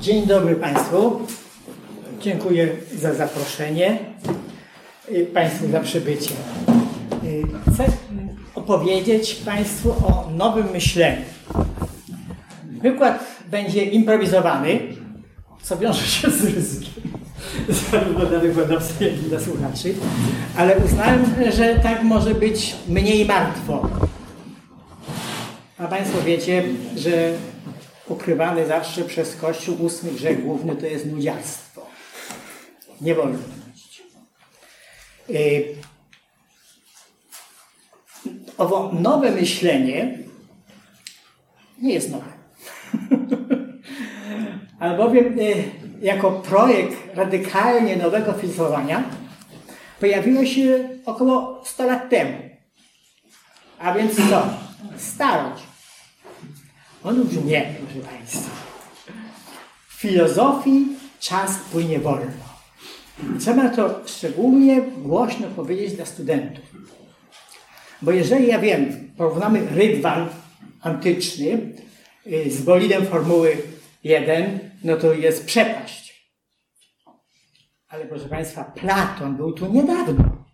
Dzień dobry Państwu. Dziękuję za zaproszenie, y, Państwu za przybycie. Y, chcę opowiedzieć Państwu o nowym myśleniu. Wykład będzie improwizowany, co wiąże się z ryzykiem, zarówno dla wykładowcy, jak i dla słuchaczy, ale uznałem, że tak może być mniej martwo. A Państwo wiecie, że ukrywany zawsze przez Kościół ósmy grzech główny to jest nudziarstwo. Nie wolno nudzić. Yy, owo nowe myślenie nie jest nowe. Albowiem yy, jako projekt radykalnie nowego filozofowania pojawiło się około 100 lat temu. A więc co? Starość. On brzmie, proszę Państwa. W filozofii czas płynie wolno. Trzeba to szczególnie głośno powiedzieć dla studentów. Bo jeżeli ja wiem, porównamy rydwan antyczny y, z bolidem Formuły 1, no to jest przepaść. Ale proszę Państwa, Platon był tu niedawno.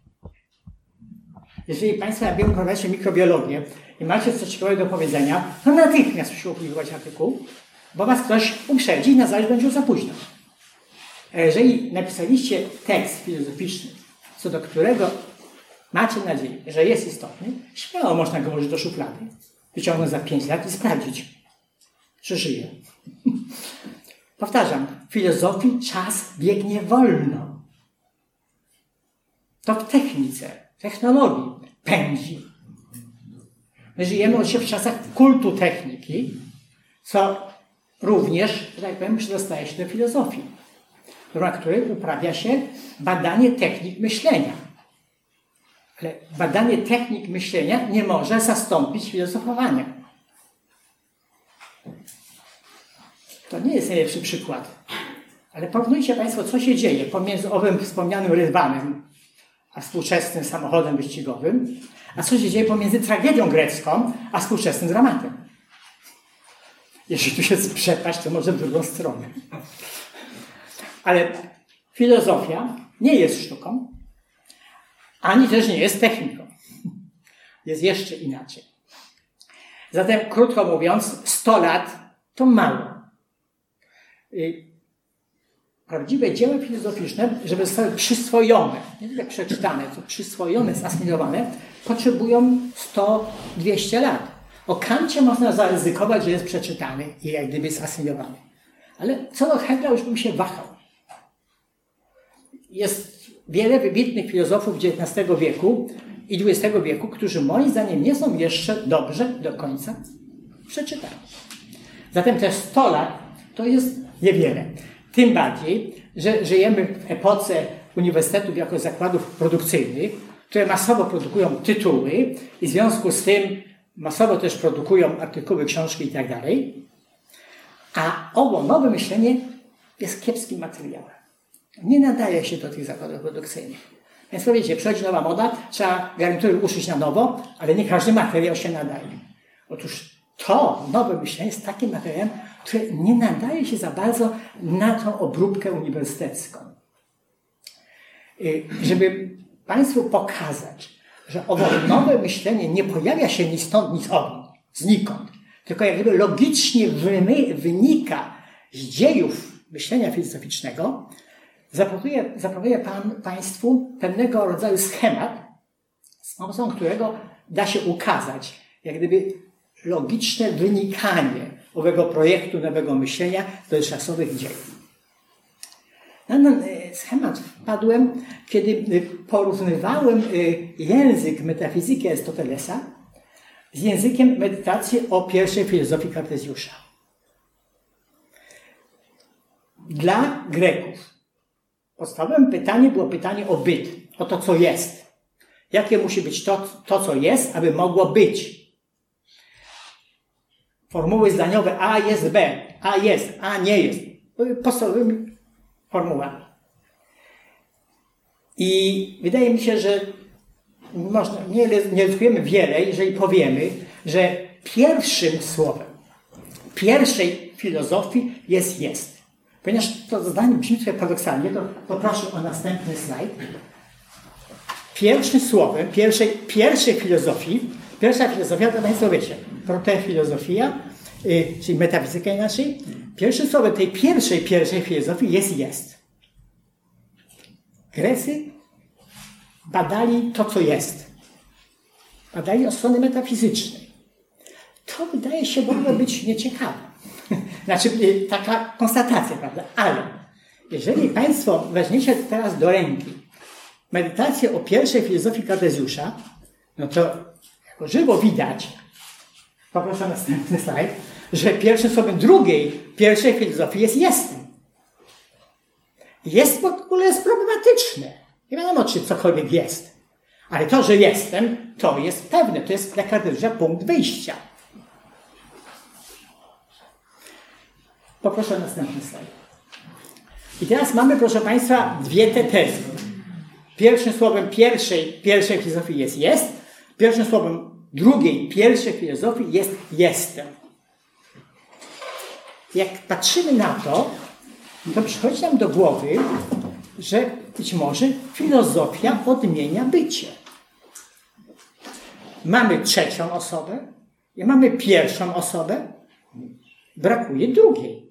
Jeżeli Państwo, jak wiem, prowadzicie mikrobiologię i macie coś ciekawego do powiedzenia, to natychmiast musi opublikować artykuł, bo Was ktoś uprzedzi i na zaś będzie za późno. A jeżeli napisaliście tekst filozoficzny, co do którego macie nadzieję, że jest istotny, śmiało można go użyć do szuflady, wyciągnąć za 5 lat i sprawdzić, czy żyje. Powtarzam, w filozofii czas biegnie wolno. To w technice, technologii pędzi. My żyjemy oczywiście w czasach kultu techniki, co również, że tak powiem, przedostaje się do filozofii, ramach której uprawia się badanie technik myślenia. Ale badanie technik myślenia nie może zastąpić filozofowania. To nie jest najlepszy przykład. Ale porównujcie Państwo, co się dzieje pomiędzy owym wspomnianym rydwanem a współczesnym samochodem wyścigowym, a co się dzieje pomiędzy tragedią grecką a współczesnym dramatem. Jeśli tu jest przepaść, to może w drugą stronę. Ale filozofia nie jest sztuką, ani też nie jest techniką. Jest jeszcze inaczej. Zatem, krótko mówiąc, 100 lat to mało. Prawdziwe dzieła filozoficzne, żeby zostały przyswojone, nie tylko przeczytane, to przyswojone, zasymilowane, potrzebują 100-200 lat. O Kancie można zaryzykować, że jest przeczytany i jak gdyby zasymilowany. Ale co do Hegla już bym się wahał. Jest wiele wybitnych filozofów XIX wieku i XX wieku, którzy moim zdaniem nie są jeszcze dobrze do końca przeczytani. Zatem te 100 lat to jest niewiele. Tym bardziej, że żyjemy w epoce uniwersytetów jako zakładów produkcyjnych, które masowo produkują tytuły i w związku z tym masowo też produkują artykuły, książki i tak. A owo nowe myślenie jest kiepskim materiałem. Nie nadaje się do tych zakładów produkcyjnych. Więc powiecie, przychodzi nowa moda, trzeba garnitury uszyć na nowo, ale nie każdy materiał się nadaje. Otóż to nowe myślenie jest takim materiałem, który nie nadaje się za bardzo na tą obróbkę uniwersytecką. Żeby Państwu pokazać, że owo nowe myślenie nie pojawia się ni stąd, ni znikąd, tylko jakby logicznie wynika z dziejów myślenia filozoficznego, zaproponuję, zaproponuję pan, Państwu pewnego rodzaju schemat, z pomocą którego da się ukazać, jak gdyby logiczne wynikanie owego projektu nowego myślenia do czasowych dziejów. Na ten schemat wpadłem, kiedy porównywałem język metafizyki Arystotelesa z językiem medytacji o pierwszej filozofii Kartezjusza. Dla Greków podstawowym pytanie było pytanie o byt, o to, co jest. Jakie musi być to, to co jest, aby mogło być. Formuły zdaniowe A jest B, A jest, A nie jest. Były podstawowymi formułami. I wydaje mi się, że można, nie, nie ryzykujemy wiele, jeżeli powiemy, że pierwszym słowem pierwszej filozofii jest jest. Ponieważ to zdanie brzmi trochę paradoksalnie, to poproszę o następny slajd. Pierwszym słowem pierwszej, pierwszej filozofii, pierwsza filozofia to Państwo wiecie, protefilozofia, czyli metafizyka inaczej. Pierwszym słowem tej pierwszej, pierwszej filozofii jest jest. Grecy badali to, co jest. Badali od strony metafizycznej. To wydaje się mogło być nieciekawe. Znaczy, y, taka konstatacja, prawda? Ale jeżeli Państwo weźmiecie teraz do ręki medytację o pierwszej filozofii Kartezjusza, no to jako żywo widać, poproszę następny slajd, że pierwszym słowem drugiej, pierwszej filozofii jest jestem. Jest w ogóle jest problematyczne. Nie wiadomo, czy cokolwiek jest. Ale to, że jestem, to jest pewne. To jest dla Kartezjusza punkt wyjścia. Poproszę o następny slajd. I teraz mamy, proszę Państwa, dwie te tezy. Pierwszym słowem pierwszej, pierwszej filozofii jest jest, pierwszym słowem drugiej, pierwszej filozofii jest jestem. Jak patrzymy na to, to przychodzi nam do głowy, że być może filozofia odmienia bycie. Mamy trzecią osobę i mamy pierwszą osobę, brakuje drugiej.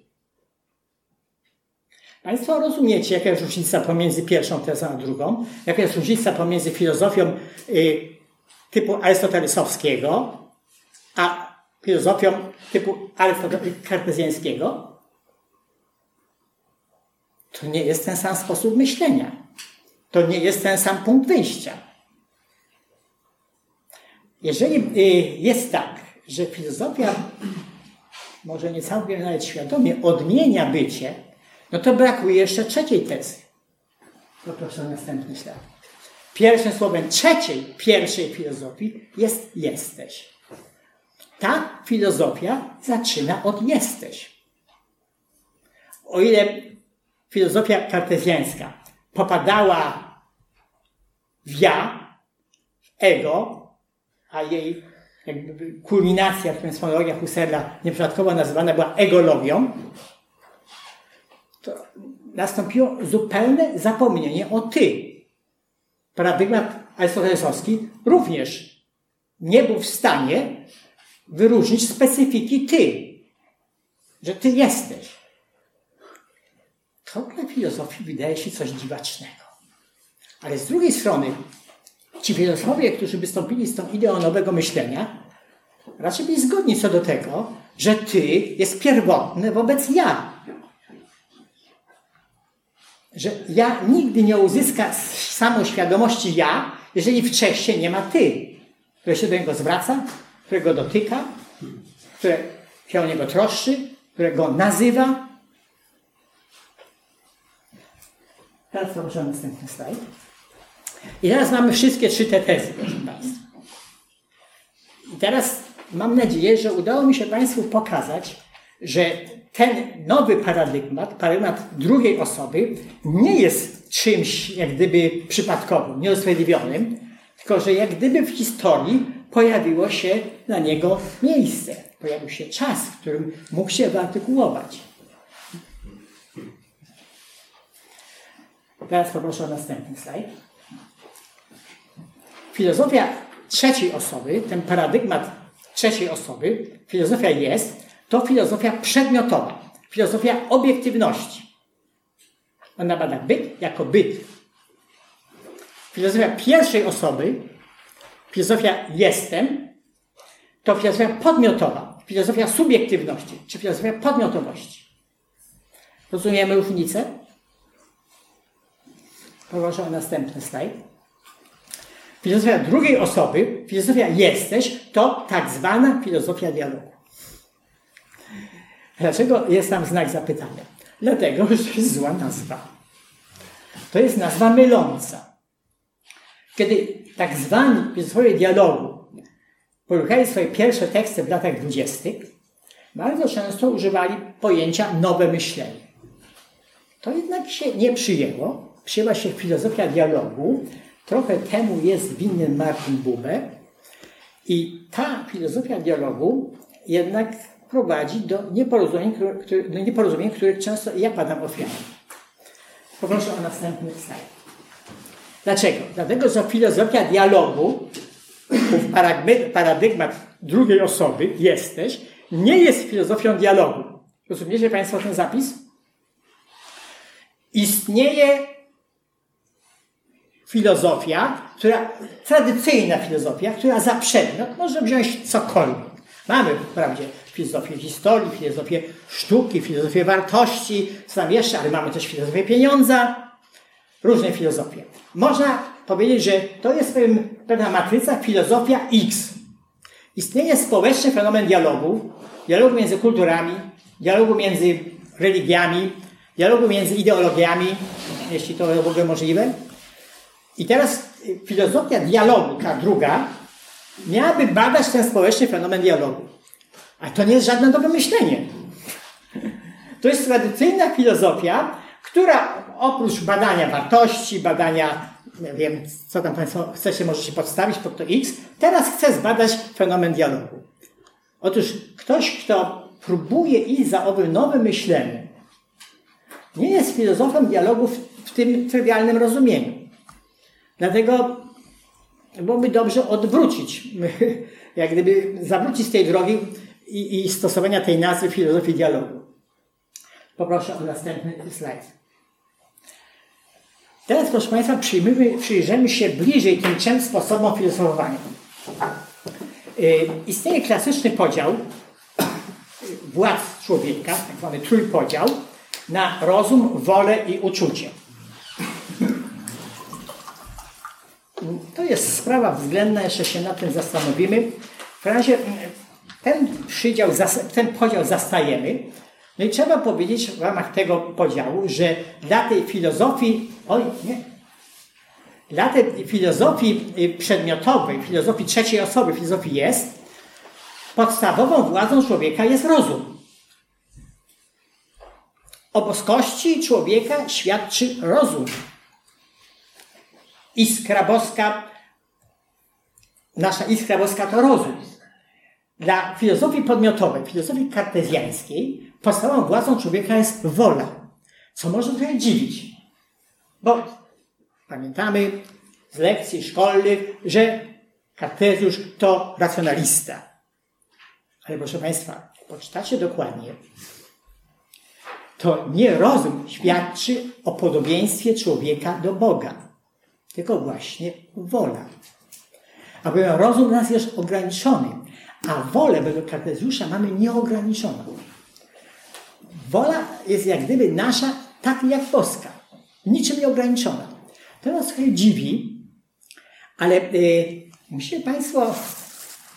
Państwo rozumiecie, jaka jest różnica pomiędzy pierwszą tezą a drugą? Jaka jest różnica pomiędzy filozofią y, typu arystotelesowskiego a filozofią typu kartezjańskiego? To nie jest ten sam sposób myślenia. To nie jest ten sam punkt wyjścia. Jeżeli y, jest tak, że filozofia może nie całkiem nawet świadomie odmienia bycie, no to brakuje jeszcze trzeciej tezy. Poproszę następny ślad. Pierwszym słowem trzeciej, pierwszej filozofii jest jesteś. Ta filozofia zaczyna od jesteś. O ile filozofia kartezjańska popadała w ja, w ego, a jej kulminacja w fenomenologia Husserla nieprzypadkowo nazywana była egologią, to nastąpiło zupełne zapomnienie o ty. Paradygmat arystotelesowski również nie był w stanie wyróżnić specyfiki ty, że ty jesteś. To dla filozofii wydaje się coś dziwacznego. Ale z drugiej strony, ci filozofowie, którzy wystąpili z tą ideą nowego myślenia, raczej byli zgodni co do tego, że ty jest pierwotny wobec ja że ja nigdy nie uzyska samoświadomości ja, jeżeli wcześniej nie ma ty, które się do niego zwraca, którego dotyka, które się o niego troszczy, którego nazywa. Teraz proszę następny slajd. I teraz mamy wszystkie trzy te tezy, proszę Państwa. I teraz mam nadzieję, że udało mi się Państwu pokazać, że ten nowy paradygmat, paradygmat drugiej osoby, nie jest czymś jak gdyby przypadkowym, nieusprawiedliwionym, tylko że jak gdyby w historii pojawiło się na niego miejsce, pojawił się czas, w którym mógł się wyartykułować. Teraz poproszę o następny slajd. Filozofia trzeciej osoby, ten paradygmat trzeciej osoby, filozofia jest, to filozofia przedmiotowa, filozofia obiektywności. Ona bada byt jako byt. Filozofia pierwszej osoby, filozofia jestem, to filozofia podmiotowa, filozofia subiektywności, czy filozofia podmiotowości. Rozumiemy różnicę? Poproszę o następny slajd. Filozofia drugiej osoby, filozofia jesteś, to tak zwana filozofia dialogu. Dlaczego jest tam znak zapytania? Dlatego, że to jest zła nazwa. To jest nazwa myląca. Kiedy tak zwani filozofowie dialogu polukali swoje pierwsze teksty w latach dwudziestych, bardzo często używali pojęcia nowe myślenie. To jednak się nie przyjęło. Przyjęła się filozofia dialogu. Trochę temu jest winny Martin Buber. I ta filozofia dialogu jednak prowadzi do nieporozumień, które, do nieporozumień, często ja padam ofiarą. Poproszę o następny slajd. Dlaczego? Dlatego, że filozofia dialogu, paradygmat drugiej osoby, jesteś, nie jest filozofią dialogu. Rozumiecie Państwo ten zapis? Istnieje filozofia, która, tradycyjna filozofia, która za przedmiot może wziąć cokolwiek. Mamy wprawdzie filozofię historii, filozofię sztuki, filozofię wartości, co tam jeszcze, ale mamy też filozofię pieniądza, różne filozofie. Można powiedzieć, że to jest pewna matryca filozofia X. Istnieje społeczny fenomen dialogu, dialogu między kulturami, dialogu między religiami, dialogu między ideologiami, jeśli to w ogóle możliwe. I teraz filozofia dialogu, ta druga, miałaby badać ten społeczny fenomen dialogu. A to nie jest żadne nowe myślenie. To jest tradycyjna filozofia, która oprócz badania wartości, badania, nie wiem, co tam Państwo chcecie, możecie podstawić pod to X, teraz chce zbadać fenomen dialogu. Otóż ktoś, kto próbuje iść za owym nowym myśleniem, nie jest filozofem dialogu w, w tym trywialnym rozumieniu. Dlatego byłoby dobrze odwrócić, jak gdyby zawrócić z tej drogi i, i stosowania tej nazwy filozofii dialogu. Poproszę o następny slajd. Teraz, proszę Państwa, przyjrzymy się bliżej tym trzem sposobom filozofowania. Y, istnieje klasyczny podział władz człowieka, tak zwany trójpodział, na rozum, wolę i uczucie. To jest sprawa względna, jeszcze się nad tym zastanowimy. W razie ten, przydział, ten podział zastajemy. No i trzeba powiedzieć w ramach tego podziału, że dla tej filozofii, oj, nie, dla tej filozofii y, przedmiotowej, filozofii trzeciej osoby, filozofii jest, podstawową władzą człowieka jest rozum. O boskości człowieka świadczy rozum. Iskra boska, nasza iskra boska to rozum. Dla filozofii podmiotowej, filozofii kartezjańskiej, podstawową władzą człowieka jest wola, co może trochę dziwić. Bo pamiętamy z lekcji szkolnych, że Kartezjusz to racjonalista. Ale proszę Państwa, poczytacie dokładnie, to nie rozum świadczy o podobieństwie człowieka do Boga, tylko właśnie wola. A bowiem rozum nas jest ograniczony, a wolę według Kartezjusza mamy nieograniczoną. Wola jest jak gdyby nasza, tak jak boska, niczym nieograniczona. To nas trochę dziwi, ale y, musicie Państwo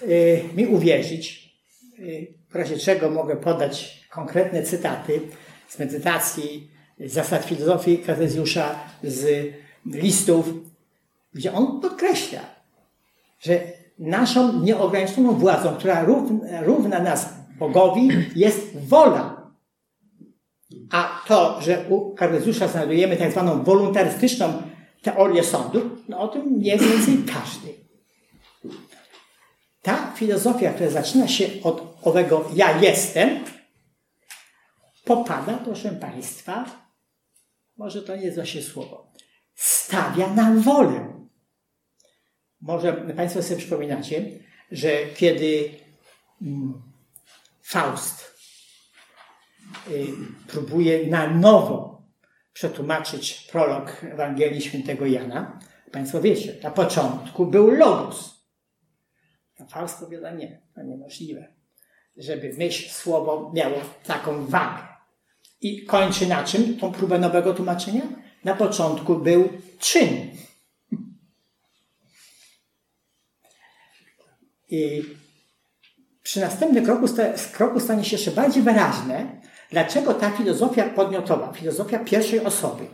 y, mi uwierzyć, y, w razie czego mogę podać konkretne cytaty z medytacji, z zasad filozofii Kartezjusza, z listów, gdzie on podkreśla, że naszą nieograniczoną władzą, która równa, równa nas Bogowi, jest wola. A to, że u Kartezjusza znajdujemy tak zwaną wolontarystyczną teorię sądu, no o tym wie więcej każdy. Ta filozofia, która zaczyna się od owego ja jestem, popada, proszę Państwa, może to nie jest właśnie słowo, stawia na wolę. Może Państwo sobie przypominacie, że kiedy mm, Faust próbuje na nowo przetłumaczyć prolog Ewangelii Świętego Jana, Państwo wiecie, na początku był Logos. A Faust powiada nie, to niemożliwe, żeby myśl, słowo miało taką wagę. I kończy na czym tą próbę nowego tłumaczenia? Na początku był czyn. I przy następnym kroku, kroku stanie się jeszcze bardziej wyraźne, dlaczego ta filozofia podmiotowa, filozofia pierwszej osoby,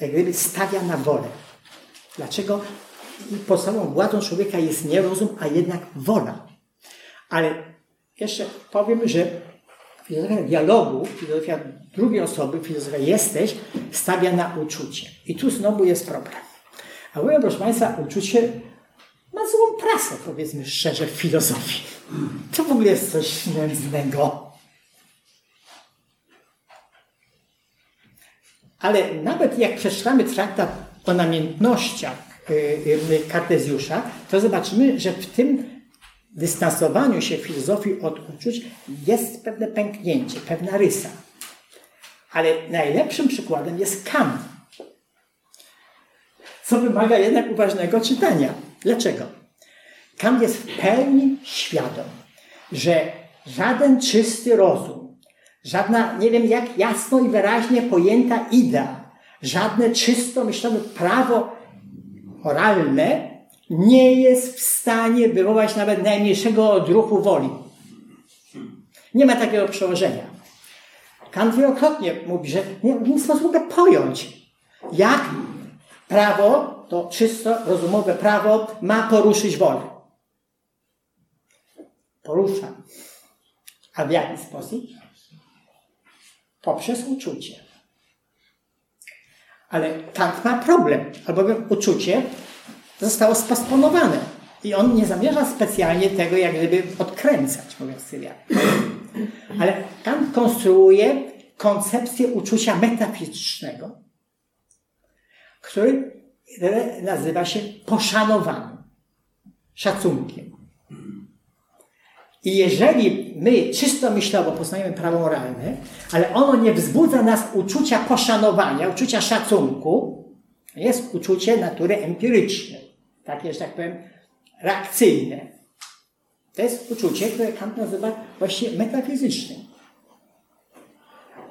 gdyby stawia na wolę. Dlaczego podstawową władzą człowieka jest nie rozum, a jednak wola. Ale jeszcze powiem, że filozofia dialogu, filozofia drugiej osoby, filozofia jesteś, stawia na uczucie. I tu znowu jest problem. A powiem, proszę Państwa, uczucie ma złą prasę, powiedzmy szczerze, w filozofii. To w ogóle jest coś nędznego. Ale nawet jak przeczytamy traktat o namiętnościach y, y, Kartezjusza, to zobaczymy, że w tym dystansowaniu się filozofii od uczuć jest pewne pęknięcie, pewna rysa. Ale najlepszym przykładem jest Kant, co wymaga jednak uważnego czytania. Dlaczego? Kant jest w pełni świadom, że żaden czysty rozum, żadna, nie wiem jak jasno i wyraźnie pojęta idea, żadne czysto myślone prawo moralne nie jest w stanie wywołać nawet najmniejszego odruchu woli. Nie ma takiego przełożenia. Kant wielokrotnie mówi, że nie, nie sposób pojąć, jak prawo, to czysto rozumowe prawo, ma poruszyć wolę. Porusza. A w jaki sposób? Poprzez uczucie. Ale Kant ma problem, albowiem uczucie zostało spasponowane. I on nie zamierza specjalnie tego jak gdyby odkręcać, mówiąc Syria. Ale Kant konstruuje koncepcję uczucia metafizycznego, który nazywa się poszanowaniem, szacunkiem. I jeżeli my czysto myślowo poznajemy prawo moralne, ale ono nie wzbudza nas uczucia poszanowania, uczucia szacunku, jest uczucie natury empirycznej takie, że tak powiem, reakcyjne. To jest uczucie, które Kant nazywa właściwie metafizycznym.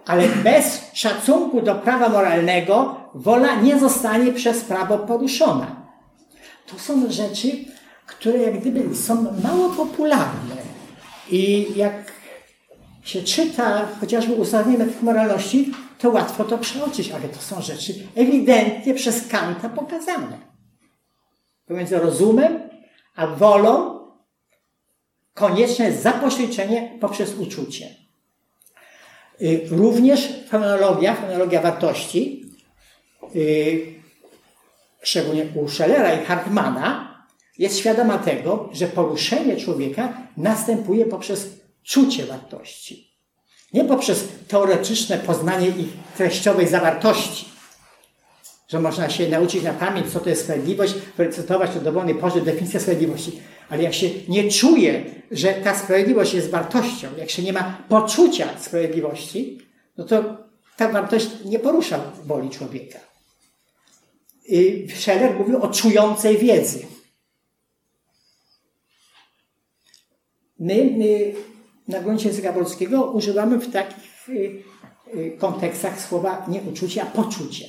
Ale bez szacunku do prawa moralnego wola nie zostanie przez prawo poruszona. To są rzeczy, które jak gdyby są mało popularne. I jak się czyta chociażby uzasadnienie tych moralności, to łatwo to przeoczyć, ale to są rzeczy ewidentnie przez Kanta pokazane pomiędzy rozumem a wolą konieczne jest zapośredniczenie poprzez uczucie. Y, również fenomenologia, fenomenologia wartości, y, szczególnie u Schellera i Hartmana, jest świadoma tego, że poruszenie człowieka następuje poprzez czucie wartości. Nie poprzez teoretyczne poznanie ich treściowej zawartości, że można się nauczyć na pamięć, co to jest sprawiedliwość, recytować o dowolnej porze definicję sprawiedliwości. Ale jak się nie czuje, że ta sprawiedliwość jest wartością, jak się nie ma poczucia sprawiedliwości, no to ta wartość nie porusza woli człowieka. I Scheller mówił o czującej wiedzy. My, na gruncie polskiego używamy w takich y, y, kontekstach słowa nie uczucie, a poczucie.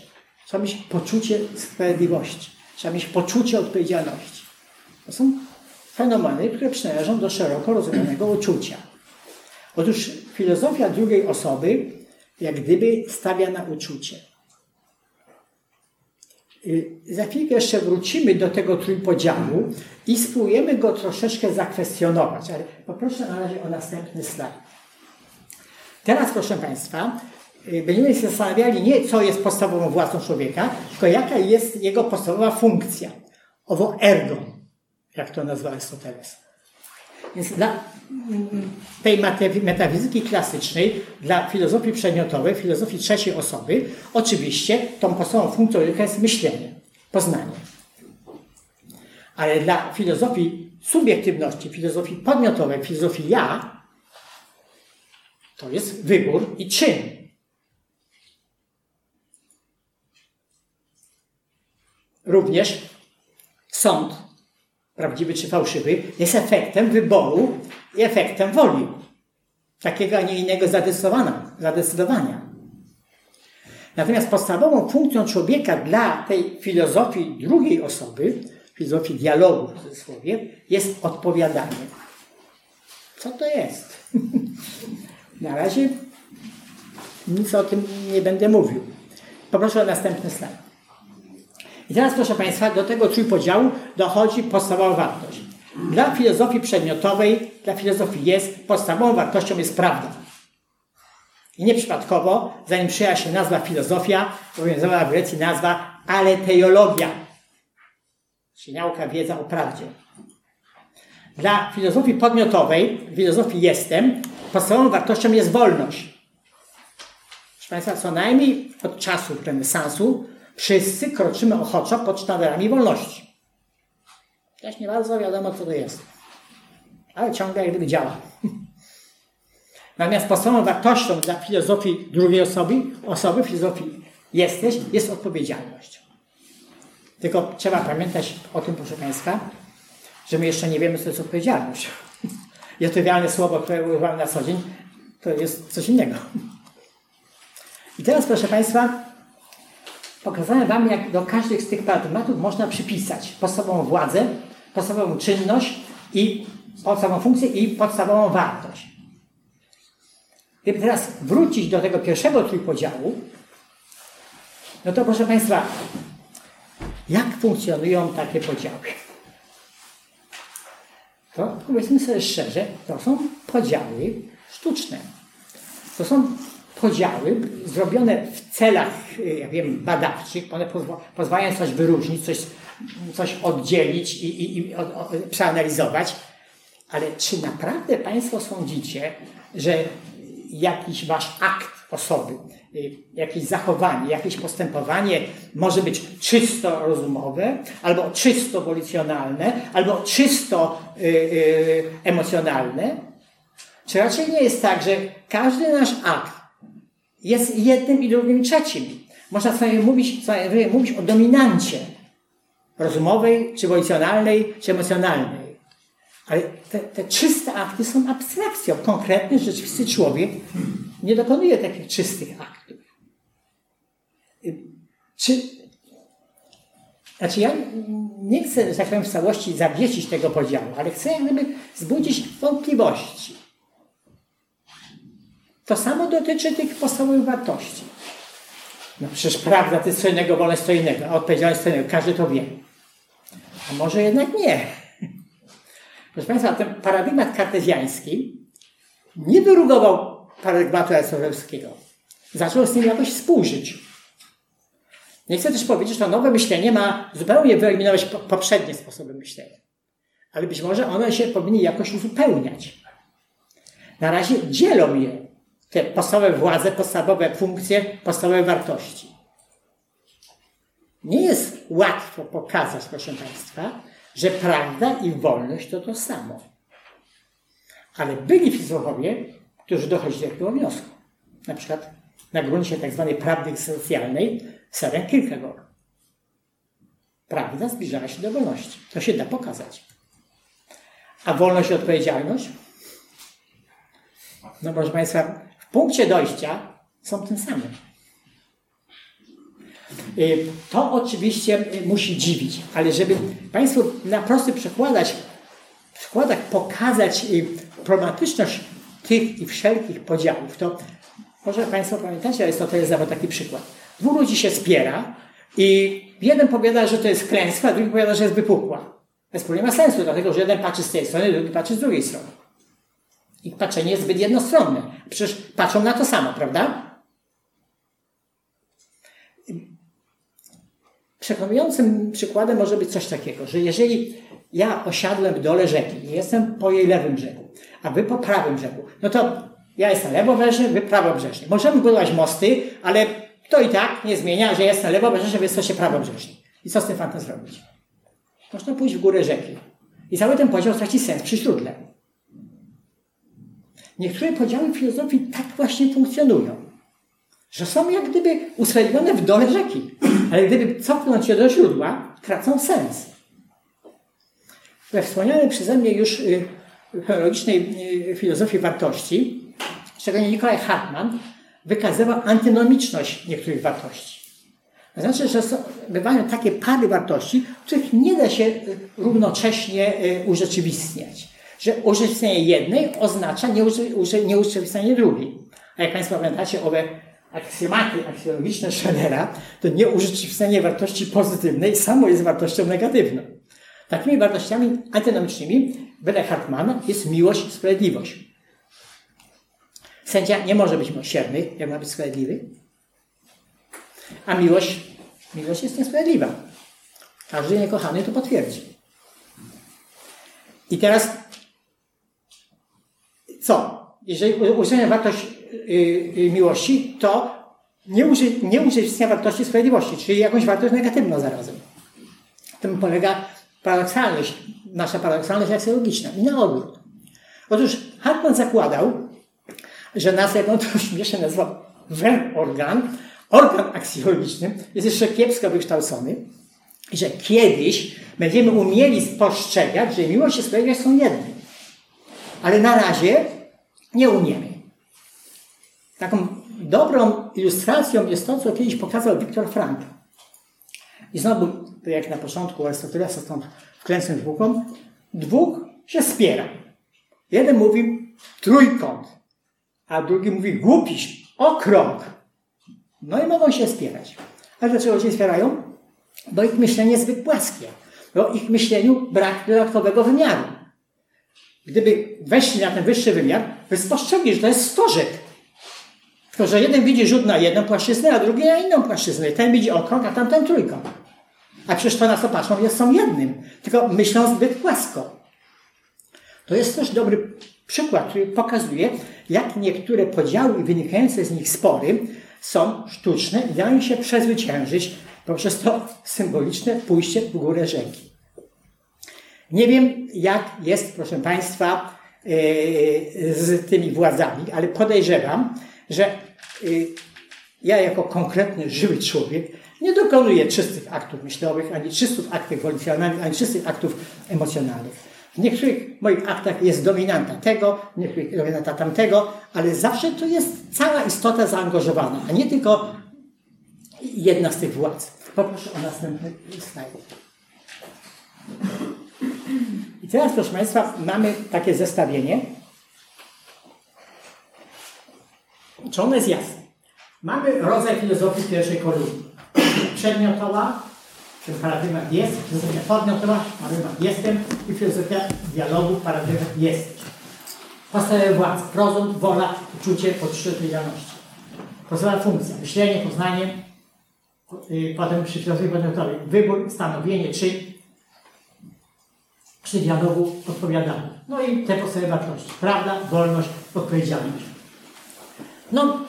Trzeba mieć poczucie sprawiedliwości. Trzeba mieć poczucie odpowiedzialności. To są fenomeny, które przynależą do szeroko rozumianego uczucia. Otóż filozofia drugiej osoby jak gdyby stawia na uczucie. Y, za chwilkę jeszcze wrócimy do tego trójpodziału i spróbujemy go troszeczkę zakwestionować, ale poproszę na razie o następny slajd. Teraz, proszę Państwa, Y, będziemy się zastanawiali nie, co jest podstawową własną człowieka, tylko jaka jest jego podstawowa funkcja. Owo ergo, jak to nazwa Arystoteles. Więc dla mm, tej metafizyki klasycznej, dla filozofii przedmiotowej, filozofii trzeciej osoby, oczywiście tą podstawową funkcją jest myślenie, poznanie. Ale dla filozofii subiektywności, filozofii podmiotowej, filozofii ja, to jest wybór i czyn. również sąd, prawdziwy czy fałszywy, jest efektem wyboru i efektem woli. Takiego, a nie innego zadecydowania. Natomiast podstawową funkcją człowieka dla tej filozofii drugiej osoby, filozofii dialogu w cudzysłowie, jest odpowiadanie. Co to jest? Na razie nic o tym nie będę mówił. Poproszę o następny slajd. I teraz, proszę Państwa, do tego trójpodziału dochodzi podstawowa wartość. Dla filozofii przedmiotowej, dla filozofii jest, podstawową wartością jest prawda. I nieprzypadkowo, zanim przyjęła się nazwa filozofia, obowiązywała w Grecji nazwa aleteologia, czyli nauka, wiedza o prawdzie. Dla filozofii podmiotowej, filozofii jestem, podstawową wartością jest wolność. Proszę Państwa, co najmniej od czasów renesansu wszyscy kroczymy ochoczo pod sztandarami wolności. Też nie bardzo wiadomo, co to jest. Ale ciągle jak gdyby działa. Natomiast podstawową wartością dla filozofii drugiej osoby, osoby filozofii jesteś, jest odpowiedzialność. Tylko trzeba pamiętać o tym, proszę Państwa, że my jeszcze nie wiemy, co jest odpowiedzialność. I odpowiedzialne słowo, które używamy na co dzień, to jest coś innego. I teraz, proszę Państwa, pokazałem Wam, jak do każdych z tych paradygmatów można przypisać podstawową władzę, podstawową czynność i podstawową funkcję i podstawową wartość. Gdyby teraz wrócić do tego pierwszego trójpodziału, no to proszę Państwa, jak funkcjonują takie podziały? To powiedzmy sobie szczerze, to są podziały sztuczne. To są podziały zrobione w celach, ja wiem, badawczych. One pozwa pozwalają coś wyróżnić, coś, coś oddzielić i, i, i o, o, przeanalizować. Ale czy naprawdę Państwo sądzicie, że jakiś Wasz akt osoby, y, jakieś zachowanie, jakieś postępowanie może być czysto rozumowe, albo czysto wolicjonalne, albo czysto y, y, emocjonalne? Czy raczej nie jest tak, że każdy nasz akt jest jednym i drugim i trzecim? Można sobie mówić, sobie mówić o dominancie rozumowej, czy wolicjonalnej, czy emocjonalnej. Ale te, te czyste akty są abstrakcją. Konkretny, rzeczywisty człowiek nie dokonuje takich czystych aktów. Czy, znaczy ja nie chcę, że tak powiem, w całości zawiesić tego podziału, ale chcę jak gdyby wzbudzić wątpliwości. To samo dotyczy tych podstawowych wartości. No przecież prawda to jest co innego, wolność co innego, a odpowiedzialność co innego. Każdy to wie. A może jednak nie. Proszę Państwa, ten paradygmat kartezjański nie wyrugował paradygmatu Arystotela. Zaczął z nim jakoś współżyć. Nie chcę też powiedzieć, że to nowe myślenie ma zupełnie wyeliminować poprzednie sposoby myślenia. Ale być może one się powinny jakoś uzupełniać. Na razie dzielą je, te podstawowe władze, podstawowe funkcje, podstawowe wartości. Nie jest łatwo pokazać, proszę Państwa, że prawda i wolność to to samo. Ale byli filozofowie, którzy dochodzili do takiego wniosku. Na przykład na gruncie tzw. Tak prawdy egzystencjalnej Søren Kierkegaard. Prawda zbliżała się do wolności. To się da pokazać. A wolność i odpowiedzialność? No proszę Państwa, punkcie dojścia są tym samym. Y, to oczywiście y, musi dziwić, ale żeby Państwu na prosty przykładać, przykładach pokazać y, problematyczność tych i wszelkich podziałów, to może Państwo pamiętacie, jest nawet taki przykład. Dwóch ludzi się spiera i jeden powiada, że to jest klęska, a drugi powiada, że jest wypukła. To nie ma sensu, dlatego że jeden patrzy z tej strony, drugi patrzy z drugiej strony. Ich patrzenie jest zbyt jednostronne. Przecież patrzą na to samo, prawda? Przekonującym przykładem może być coś takiego, że jeżeli ja osiadłem w dole rzeki i jestem po jej lewym brzegu, a wy po prawym brzegu, no to ja jestem lewobrzeżny, wy prawobrzeżny. Możemy budować mosty, ale to i tak nie zmienia, że jestem lewobrzeżny, wy jesteście prawobrzeżni. I co z tym fantem zrobić? Można pójść w górę rzeki. I cały ten podział traci sens przy źródle. Niektóre podziały filozofii tak właśnie funkcjonują że są jak gdyby usprawiedliwione w dole rzeki, ale gdyby cofnąć się do źródła, tracą sens. We wspomnianej przeze mnie już chronologicznej y, y, filozofii wartości, szczególnie Nikolaj Hartmann, wykazywał antynomiczność niektórych wartości. To znaczy, że są, bywają takie pary wartości, których nie da się y, równocześnie urzeczywistniać. Że urzeczywistnienie jednej oznacza nieurzeczywistnienie drugiej. A jak Państwo pamiętacie, owe aksjomaty aksjologiczne Schellera to nie urzeczywistnienie wartości pozytywnej samo jest wartością negatywną. Takimi wartościami antynomicznymi wedle Hartmana jest miłość i sprawiedliwość. Sędzia nie może być miłosierny, jak ma być sprawiedliwy. A miłość, miłość jest niesprawiedliwa. Każdy niekochany to potwierdzi. I teraz co? Jeżeli uwzględnia wartość yy, miłości, to nie, uży, nie wartości sprawiedliwości, czyli jakąś wartość negatywną zarazem. Tym polega paradoksalność, nasza paradoksalność aksjologiczna i na odwrót. Otóż Hartman zakładał, że nas, jak on to śmiesznie nazywał, organ, organ aksjologiczny, jest jeszcze kiepsko wykształcony, że kiedyś będziemy umieli spostrzegać, że miłość i sprawiedliwość są jedne. Ale na razie nie umiemy. Taką dobrą ilustracją jest to, co kiedyś pokazał Viktor Frankl. I znowu, jak na początku Arystotelesa stąd wklęsłem dwóch, dwóch się spiera. Jeden mówi trójkąt, a drugi mówi głupiś, okrąg. No i mogą się spierać. A dlaczego się spierają? Bo ich myślenie jest zbyt płaskie. Bo ich myśleniu brak dodatkowego wymiaru. Gdyby weszli na ten wyższy wymiar, by spostrzegli, że to jest stożek. Tylko, że jeden widzi rzut na jedną płaszczyznę, a drugi na inną płaszczyznę. Ten widzi okrąg, a tamten trójkąt. A przecież to na co patrzą jest są jednym. Tylko myślą zbyt płasko. To jest też dobry przykład, który pokazuje, jak niektóre podziały i wynikające z nich spory są sztuczne i dają się przezwyciężyć poprzez to symboliczne pójście w górę rzeki. Nie wiem, jak jest, proszę Państwa, e, z tymi władzami, ale podejrzewam, że e, ja jako konkretny, żywy człowiek nie dokonuję czystych aktów myślowych, ani czystych aktów wolicjonalnych, ani czystych aktów emocjonalnych. W niektórych moich aktach jest dominanta tego, w niektórych dominanta tamtego, ale zawsze to jest cała istota zaangażowana, a nie tylko jedna z tych władz. Poproszę o następny slajd. I teraz, proszę Państwa, mamy takie zestawienie. Czy ono jest jasne? Mamy rodzaj filozofii pierwszej kolumny. Przedmiotowa, ten paradygmat jest, filozofia podmiotowa, paradygmat jestem i filozofia dialogu, paradygmat jest. Podstawowe władz, rozum, wola, uczucie, poczucie odpowiedzialności. Podstawowa funkcja, myślenie, poznanie, y, potem przy filozofii podmiotowej wybór, stanowienie, czy przy dialogu odpowiadanie. No i te podstawowe wartości. Prawda, wolność, odpowiedzialność. No,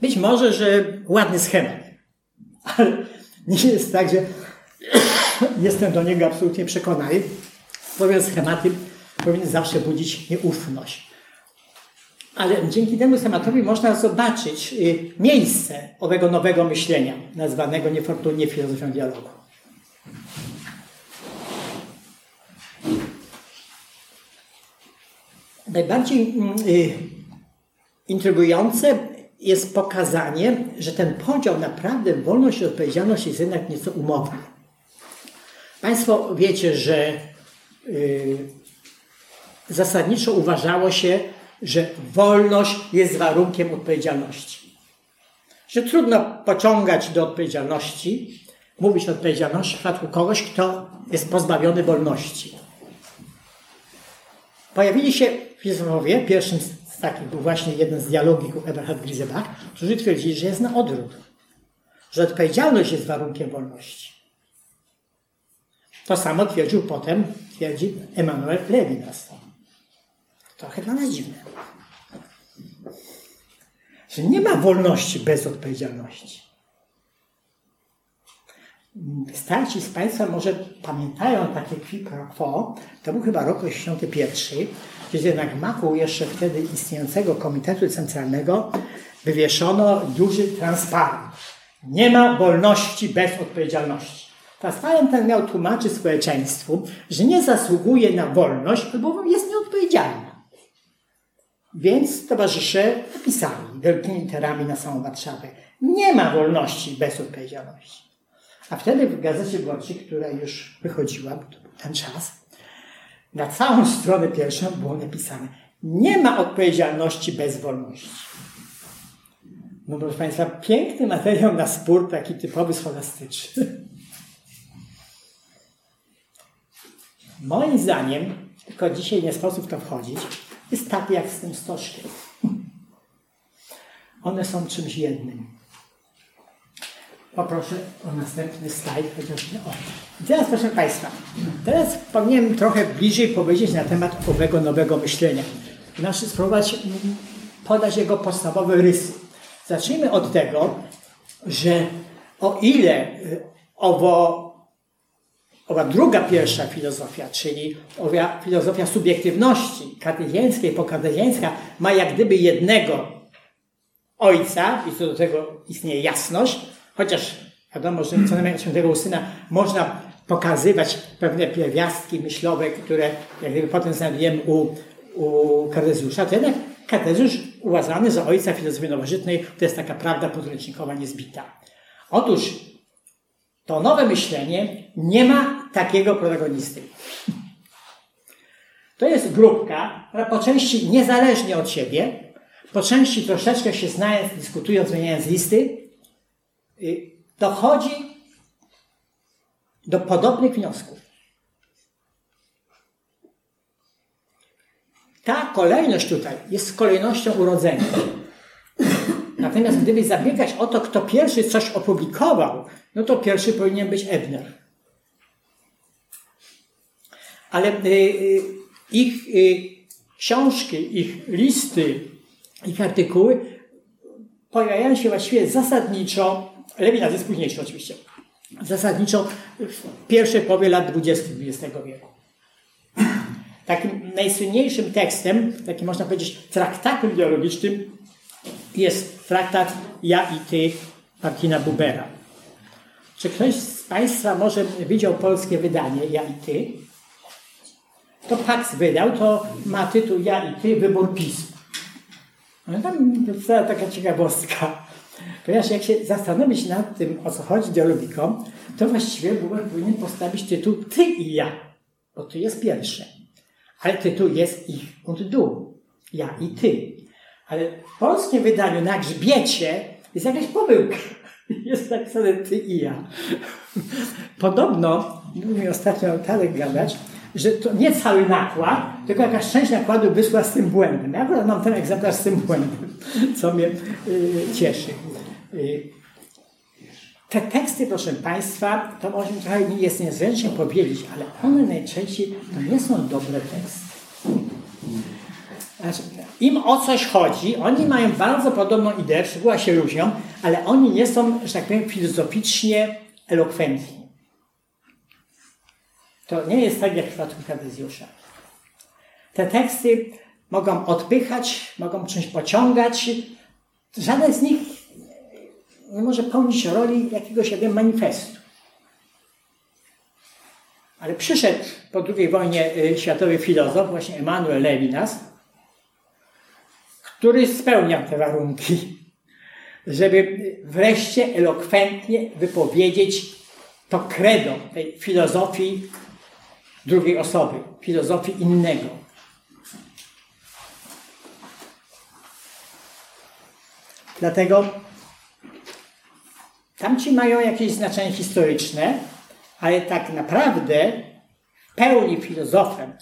być może, że ładny schemat, ale nie jest tak, że jestem do niego absolutnie przekonany, bowiem schematy powinny zawsze budzić nieufność. Ale dzięki temu schematowi można zobaczyć y, miejsce owego nowego myślenia, nazwanego niefortunnie filozofią dialogu. Najbardziej mm, y, intrygujące jest pokazanie, że ten podział naprawdę wolność i odpowiedzialność jest jednak nieco umowny. Państwo wiecie, że yy, zasadniczo uważało się, że wolność jest warunkiem odpowiedzialności. Że trudno pociągać do odpowiedzialności, mówić o odpowiedzialności w przypadku kogoś, kto jest pozbawiony wolności. Pojawili się filozofowie, pierwszym z takich był właśnie jeden z dialogików Eberhard Grisebach, którzy twierdzili, że jest na odwrót. Że odpowiedzialność jest warunkiem wolności. To samo twierdził potem, twierdzi Emanuel Levinas. Trochę dla nas dziwne. Że nie ma wolności bez odpowiedzialności. Starci z Państwa może pamiętają takie qui pro quo, to był chyba rok 1981, kiedy jednak maku jeszcze wtedy istniejącego Komitetu Centralnego wywieszono duży transparent. Nie ma wolności bez odpowiedzialności. Transparent ten miał tłumaczyć społeczeństwu, że nie zasługuje na wolność, albowiem jest nieodpowiedzialna. Więc towarzysze napisali wielkimi literami na samą Warszawę. Nie ma wolności bez odpowiedzialności. A wtedy w gazecie Włodzi, która już wychodziła, bo to był ten czas, na całą stronę pierwszą było napisane nie ma odpowiedzialności bez wolności. No proszę Państwa, piękny materiał na spór, taki typowy scholastyczny. Moim zdaniem, tylko dzisiaj nie sposób to wchodzić, jest tak jak z tym stożkiem. One są czymś jednym. Poproszę o następny slajd, chociaż nie. O. I teraz proszę Państwa, teraz powinienem trochę bliżej powiedzieć na temat owego nowego myślenia. Znaczy spróbować mm, podać jego podstawowe rysy. Zacznijmy od tego, że o ile y, owo, owa druga pierwsza filozofia, czyli owa filozofia subiektywności kartezjańskiej, pokartezjańska, ma jak gdyby jednego ojca i co do tego istnieje jasność, chociaż wiadomo, że co najmniej świętego Usyna można pokazywać pewne pierwiastki myślowe, które jak gdyby potem znajdujemy u, u Kartezjusza, to jednak Kartezjusz uważany za ojca filozofii nowożytnej to jest taka prawda podręcznikowa niezbita. Otóż to nowe myślenie nie ma takiego protagonisty. To jest grupka, która po części niezależnie od siebie, po części troszeczkę się znając, dyskutując, zmieniając listy, dochodzi do podobnych wniosków. Ta kolejność tutaj jest kolejnością urodzenia. Natomiast gdyby zabiegać o to, kto pierwszy coś opublikował, no to pierwszy powinien być Ebner. Ale y, y, ich y, książki, ich listy, ich artykuły pojawiają się właściwie zasadniczo, Lewina jest późniejszy oczywiście, zasadniczo w pierwszej połowie lat 20. XX wieku. Takim najsłynniejszym tekstem, takim można powiedzieć traktatem ideologicznym jest traktat Ja i Ty Martina Bubera. Czy ktoś z Państwa może widział polskie wydanie Ja i Ty? To Pax wydał, to ma tytuł Ja i Ty, wybór pism. No tam cała taka ciekawostka. Ponieważ jak się zastanowić nad tym, o co chodzi dialogikom, to właściwie Buber powinien postawić tytuł Ty i ja, bo to jest pierwsze. Ale tytuł jest ich und du, ja i ty. Ale w polskim wydaniu na grzbiecie jest jakaś pomyłka. Jest napisane ty i ja. Podobno, mówił mi ostatnio Tarek gadać, że to nie cały nakład, tylko jakaś część nakładu wyszła z tym błędem. Ja akurat mam ten egzemplarz z tym błędem, co mnie y, cieszy. Y, te teksty, proszę Państwa, to może trochę nie jest niezręcznie powiedzieć, ale one najczęściej to nie są dobre teksty. Znaczy, Im o coś chodzi, oni mają bardzo podobną ideę, szczegóła się różnią, ale oni nie są, że tak powiem, filozoficznie elokwentni. To nie jest tak jak w przypadku Kartezjusza. Te teksty mogą odpychać, mogą czymś pociągać. Żaden z nich nie może pełnić roli jakiegoś jakby manifestu. Ale przyszedł po II wojnie y, światowy filozof, właśnie Emanuel Levinas, który spełniał te warunki, żeby wreszcie elokwentnie wypowiedzieć to credo tej filozofii drugiej osoby, filozofii innego. Dlatego tamci mają jakieś znaczenie historyczne, ale tak naprawdę pełni filozofem,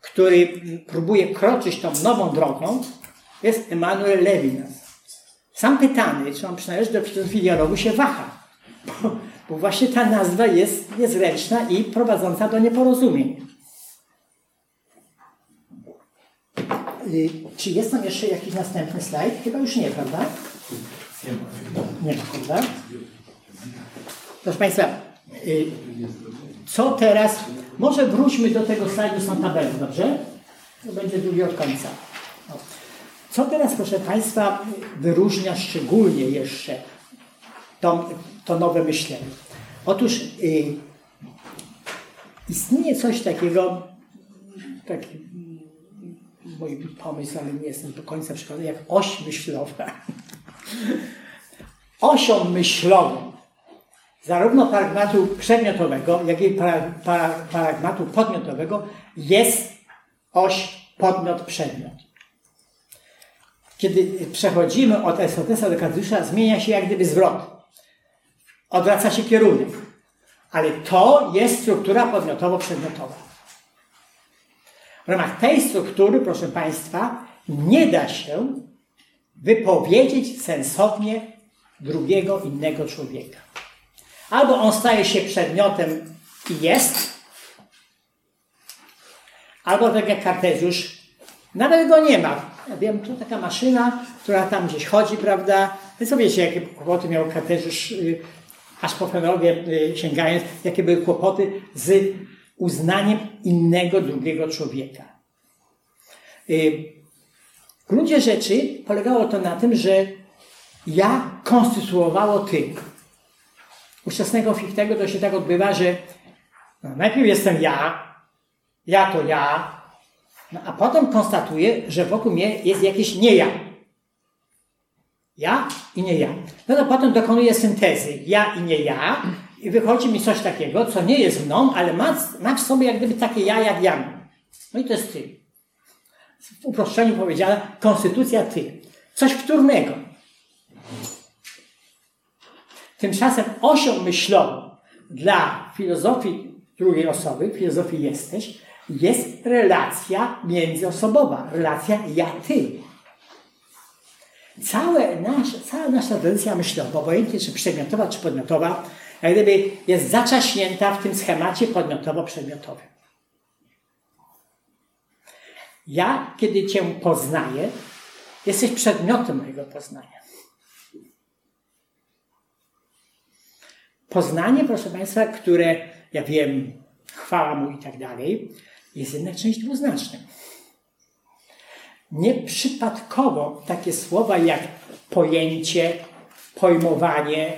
który próbuje kroczyć tą nową drogą, jest Emanuel Levinas. Sam pytany, czy on przynależy do filozofii dialogu, się waha, bo, bo właśnie ta nazwa jest niezręczna i prowadząca do nieporozumień. Y, czy jest tam jeszcze jakiś następny slajd? Chyba już nie, prawda? Nie ma. Nie ma, prawda? Proszę Państwa, y, co teraz? Może wróćmy do tego slajdu z tabelą, dobrze? To będzie drugi od końca. Co teraz, proszę Państwa, wyróżnia szczególnie jeszcze to, to nowe myślenie? Otóż y, istnieje coś takiego, taki mój pomysł, ale nie jestem do końca przekonany, jak oś myślowa. Osią myślową zarówno pragmatu przedmiotowego, jak i pragmatu podmiotowego jest oś podmiot-przedmiot. Kiedy przechodzimy od Arystotesa do Kardysza, zmienia się jak gdyby zwrot. Odwraca się kierunek. Ale to jest struktura podmiotowo-przedmiotowa. W ramach tej struktury, proszę Państwa, nie da się wypowiedzieć sensownie drugiego, innego człowieka. Albo on staje się przedmiotem i jest, albo tak jak Kartezjusz, nawet go nie ma. Ja wiem, to taka maszyna, która tam gdzieś chodzi, prawda? Wy co wiecie, jakie kłopoty miał Kartezjusz, y, aż po fenologię y, sięgając, jakie były kłopoty z uznaniem innego, drugiego człowieka. Y, w gruncie rzeczy polegało to na tym, że ja konstytuowało ty. U wczesnego Fichtego to się tak odbywa, że no, najpierw jestem ja, ja to ja, no, a potem konstatuję, że wokół mnie jest jakieś nie ja. Ja i nie ja. No to potem dokonuję syntezy ja i nie ja i wychodzi mi coś takiego, co nie jest mną, ale ma, ma w sobie jak gdyby takie ja jak ja. No i to jest ty. W uproszczeniu powiedziane, konstytucja ty. Coś wtórnego. Tymczasem osią myślową dla filozofii drugiej osoby, filozofii jesteś, jest relacja międzyosobowa, relacja ja-ty. Całe nasze, cała nasza tradycja myślowa, obojętnie czy przedmiotowa, czy podmiotowa, jak gdyby jest zaczaśnięta w tym schemacie podmiotowo-przedmiotowym. Ja, kiedy Cię poznaję, jesteś przedmiotem mojego poznania. Poznanie, proszę Państwa, które ja wiem, chwała mu i tak dalej, jest jednak czymś dwuznacznym. Nieprzypadkowo takie słowa jak pojęcie, pojmowanie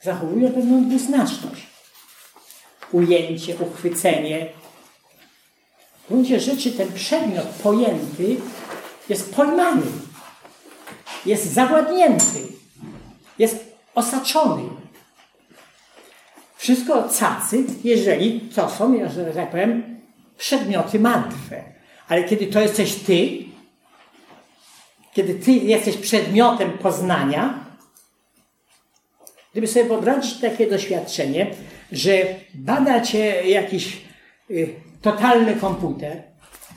zachowują pewną dwuznaczność. Ujęcie, uchwycenie. W gruncie rzeczy ten przedmiot pojęty jest pojmany, jest zawładnięty, jest osaczony. Wszystko cacy, jeżeli to są, że tak powiem, przedmioty martwe. Ale kiedy to jesteś ty, kiedy ty jesteś przedmiotem poznania, gdyby sobie wyobrazić takie doświadczenie, że bada cię jakiś y, totalny komputer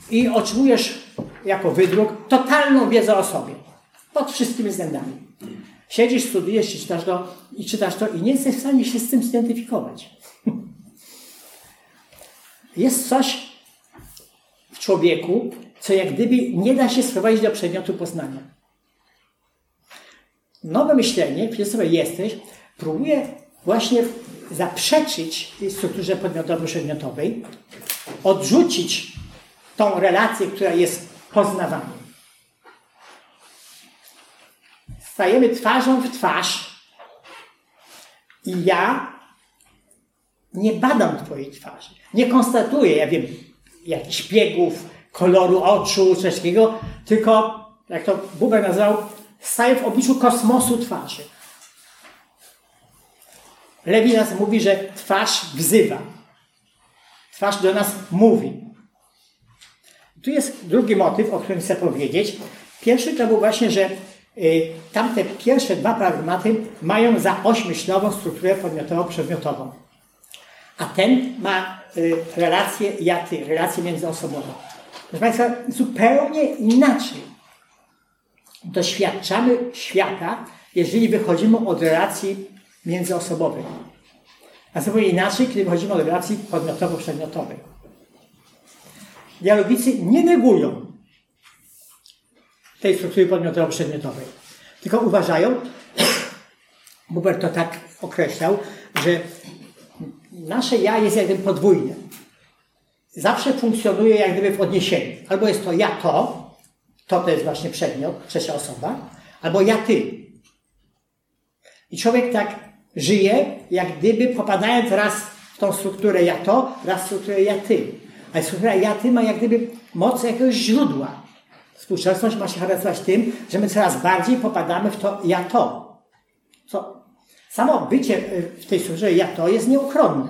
i otrzymujesz jako wydruk totalną wiedzę o sobie. Pod wszystkimi względami. Siedzisz, studujesz, czytasz to i czytasz to i nie jesteś w stanie się z tym zidentyfikować. Jest coś w człowieku, co jak gdyby nie da się sprowadzić do przedmiotu poznania. Nowe myślenie, filozofia jesteś, próbuje właśnie zaprzeczyć strukturze podmiotowo-przedmiotowej, odrzucić tą relację, która jest poznawaniem. Stajemy twarzą w twarz i ja nie badam Twojej twarzy. Nie konstatuję, ja wiem, jakichś biegów, koloru oczu, coś takiego, tylko, jak to Buber nazwał, staję w obliczu kosmosu twarzy. Lewinas mówi, że twarz wzywa. Twarz do nas mówi. Tu jest drugi motyw, o którym chcę powiedzieć. Pierwszy to był właśnie, że tamte pierwsze dwa pragmaty mają za oś myślową strukturę podmiotowo-przedmiotową. A ten ma y, relację ja-ty, relację międzyosobową. Proszę Państwa, zupełnie inaczej doświadczamy świata, jeżeli wychodzimy od relacji międzyosobowej. A zupełnie inaczej, kiedy wychodzimy od relacji podmiotowo-przedmiotowej. Dialogicy nie negują tej struktury podmiotowo-przedmiotowej, tylko uważają, Buber to tak określał, że nasze ja jest jak gdyby podwójne. Zawsze funkcjonuje jak gdyby w odniesieniu. Albo jest to ja to, to to jest właśnie przedmiot, trzecia osoba, albo ja ty. I człowiek tak żyje, jak gdyby popadając raz w tą strukturę ja to, raz w strukturę ja ty. A struktura ja ty ma jak gdyby moc jakiegoś źródła. Współczesność ma się charakteryzować tym, że my coraz bardziej popadamy w to ja to. Co Samo bycie y, w tej strukturze ja to jest nieuchronne.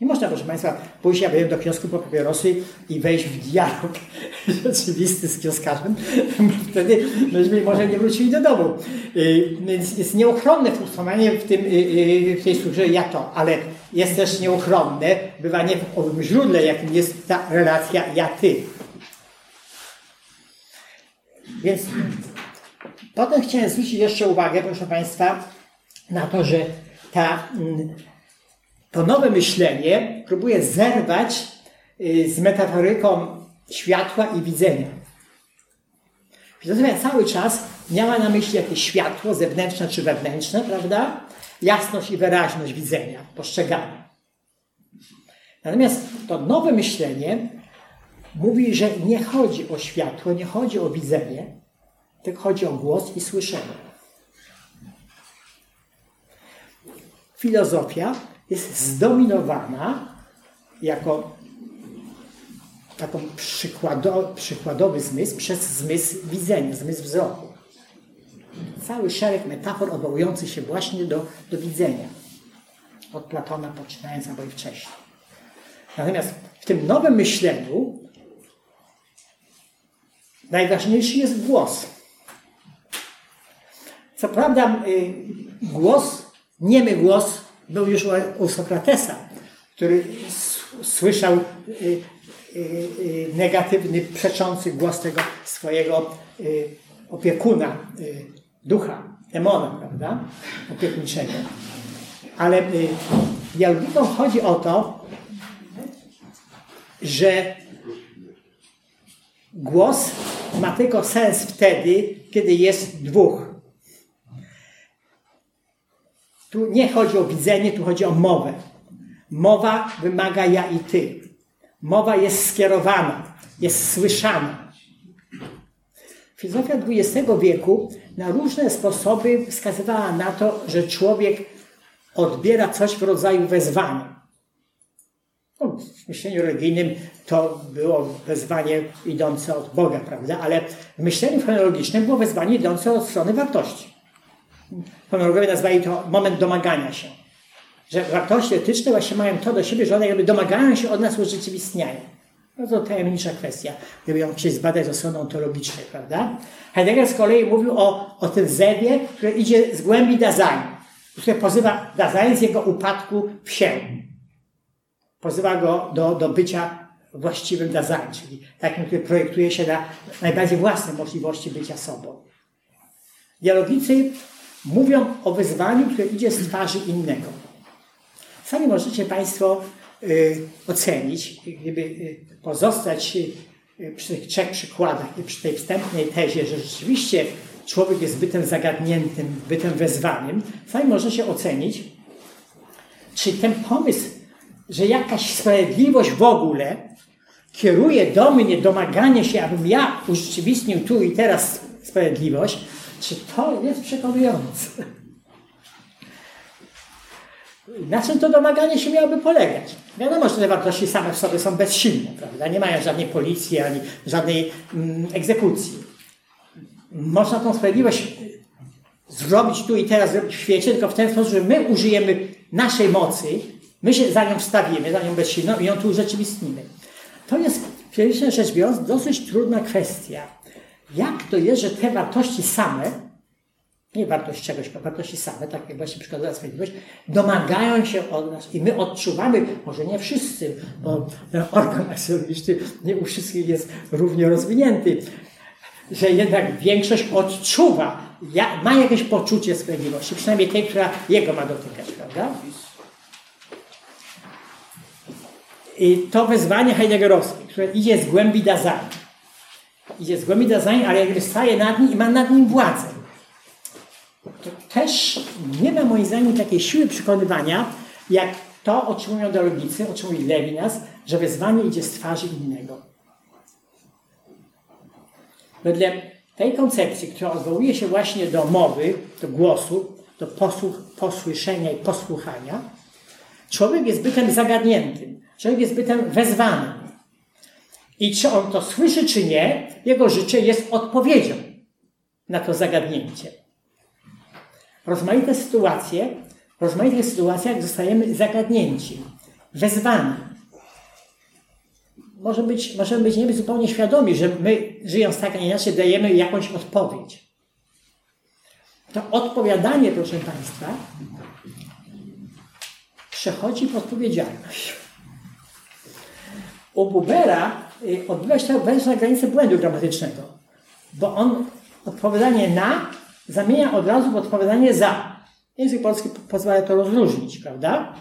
Nie można, proszę Państwa, pójść ja do kiosku po papierosy i wejść w dialog rzeczywisty z kioskarzem. Wtedy myśmy może nie wrócili do domu. Y, więc jest nieuchronne funkcjonowanie w, tym, y, w tej strukturze ja to, ale jest też nieuchronne bywanie w owym źródle, jakim jest ta relacja ja-ty. Więc potem chciałem zwrócić jeszcze uwagę, proszę Państwa, na to, że ta mm, to nowe myślenie próbuje zerwać y, z metaforyką światła i widzenia. Filozofia cały czas miała na myśli jakieś światło zewnętrzne czy wewnętrzne, prawda? Jasność i wyraźność widzenia, postrzegania. Natomiast to nowe myślenie mówi, że nie chodzi o światło, nie chodzi o widzenie, tylko chodzi o głos i słyszenie. Filozofia jest zdominowana jako taką przykłado, przykładowy zmysł przez zmysł widzenia, zmysł wzroku. Cały szereg metafor odwołujących się właśnie do, do widzenia. Od Platona poczynając albo i wcześniej. Natomiast w tym nowym myśleniu najważniejszy jest głos. Co prawda y, głos, niemy głos był już u Sokratesa, który słyszał y, y, negatywny, przeczący głos tego swojego opiekuna, ducha, demona, prawda, opiekuńczego. Ale dialogikom chodzi o to, że głos ma tylko sens wtedy, kiedy jest dwóch. Tu nie chodzi o widzenie, tu chodzi o mowę. Mowa wymaga ja i ty. Mowa jest skierowana, jest słyszana. Filozofia XX wieku na różne sposoby wskazywała na to, że człowiek odbiera coś w rodzaju wezwania. No, w myśleniu religijnym to było wezwanie idące od Boga, prawda? Ale w myśleniu chronologicznym było wezwanie idące od strony wartości. Chronologowie nazwali to moment domagania się. Że wartości etyczne właśnie mają to do siebie, że one jakby domagają się od nas urzeczywistniania. No to tajemnicza kwestia, gdyby ją chcieć zbadać ze strony ontologicznej, prawda? Heidegger z kolei mówił o, o tym zewie, które idzie z głębi Dasein, które pozywa Dasein z jego upadku w się pozywa go do, do bycia właściwym Dasein, czyli takim, który projektuje się na najbardziej własne możliwości bycia sobą. Dialogicy mówią o wyzwaniu, które idzie z twarzy innego. Sami możecie Państwo y, ocenić, gdyby y, pozostać y, przy tych trzech przykładach i przy tej wstępnej tezie, że rzeczywiście człowiek jest bytem zagadniętym, bytem wezwanym, sami możecie ocenić, czy ten pomysł że jakaś sprawiedliwość w ogóle kieruje do mnie domaganie się, abym ja urzeczywistnił tu i teraz sprawiedliwość, czy to jest przekonujące? Na czym to domaganie się miałoby polegać? Wiadomo, że te wartości same w sobie są bezsilne, prawda? Nie mają żadnej policji ani żadnej mm, egzekucji. Można tą sprawiedliwość zrobić tu i teraz w świecie, tylko w ten sposób, że my użyjemy naszej mocy, My się za nią wstawimy, za nią bezsilną i ją tu urzeczywistnimy. To jest, pierwotnie rzecz biorąc, dosyć trudna kwestia. Jak to jest, że te wartości same, nie wartość czegoś, tylko wartości same, tak jak właśnie przykładowa sprawiedliwość, domagają się od nas i my odczuwamy, może nie wszyscy, bo ten organ aksjologiczny nie u wszystkich jest równie rozwinięty, że jednak większość odczuwa, ma jakieś poczucie sprawiedliwości, przynajmniej tej, która jego ma dotykać, prawda? To wezwanie heideggerowskie, które idzie z głębi Dasein. Idzie z głębi Dasein, ale jakby staje nad nim i ma nad nim władzę. To też nie ma moim zdaniem takiej siły przekonywania, jak to, o czym mówią dialogicy, o czym mówi Lewinas, że wezwanie idzie z twarzy innego. Wedle tej koncepcji, która odwołuje się właśnie do mowy, do głosu, do posłuch, posłyszenia i posłuchania, człowiek jest bytem zagadniętym. Człowiek jest bytem wezwanym. I czy on to słyszy, czy nie, jego życie jest odpowiedzią na to zagadnięcie. Rozmaite sytuacje, w rozmaitych sytuacjach zostajemy zagadnięci, wezwani. Może być, możemy być nie być zupełnie świadomi, że my, żyjąc tak, a inaczej, dajemy jakąś odpowiedź. To odpowiadanie, proszę Państwa, przechodzi w odpowiedzialność. U Bubera y, odbywa się wręcz na granicy błędu gramatycznego, bo on odpowiadanie na zamienia od razu w odpowiadanie za. Język polski pozwala to rozróżnić, prawda?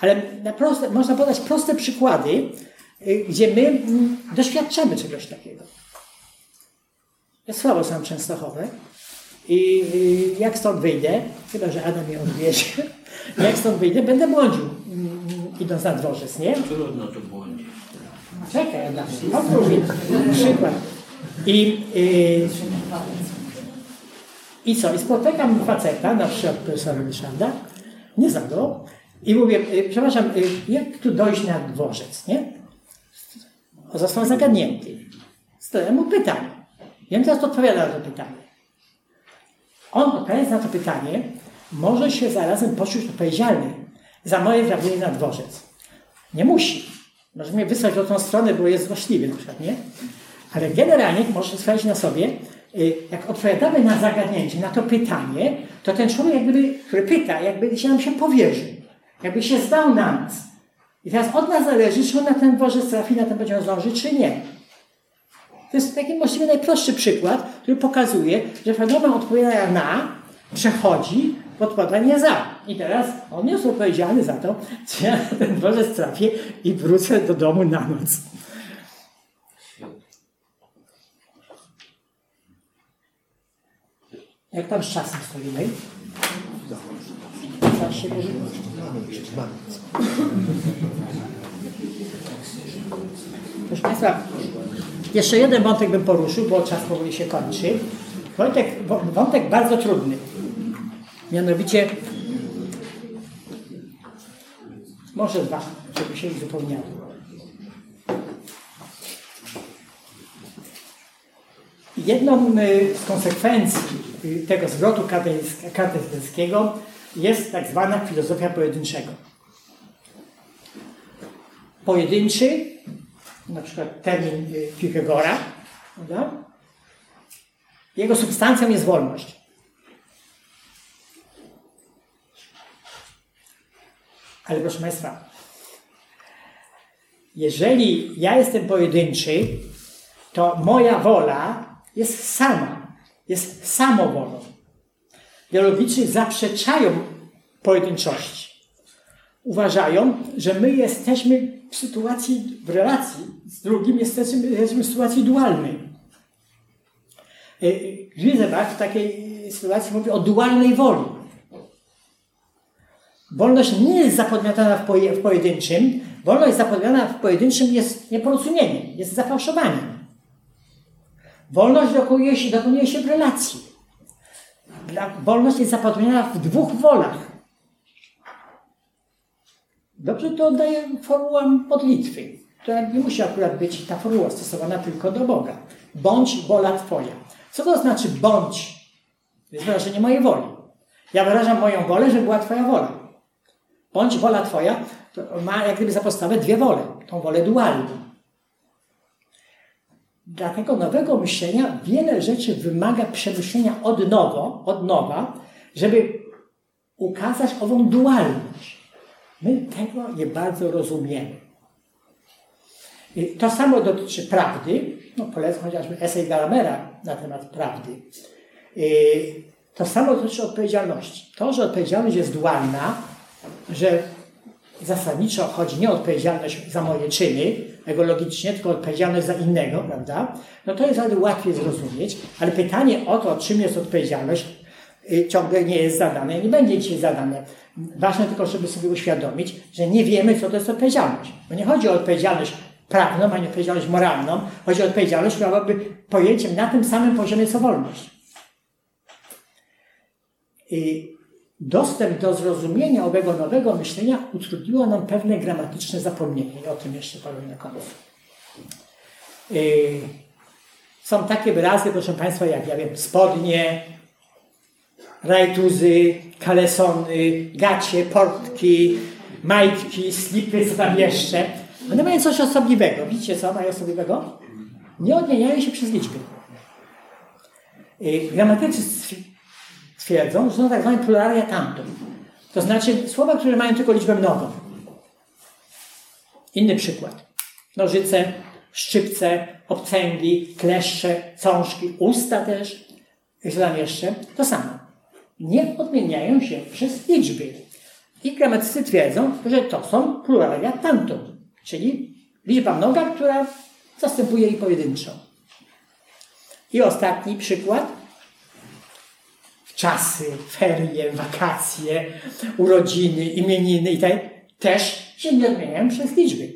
Ale proste, można podać proste przykłady, y, gdzie my mm, doświadczamy czegoś takiego. Ja słabo sam Częstochowe i y, jak stąd wyjdę, chyba że Adam mnie odwiezie, jak stąd wyjdę, będę błądził, mm, idąc na dworzec, nie? Trudno tu błądzić. Czekaj, Adam, oprócz przykład. I, y, I co? I spotykam faceta, na przykład profesora Ryszarda, nie znam go, i mówię, y, przepraszam, y, jak tu dojść na dworzec, nie? Został zagadnięty. Stawiam mu pytanie. I on teraz odpowiada na to pytanie. On odpowiadając na to pytanie, może się zarazem poczuć odpowiedzialny za moje trafienie na dworzec. Nie musi. Może mnie wysłać w tą stronę, bo jest złośliwy na przykład, nie? Ale generalnie może sprawdzić na sobie, y, jak odpowiadamy na zagadnięcie, na to pytanie, to ten człowiek, jakby, który pyta, jakby się nam się powierzył. Jakby się zdał na nas. I teraz od nas zależy, czy on na ten dworzec trafi, na ten pociąg zdąży, czy nie. To jest taki możliwie najprostszy przykład, który pokazuje, że fenomen odpowiadania na przechodzi w odpowiadanie za. I teraz on jest odpowiedzialny za to, czy ja ten dworzec trafię i wrócę do domu na noc. Jak tam z czasem stoimy? Czas się. Proszę Państwa, jeszcze jeden wątek bym poruszył, bo czas powoli się kończy. Wątek, wątek bardzo trudny. Mianowicie, może dwa, żeby się ich zupełniało. Jedną y, z konsekwencji y, tego zwrotu katezyckiego jest tak zwana filozofia pojedynczego. Pojedynczy, na przykład termin y, Kierkegaarda, prawda? jego substancją jest wolność. Ale proszę Państwa, jeżeli ja jestem pojedynczy, to moja wola jest sama, jest samowolą. Dialogicy zaprzeczają pojedynczości. Uważają, że my jesteśmy w sytuacji, w relacji z drugim, jesteśmy, jesteśmy w sytuacji dualnej. Grisebach w takiej sytuacji mówi o dualnej woli. Wolność nie jest zapodmiotana w, poje, w pojedynczym. Wolność zapodmiotana w pojedynczym jest nieporozumieniem, jest zafałszowaniem. Wolność dokonuje się, dokonuje się w relacji. Wolność jest zapodmiotana w dwóch wolach. Dobrze to oddaje formuła modlitwy, która nie musi akurat być ta formuła stosowana tylko do Boga. Bądź wola Twoja. Co to znaczy bądź? To jest wyrażenie mojej woli. Ja wyrażam moją wolę, żeby była Twoja wola. Bądź wola Twoja ma jak gdyby za podstawę dwie wole. Tą wolę dualną. Dla tego nowego myślenia wiele rzeczy wymaga przemyślenia od, nowo, od nowa, żeby ukazać ową dualność. My tego nie bardzo rozumiemy. I to samo dotyczy prawdy. No, polecam chociażby esej Galamera na temat prawdy. I to samo dotyczy odpowiedzialności. To, że odpowiedzialność jest dualna, że zasadniczo chodzi nie o odpowiedzialność za moje czyny, logicznie, tylko odpowiedzialność za innego, prawda? No to jest ale łatwiej zrozumieć, ale pytanie o to, czym jest odpowiedzialność, y, ciągle nie jest zadane i nie będzie dzisiaj zadane. Ważne tylko, żeby sobie uświadomić, że nie wiemy, co to jest odpowiedzialność. Bo nie chodzi o odpowiedzialność prawną, ani odpowiedzialność moralną. Chodzi o odpowiedzialność, która byłaby pojęciem na tym samym poziomie, co wolność. I dostęp do zrozumienia owego nowego myślenia utrudniło nam pewne gramatyczne zapomnienie. I o tym jeszcze powiem na końcu. Y, są takie wyrazy, proszę Państwa, jak ja wiem, spodnie, rajtuzy, kalesony, gacie, portki, majtki, slipy, co tam jeszcze. One mają coś osobliwego. Widzicie, co mają osobliwego? Nie odmieniają się przez liczby. Y, gramatycy twierdzą, że są tak zwane pluralia tantum. To znaczy słowa, które mają tylko liczbę mnogą. Inny przykład. Nożyce, szczypce, obcęgi, kleszcze, cążki, usta też, co tam jeszcze, to samo. Nie odmieniają się przez liczby. I gramatycy twierdzą, że to są pluralia tantum, czyli liczba mnoga, która zastępuje jej pojedynczą. I ostatni przykład. Czasy, ferie, wakacje, urodziny, imieniny i tak też się nie odmieniają przez liczby.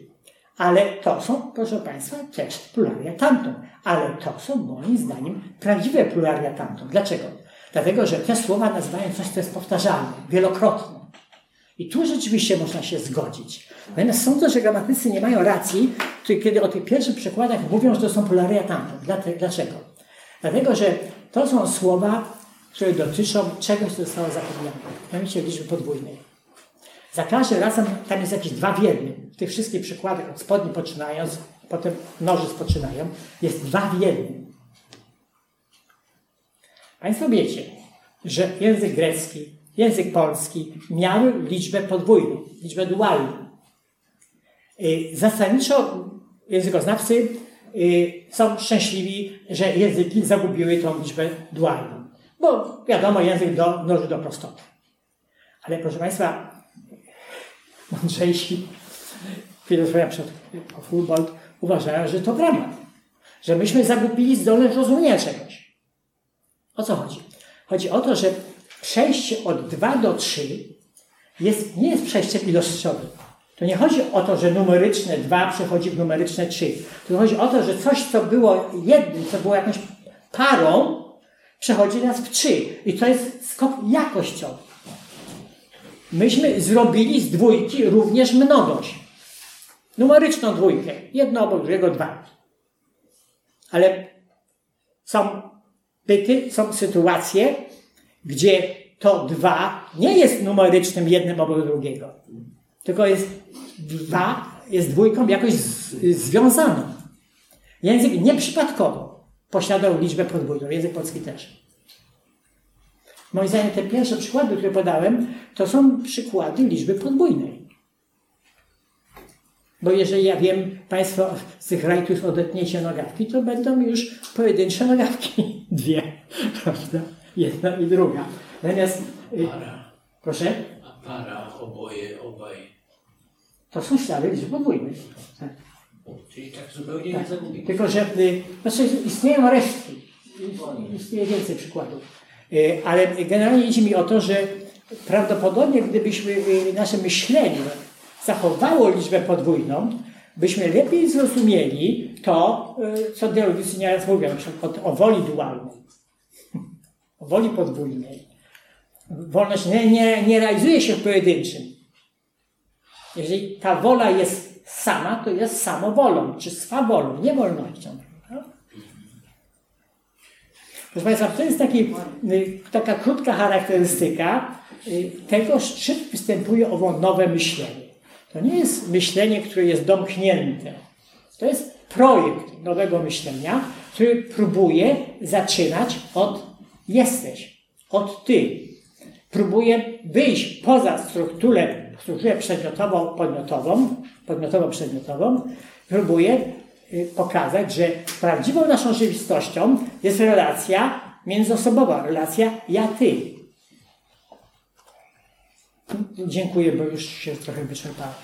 Ale to są, proszę Państwa, też pluralia tantum. Ale to są moim zdaniem prawdziwe pluralia tantum. Dlaczego? Dlatego, że te słowa nazywają coś, co jest powtarzalne, wielokrotne. I tu rzeczywiście można się zgodzić. Natomiast sądzę, że gramatycy nie mają racji, kiedy o tych pierwszych przykładach mówią, że to są pluralia tantum. Dlaczego? Dlatego, że to są słowa, które dotyczą czegoś, co zostało zapomniane, mianowicie liczby podwójnej. Za każdym razem tam jest jakieś dwa w jednym. W tych wszystkich przykładach, od spodni poczynając, potem noży spoczynają, jest dwa w jednym. Państwo wiecie, że język grecki, język polski miały liczbę podwójną, liczbę dualną. Y, zasadniczo językoznawcy y, są szczęśliwi, że języki zagubiły tą liczbę dualną. Bo wiadomo, język do, dąży do prostoty. Ale proszę Państwa, mądrzejsi filozofowie, na przykład uważają, że to dramat. Że myśmy zagubili zdolność rozumienia czegoś. O co chodzi? Chodzi o to, że przejście od 2 do 3 jest, nie jest przejściem ilościowym. To nie chodzi o to, że numeryczne 2 przechodzi w numeryczne 3. To chodzi o to, że coś, co było jednym, co było jakąś parą, przechodzi nas w 3. I to jest skok jakościowy. Myśmy zrobili z dwójki również mnogość. Numeryczną dwójkę. Jedno obok drugiego dwa. Ale są byty, są sytuacje, gdzie to dwa nie jest numerycznym jednym obok drugiego, tylko jest dwa, jest dwójką jakoś z, związaną. Język nieprzypadkowo posiadał liczbę podwójną, język polski też. Moim zdaniem te pierwsze przykłady, które podałem, to są przykłady liczby podwójnej. Bo jeżeli ja wiem, Państwo z tych rajtów odetniecie nogawki, to będą już pojedyncze nogawki. Dwie, prawda? Jedna i druga. Natomiast... Y, para. Proszę? A para, oboje, obaj. To są ślady liczby podwójnej. Tak. Czyli tak zupełnie tak. nie Tylko, że y, znaczy istnieją resztki. Istnieje więcej przykładów. Y, ale generalnie idzie mi o to, że prawdopodobnie gdybyśmy nasze myślenie zachowało liczbę podwójną, byśmy lepiej zrozumieli to, co dialogicy nieraz mówią, na przykład o woli dualnej woli podwójnej. Wolność nie, nie, nie realizuje się w pojedynczym. Jeżeli ta wola jest sama, to jest samowolą, czy swawolą, nie wolnością. Proszę Państwa, to jest taki, y, taka krótka charakterystyka y, tego, z czym występuje owo nowe myślenie. To nie jest myślenie, które jest domknięte. To jest projekt nowego myślenia, który próbuje zaczynać od jesteś, od ty. Próbuje wyjść poza strukturę, strukturę przedmiotową, podmiotową, podmiotowo-przedmiotową, próbuje y, pokazać, że prawdziwą naszą rzeczywistością jest relacja międzyosobowa, relacja ja-ty. Dziękuję, bo już się trochę wyczerpałem.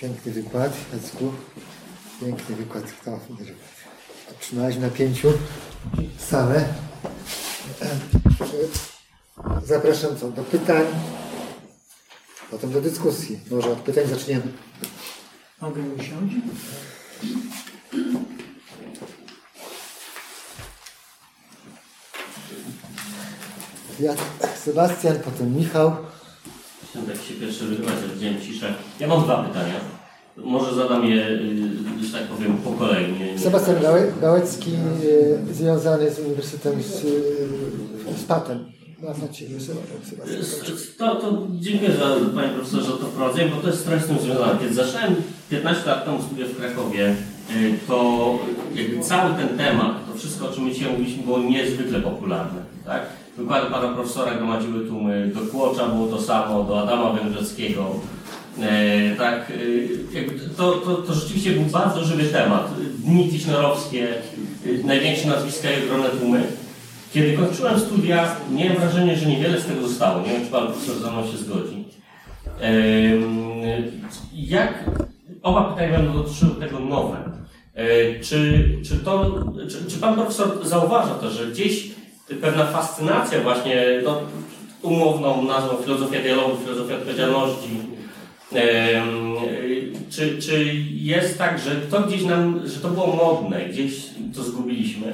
Piękny wykład, Jacku. Piękny wykład. To, trzymałeś na pięciu salę. Zapraszam co, do pytań, potem do dyskusji. Może od pytań zaczniemy. Mogę usiąść? Ja, Sebastian, potem Michał. Chciałem tak się pierwszy wyrywać, że widziałem ciszę. Ja mam dwa pytania. Może zadam je, y, że tak powiem, po kolei. Nie, nie Sebastian Gałecki, y, związany z Uniwersytetem z, y, z Patem. To, to dziękuję za, Panie Profesorze za to wprowadzenie, bo to jest trochę z tym związane. Kiedy zacząłem 15 lat temu studia w Krakowie, to jakby cały ten temat, to wszystko, o czym my dzisiaj mówiliśmy, było niezwykle popularne. Tak? Wykłady pana profesora gromadziły tłumy, do Kłocza było to samo, do Adama Węgrzeckiego. E, tak, e, to, to, to rzeczywiście był bardzo żywy temat. Dni tischnerowskie, e, największe nazwiska i ogromne tłumy. Kiedy kończyłem studia, miałem wrażenie, że niewiele z tego zostało. Nie wiem, czy pan profesor ze mną się zgodzi. Jak oba pytania będą dotyczyły tego nowe. Czy, czy, to, czy, czy pan profesor zauważa to, że gdzieś pewna fascynacja właśnie no, umowną nazwą filozofia dialogu, filozofia odpowiedzialności, czy, czy jest tak, że to gdzieś nam, że to było modne, gdzieś to zgubiliśmy?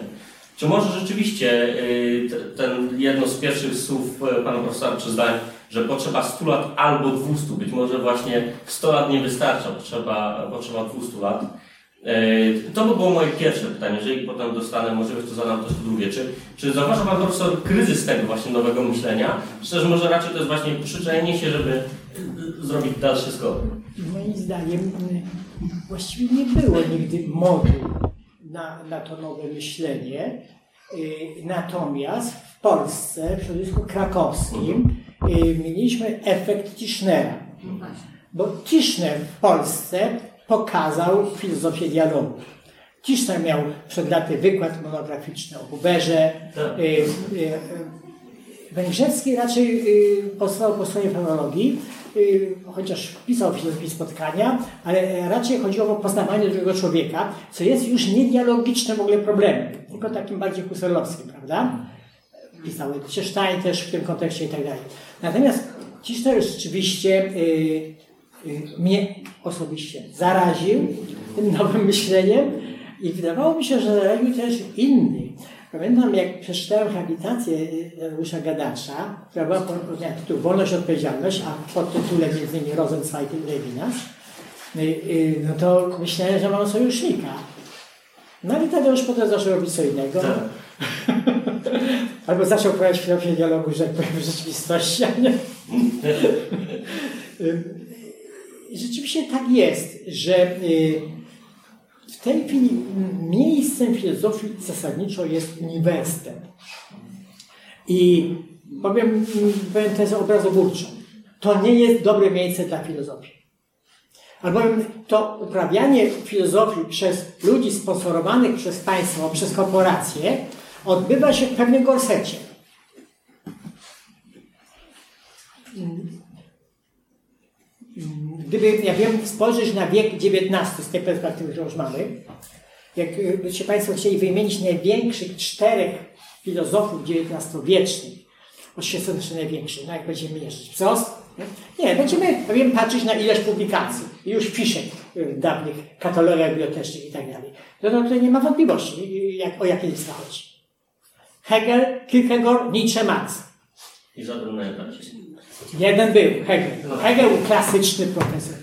Czy może rzeczywiście y, te- ten jedno z pierwszych słów e, pana profesora czy zdań, że potrzeba 100 lat albo 200, być może właśnie 100 lat nie wystarcza, potrzeba, potrzeba 200 lat. E, To by było moje pierwsze pytanie, jeżeli potem dostanę możliwość, to zadam też drugie. Czy, czy zauważa pan profesor kryzys tego właśnie nowego myślenia? Że może raczej to jest właśnie przyczajenie się, żeby zrobić dalszy skok. Moim zdaniem mm, właściwie nie było nigdy mody na, na to nowe myślenie. Y, Natomiast w Polsce, w środowisku krakowskim, y, mieliśmy efekt Tischnera. Bo Tischner w Polsce pokazał filozofię dialogu. Tischner miał przed laty wykład monograficzny o Huberze. Tak. Y, Węgrzewski raczej powstał po stronie fenologii, chociaż pisał filozofii spotkania, ale raczej chodziło o poznawanie drugiego człowieka, co jest już nie dialogicznym w ogóle problemem, tylko takim bardziej husserlowskim, prawda? Pisał Stein też w tym kontekście i tak dalej. Natomiast Tischner rzeczywiście y, y, mnie osobiście zaraził tym nowym myśleniem i wydawało mi się, że zaraził też innych. Pamiętam, jak przeczytałem habilitację Janusza Gadacza, która była pod miała tytuł Wolność Odpowiedzialność, a pod tytule między innymi Rosenzweig i Lewinas, y, y, no to myślałem, że mam sojusznika. No ale Tadeusz potem zaczął robić co innego. Tak. Albo zaczął prowadzić filozofię dialogu, że tak powiem, w rzeczywistości, a nie. Rzeczywiście tak jest, że w tej chwili miejscem filozofii zasadniczo jest uniwersytet. I powiem, powiem tezę obrazoburczą. To nie jest dobre miejsce dla filozofii. Albowiem to uprawianie filozofii przez ludzi sponsorowanych przez państwo, przez korporacje, odbywa się w pewnym gorsecie. Gdyby, ja wiem, spojrzeć na wiek XIX z tej perspektywy, którą już mamy, jakbyście Państwo chcieli wymienić największych czterech filozofów XIX-wiecznych, oświeconych czy największych, no jak będziemy mierzyć wzrost, nie? będziemy, wiem, patrzeć na ilość publikacji, już fiszek y, dawnych, katalogach bibliotecznych i tak dalej. No to tutaj nie ma wątpliwości, jak, o jakie lista chodzi. Hegel, Kierkegaard, Nietzsche, Marx. I żaden na etacie. Jeden był, Hegel. Hegel był klasyczny profesor.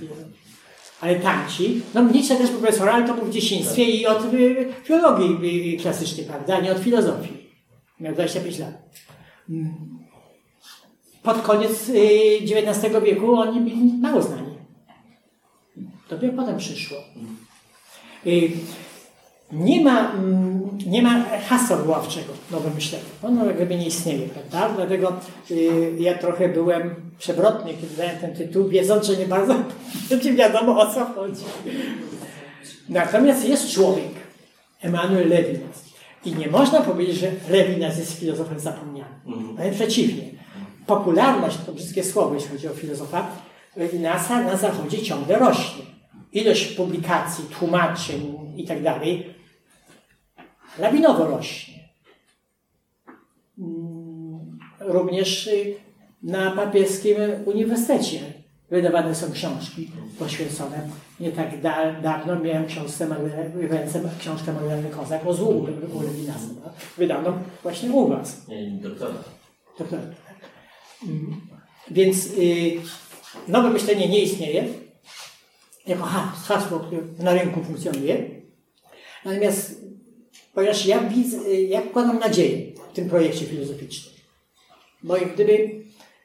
Ale tamci, no Nietzsche też był profesor, ale to był w dzieciństwie i od y, filologii y, klasycznej, prawda, nie od filozofii. Miał 25 lat. Mm. Pod koniec y, XIX wieku oni byli mało znani. Dopiero potem przyszło. Y, nie ma, mm, nie ma hasła wyławczego nowe myślenie. Ono jak gdyby nie istnieje, prawda? Dlatego y, ja trochę byłem przewrotny, kiedy dałem ten tytuł, wiedząc, że nie bardzo będzie wiadomo o co chodzi. Natomiast jest człowiek, Emanuel Levinas. I nie można powiedzieć, że Levinas jest filozofem zapomnianym. Ale przeciwnie. Popularność, to brzydkie słowo, jeśli chodzi o filozofa, Levinasa na Zachodzie ciągle rośnie. Ilość publikacji, tłumaczeń i lawinowo rośnie. Mm, Również na papieskim uniwersytecie wydawane są książki poświęcone. Nie tak da, dawno miałem książkę, w ręce książkę Magdaleny Kozak o złu u Levinasa, no, wydaną właśnie u Was. Nie, doktora. Doktor. Mm. Więc y, nowe myślenie nie istnieje jako ha- hasło, które na rynku funkcjonuje. Natomiast ponieważ ja widzę, ja wkładam nadzieję w tym projekcie filozoficznym. Bo jak gdyby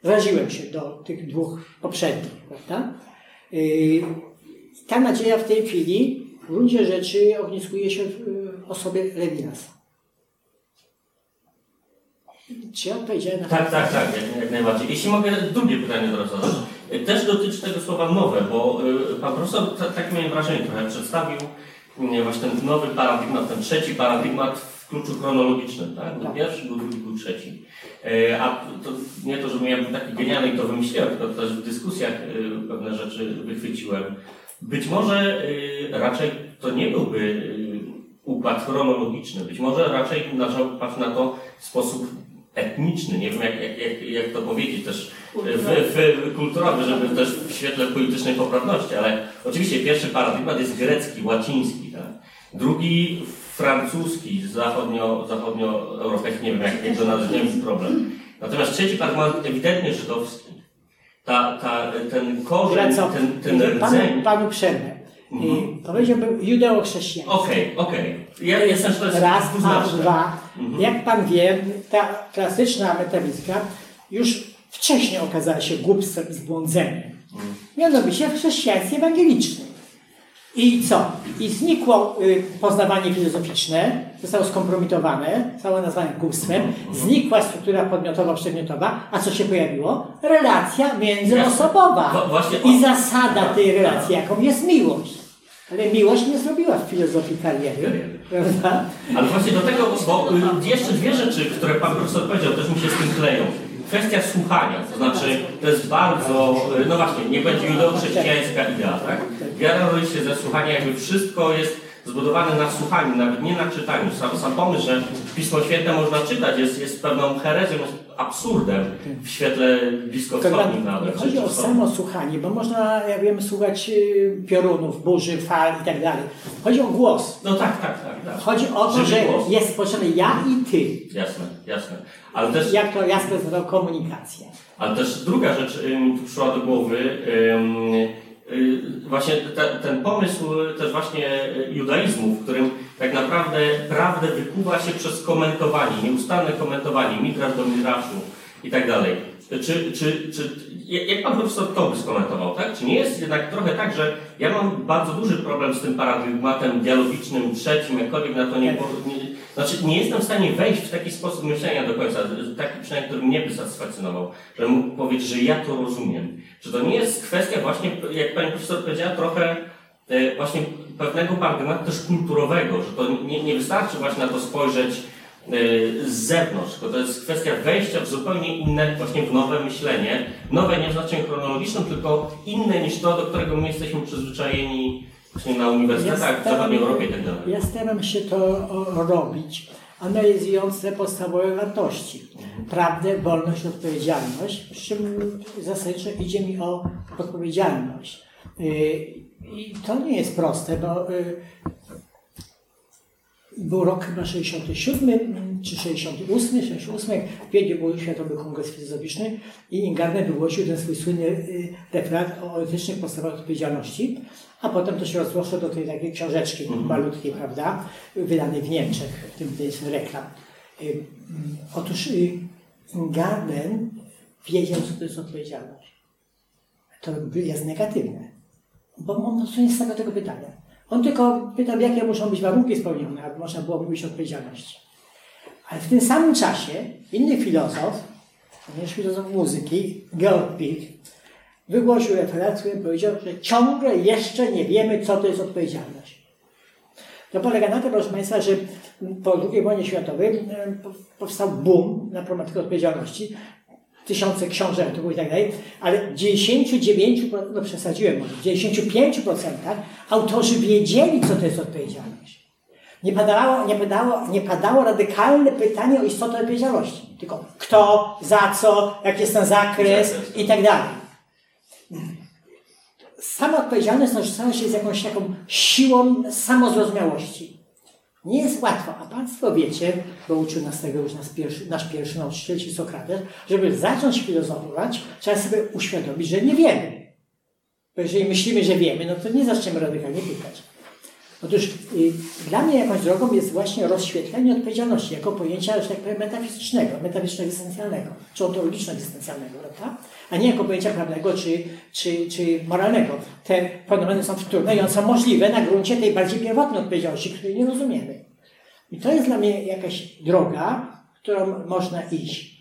wraziłem się do tych dwóch poprzednich, prawda? Y, Ta nadzieja w tej chwili w gruncie rzeczy ogniskuje się w osobie Levinasa. Czy ja odpowiedziałem na Tak, tak, tak, jak, najbardziej. Jeśli mogę drugie pytanie teraz zadać. też dotyczy tego słowa nowe, bo y, pan profesor, ta- takie miałem wrażenie, trochę przedstawił właśnie ten nowy paradygmat, ten trzeci paradygmat w kluczu chronologicznym, tak? Był Tak. pierwszy, był drugi, był trzeci. Y, A to nie to, żebym ja był taki genialny i to wymyśliłem, tylko też w dyskusjach y, pewne rzeczy wychwyciłem. Być może y, raczej to nie byłby układ chronologiczny, być może raczej należało patrzeć na to w sposób etniczny, nie wiem jak, jak, jak, to powiedzieć też w, w, kulturowy, żeby też w świetle politycznej poprawności, ale oczywiście pierwszy paradygmat jest grecki, łaciński, tak? drugi francuski, zachodnio, zachodnioeuropejski, nie wiem jak, jak to nazwać, nie wiem problem. Natomiast trzeci paradygmat ewidentnie żydowski. Ta, ta, ten korzeń, ten, ten panu, rdzeń. panu przerwę. Mhm. I Powiedziałbym judeo-chrześcijaństwo. Okej, okej. Ja jestem, to jest Raz, a dwa. Mhm. Jak pan wie, ta klasyczna metafizyka już wcześniej okazała się głupstwem i zbłądzeniem. Mhm. Mianowicie w chrześcijaństwie ewangelicznym. I co? I znikło y, poznawanie filozoficzne, zostało skompromitowane, zostało nazwane głupstwem, znikła struktura podmiotowo-przedmiotowa, a co się pojawiło? Relacja międzyosobowa. I zasada tej relacji, jaką jest miłość. Ale miłość nie zrobiła w filozofii kariery, prawda? Ale właśnie do tego, bo y, jeszcze dwie rzeczy, które pan profesor powiedział, też mi się z tym kleją. Kwestia słuchania, to znaczy to jest bardzo, y, no właśnie, nie będzie judeo-chrześcijańska idea, tak? Wiara rodzi się ze słuchania, jakby wszystko jest zbudowane na słuchaniu, nawet nie na czytaniu. Sam, sam pomysł, że Pismo Święte można czytać jest, jest pewną herezją, jest absurdem w świetle bliskowschodnim nawet. chodzi o samo słuchanie, bo można, jak wiemy, słuchać y, piorunów, burzy, fal i tak dalej. Chodzi o głos. No tak, tak, tak. tak. Chodzi o to, Żywy że głos. jest potrzebny ja i ty. Jasne, jasne. Ale też Jak to jasno nazywał komunikacja. Ale też druga rzecz mi tu przyszła do głowy. ym, Właśnie te, ten pomysł y, też właśnie y, judaizmu, w którym tak naprawdę prawdę wykuwa się przez komentowanie, nieustanne komentowanie, midrash do midraszu i tak dalej. Czy, czy, czy, jak pan profesor to by skomentował, tak? Czy nie jest jednak trochę tak, że ja mam bardzo duży problem z tym paradygmatem dialogicznym, trzecim, jakkolwiek na to nie, nie znaczy nie jestem w stanie wejść w taki sposób myślenia do końca, taki przynajmniej, który mnie by satysfakcjonował, że mógł powiedzieć, że ja to rozumiem. Czy to nie jest kwestia właśnie, jak pani profesor powiedziała, trochę e, właśnie pewnego paradygmatu też kulturowego, że to nie, nie wystarczy właśnie na to spojrzeć e, z zewnątrz, tylko to jest kwestia wejścia w zupełnie inne, właśnie w nowe myślenie. Nowe nie w znaczeniu chronologicznym, tylko inne niż to, do którego my jesteśmy przyzwyczajeni właśnie na uniwersytetach w zachodniej Europie i tak dalej. ja staram się to robić, analizując te podstawowe wartości. Prawdę, wolność, odpowiedzialność, przy czym zasadniczo idzie mi o odpowiedzialność. Y, I to nie jest proste, bo y, był rok chyba 67 czy 68, 68, w Wiedniu był Światowy Kongres Filozoficzny i Ingarden wygłosił ten swój słynny y, referat o etycznych podstawach odpowiedzialności, a potem to się rozrosło do tej takiej książeczki malutkiej, prawda, wydanej w Niemczech, w tym jest reklam. Y, mm, Otóż y, Ingarden wiedział, co to jest odpowiedzialność. To jest negatywne, bo on co nie stawia tego pytania. On tylko pytał, jakie muszą być warunki spełnione, aby można było mówić o odpowiedzialności. Ale w tym samym czasie inny filozof, również filozof muzyki, Georg Pick, wygłosił referat, w którym powiedział, że ciągle jeszcze nie wiemy, co to jest odpowiedzialność. To polega na tym, proszę Państwa, że po II wojnie światowej e, powstał boom na problematykę odpowiedzialności. Tysiące książek, artykułów i tak dalej, ale w 99%, no przesadziłem może, w 95% autorzy wiedzieli, co to jest odpowiedzialność. Nie padało, nie, padało, nie padało radykalne pytanie o istotę odpowiedzialności. Tylko kto, za co, jaki jest ten zakres i tak dalej. Sama odpowiedzialność narzucała się z jakąś taką siłą samozrozumiałości. Nie jest łatwo, a Państwo wiecie, bo uczył nas tego już nasz pierwszy, nasz pierwszy nauczyciel, czyli Sokrates, żeby zacząć filozofować, trzeba sobie uświadomić, że nie wiemy. Bo jeżeli myślimy, że wiemy, no to nie zaczniemy radykalnie pytać. Otóż y, dla mnie jakąś drogą jest właśnie rozświetlenie odpowiedzialności jako pojęcia, że tak powiem, metafizycznego, metafizyczno-egzystencjalnego, czy ontologiczno-egzystencjalnego, prawda? A nie jako pojęcia prawnego czy, czy, czy moralnego. Te fenomeny są wtórne i one są możliwe na gruncie tej bardziej pierwotnej odpowiedzialności, której nie rozumiemy. I to jest dla mnie jakaś droga, którą można iść.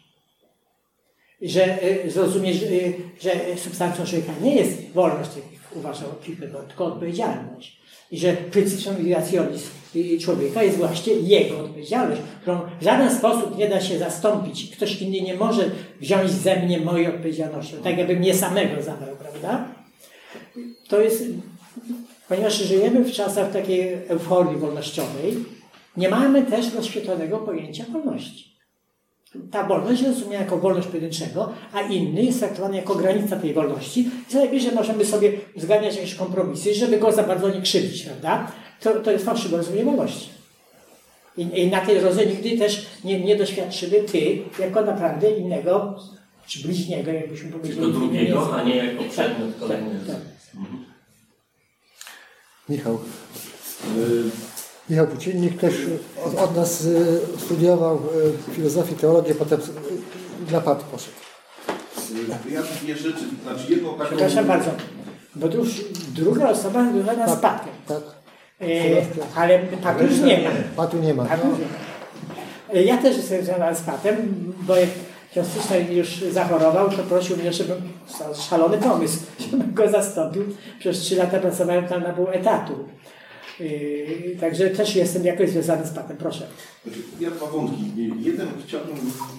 że y, zrozumieć, y, że substancją człowieka nie jest wolność, tak jak uważał Kierkegaard, tylko odpowiedzialność. I że pryncypium racjonizm człowieka jest właśnie jego odpowiedzialność, którą w żaden sposób nie da się zastąpić. Ktoś inny nie może wziąć ze mnie mojej odpowiedzialności, tak jakby mnie samego zabrał, prawda? To jest, ponieważ żyjemy w czasach takiej euforii wolnościowej, nie mamy też rozświetlonego pojęcia wolności. Ta wolność jest rozumiana jako wolność pojedynczego, a inny jest traktowany jako granica tej wolności. I sobie że możemy sobie zganiać jakieś kompromisy, żeby go za bardzo nie krzywdzić, prawda? To, to jest fałszywe rozumienie wolności. I, I, na tej drodze nigdy też nie, nie doświadczymy ty, jako naprawdę innego, czy bliźniego, jakbyśmy powiedzieli. Tylko drugiego, a nie jako przedmiot kolejny. Tak, tak. Mhm. Michał. Michał Pucinnik też od, od nas y, studiował y, filozofię, teologię, potem na PAD poszedł. Ja dwie rzeczy, znaczy jedną taką... Przepraszam bardzo, bo tu już druga osoba była na tak, Tak. E, ale patu już nie ma. Patu nie ma. Patu nie ma. Ja też jestem związany z patem, bo jak Piąstyczny już zachorował, to prosił mnie, żebym, szalony pomysł, żebym go zastąpił. Przez trzy lata pracowałem tam na pół etatu. Yy, także też jestem jakoś związany z Patem, proszę. Znaczy, ja dwa wątki. Jeden chciałbym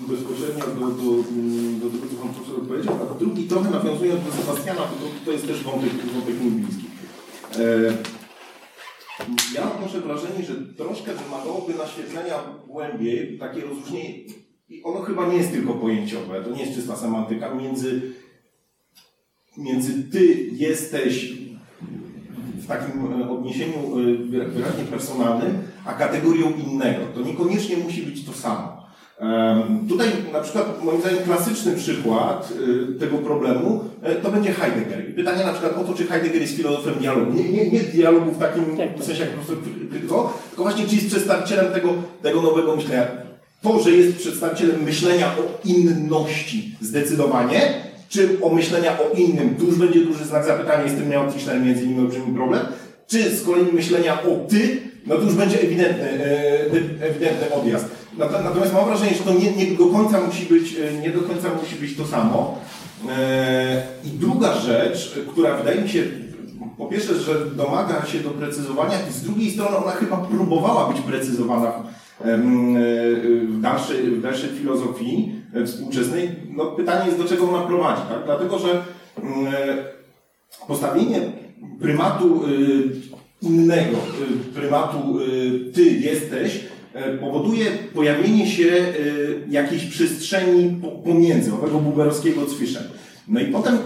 bezpośrednio do, do, do tego, co Pan profesor powiedział, a drugi trochę nawiązując do Sebastiana, to, to jest też wątek, wątek lubliński. E, ja odnoszę wrażenie, że troszkę wymagałoby naświetlenia głębiej takie rozróżnienie, i ono chyba nie jest tylko pojęciowe, to nie jest czysta semantyka, między, między ty jesteś w takim e, odniesieniu e, wyraźnie personalnym, a kategorią innego. To niekoniecznie musi być to samo. Tutaj na przykład moim zdaniem klasyczny przykład e, tego problemu to będzie Heidegger. I pytanie na przykład o to, czy Heidegger jest filozofem dialogu. Nie, nie, nie dialogu w takim w sensie jak profesor tylko, tylko właśnie czy jest przedstawicielem tego, tego nowego myślenia. To, że jest przedstawicielem myślenia o inności zdecydowanie, czy o myślenia o innym, tu już będzie duży znak zapytania, tym miał Tischler między innymi olbrzymi problem, czy z kolei myślenia o ty, no to już będzie ewidentny, e, ewidentny odjazd. Natomiast mam wrażenie, że to nie, nie do końca musi być, e, nie do końca musi być to samo. E, I druga rzecz, która wydaje mi się, po pierwsze, że domaga się doprecyzowania, i z drugiej strony ona chyba próbowała być precyzowana w dalszej, w dalszej filozofii współczesnej, no pytanie jest, do czego ona prowadzi, tak? Dlatego, że e, postawienie prymatu y, innego, prymatu ty jesteś, e, powoduje pojawienie się jakiejś przestrzeni pomiędzy, owego buberowskiego cwiszenia. No i potem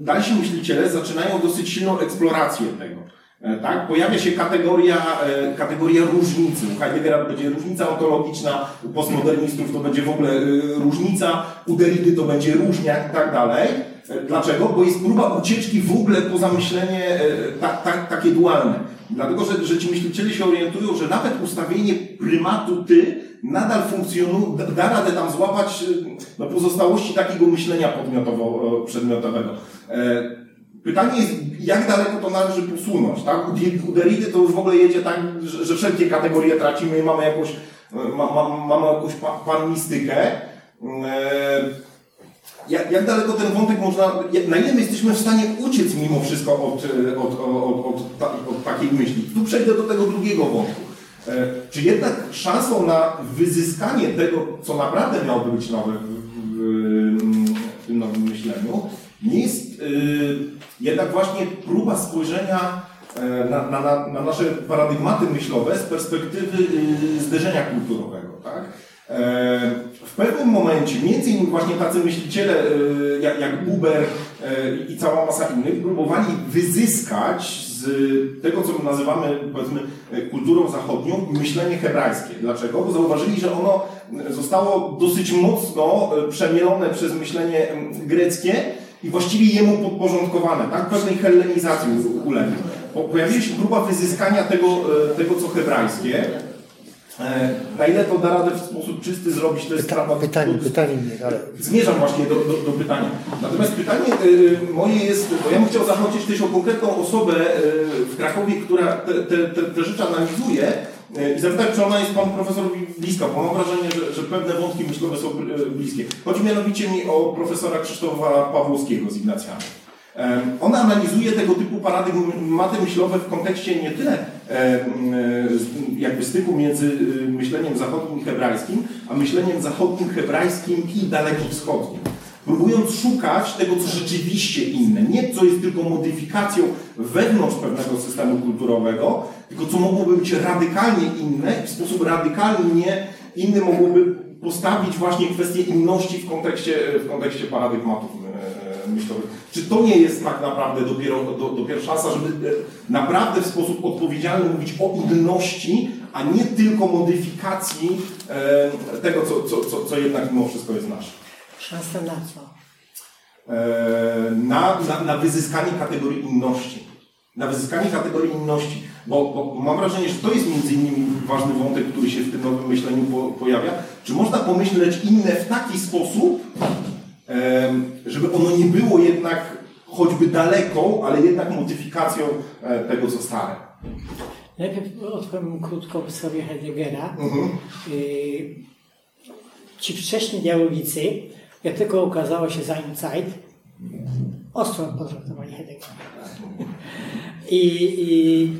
dalsi myśliciele zaczynają dosyć silną eksplorację tego. E, tak? Pojawia się kategoria, e, kategoria różnicy. U Heideggera będzie różnica ontologiczna, u postmodernistów to będzie w ogóle e, różnica, u Derrida to będzie różniak i tak dalej. Dlaczego? Bo jest próba ucieczki w ogóle po zamyślenie tak, tak, takie dualne. Dlatego, że, że ci myśliciele się orientują, że nawet ustawienie prymatu ty nadal funkcjonuje, da radę tam złapać no, pozostałości takiego myślenia podmiotowo-przedmiotowego. Pytanie jest, jak daleko to należy posunąć, tak? U Derrida to już w ogóle jedzie tak, że, że wszelkie kategorie tracimy i mamy jakąś, ma, ma, mamy jakąś panmistykę. E, jak, jak daleko ten wątek można, na ile my jesteśmy w stanie uciec mimo wszystko od, od, od, od, od takiej myśli? Tu przejdę do tego drugiego wątku. E, czy jednak szansą na wyzyskanie tego, co naprawdę miałoby być nowe w, w, w tym nowym myśleniu, nie jest y, jednak właśnie próba spojrzenia e, na, na, na, nasze paradygmaty myślowe z perspektywy y, zderzenia kulturowego. Tak? E, w pewnym momencie, między innymi właśnie tacy myśliciele y, jak, jak Buber e, i cała masa innych, próbowali wyzyskać z tego, co my nazywamy powiedzmy kulturą zachodnią, myślenie hebrajskie. Dlaczego? Bo zauważyli, że ono zostało dosyć mocno przemielone przez myślenie greckie, i właściwie jemu podporządkowane, tak? Pewnej hellenizacji uległ. Pojawiła się próba wyzyskania tego, e, tego co hebrajskie. E, na ile to da radę w sposób czysty zrobić, to jest Pyta, sprawa... Pytanie, pytanie, ale... Zmierzam właśnie do, do, do, pytania. Natomiast pytanie e, moje jest, bo ja bym chciał zahaczyć też o konkretną osobę w Krakowie, która te, te, te, te rzeczy analizuje i zapytać, czy ona jest panu profesorowi bliska, bo mam wrażenie, że, że pewne wątki myślowe są e, bliskie. Chodzi mianowicie mi o profesora Krzysztofa Pawłowskiego z Ignacjami. On analizuje tego typu paradygmaty myślowe w kontekście nie tyle e, jakby styku między myśleniem zachodnim i hebrajskim, a myśleniem zachodnim, hebrajskim i dalekim wschodnim. Próbując szukać tego, co rzeczywiście inne, nie co jest tylko modyfikacją wewnątrz pewnego systemu kulturowego, tylko co mogłoby być radykalnie inne i w sposób radykalnie inny mogłoby postawić właśnie kwestię inności w kontekście, w kontekście paradygmatów e, myślowych. Czy to nie jest tak naprawdę dopiero, do, dopiero szansa, żeby e, naprawdę w sposób odpowiedzialny mówić o inności, a nie tylko modyfikacji e, tego, co, co, co, co jednak mimo wszystko jest nasze? Szansa na co? e, na, na, na wyzyskanie kategorii inności. Na wyzyskanie kategorii inności. Bo, bo mam wrażenie, że to jest między innymi ważny wątek, który się w tym nowym myśleniu po, pojawia. Czy można pomyśleć inne w taki sposób, em, żeby ono nie było jednak choćby daleką, ale jednak modyfikacją e, tego, co stare. Najpierw odpowiem krótko o wysłowie Heideggera. Y, Ci wcześni dialogicy, jak tylko ukazało się Sein Zeit, ostro potraktowali Heideggera. I, I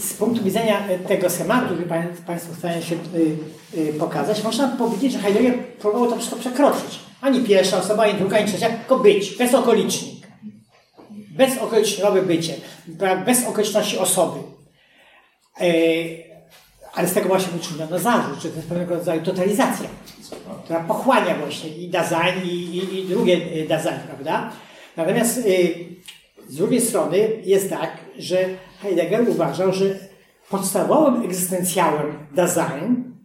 z punktu widzenia tego schematu, który pań- Państwo starają się y, y, pokazać, można powiedzieć, że Heidegger próbował to wszystko przekroczyć. Ani pierwsza osoba, ani druga, ani trzecia, tylko być, bezokolicznik. Bezokolicznikowe bycie, brak- bez okoliczności osoby. E, ale z tego właśnie wyczyniono zarzut, że to jest pewnego rodzaju totalizacja, która pochłania właśnie i Dasein, i, i, i drugie y, Dasein, prawda? Natomiast y, z drugiej strony jest tak, że Heidegger uważał, że podstawowym egzystencjałem Dasein,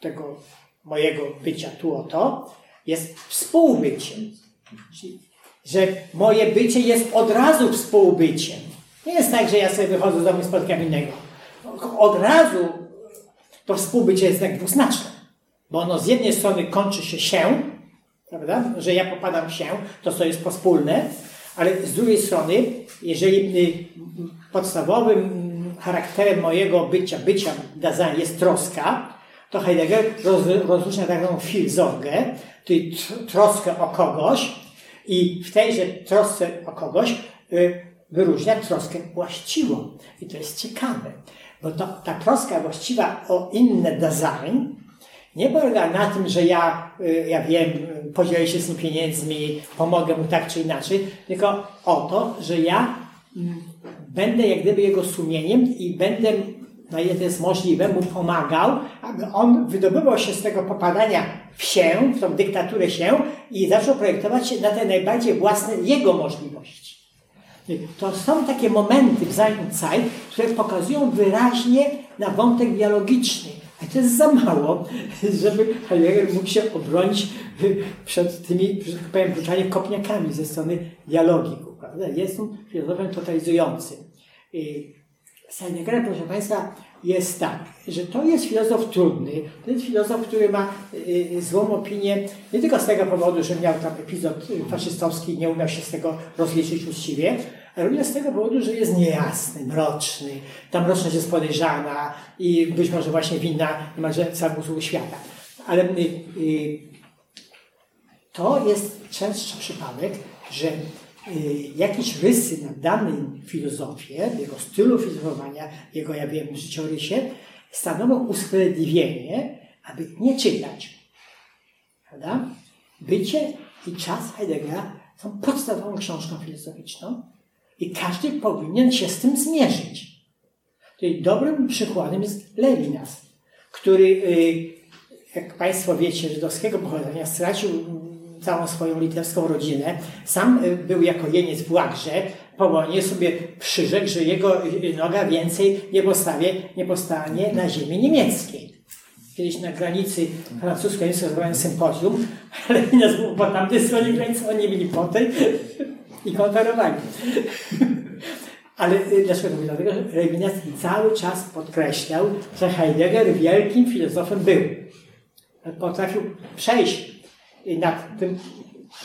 tego mojego bycia tu oto, jest współbycie. Czyli, że moje bycie jest od razu współbyciem. Nie jest tak, że ja sobie wychodzę z domu i spotykam innego. Od razu to współbycie jest tak dwuznaczne. Bo ono z jednej strony kończy się się, prawda? że ja popadam się, to co jest pospólne, ale z drugiej strony, jeżeli podstawowym charakterem mojego bycia, bycia Dasein jest troska, to Heidegger roz, rozróżnia taką filzorgę, czyli tr- troskę o kogoś i w tejże trosce o kogoś y, wyróżnia troskę właściwą. I to jest ciekawe, bo to, ta troska właściwa o inne Dasein nie polega na tym, że ja, y, ja wiem, y, podzielę się z nim pieniędzmi, pomogę mu tak czy inaczej, tylko o to, że ja mm, będę jak gdyby jego sumieniem i będę, na ile to jest możliwe, mu pomagał, aby on wydobywał się z tego popadania w się, w tą dyktaturę się i zaczął projektować się na te najbardziej własne jego możliwości. To są takie momenty w Zeit, które pokazują wyraźnie na wątek dialogiczny. To jest za mało, żeby Heidegger mógł się obronić przed tymi, że tak powiem, brutalnie kopniakami ze strony dialogiku. Prawda? Jest on filozofem totalizującym. Z Heideggera, proszę Państwa, jest tak, że to jest filozof trudny, to jest filozof, który ma y, złą opinię, nie tylko z tego powodu, że miał tam epizod y, faszystowski i nie umiał się z tego rozliczyć uczciwie, również z tego powodu, że jest niejasny, mroczny, ta mroczność jest podejrzana i być może właśnie winna niemalże złu świata. Ale y, y, to jest częstszy przypadek, że y, jakieś rysy na danej filozofii, jego stylu filozofowania, jego, ja wiem, życiorysie, stanowią usprawiedliwienie, aby nie czytać. Prawda? Bycie i czas Heideggera są podstawową książką filozoficzną i każdy powinien się z tym zmierzyć. Tutaj dobrym przykładem jest Lewinas, który, y, jak Państwo wiecie, żydowskiego pochodzenia, stracił mm, całą swoją litewską rodzinę. Sam y, był jako jeniec w Łagrze. Po wojnie sobie przyrzekł, że jego y, noga więcej nie, postawie, nie postanie na ziemi niemieckiej. Kiedyś na granicy francusko-niemieckiej zrobiłem sympozjum, ale Lewinas był po tamtej stronie granicy, oni byli po tej i konferowali. Ale y, dlaczego mówię? Dlatego, że Lewinas cały czas podkreślał, że Heidegger wielkim filozofem był. Potrafił przejść nad tym,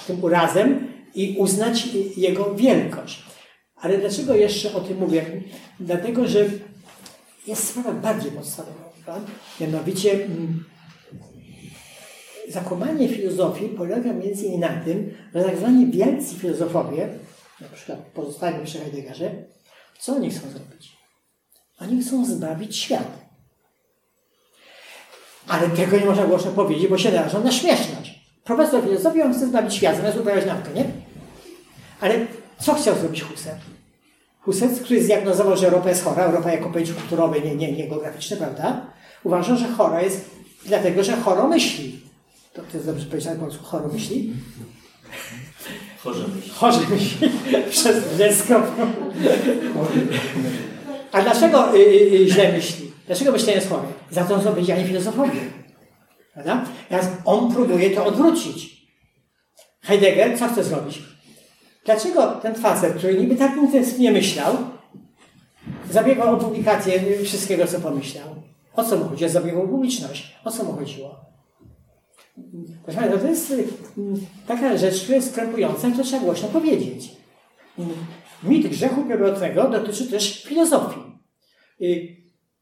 tym urazem i uznać jego wielkość. Ale dlaczego jeszcze o tym mówię? Dlatego, że jest sprawa bardziej podstawowa. Mianowicie mm, zakłamanie filozofii polega między innymi na tym, że tak zwani wielcy filozofowie, na przykład pozostali przy Heideggerze, co oni chcą zrobić? Oni chcą zbawić świat. Ale tego nie można głośno powiedzieć, bo się narażą na śmieszność. Profesor filozofii, on chce zbawić świat, zamiast uprawiać naukę, nie? Ale co chciał zrobić Husserl? Husserl, który zdiagnozował, że Europa jest chora, Europa jako pojęcie kulturowe, nie, nie, nie geograficzne, prawda? Uważał, że chora jest dlatego, że choro myśli. To, jest dobrze powiedziane po polsku, choro myśli? Chorze myśli. Chorzy myśli przez dziecko. A dlaczego y, y, y, źle myśli? Dlaczego myślenie jest chore? Za to są powiedziani filozofowie. Prawda? Teraz on próbuje to odwrócić. Heidegger co chce zrobić? Dlaczego ten facet, który niby tak intensywnie myślał, zabiegał o publikację wszystkiego, co pomyślał? O co mu chodzi? Zabiegał o publiczność. O co mu chodziło? Proszę to jest y, taka rzecz, która jest krępująca to trzeba głośno powiedzieć. Mit grzechu pierwotnego dotyczy też filozofii.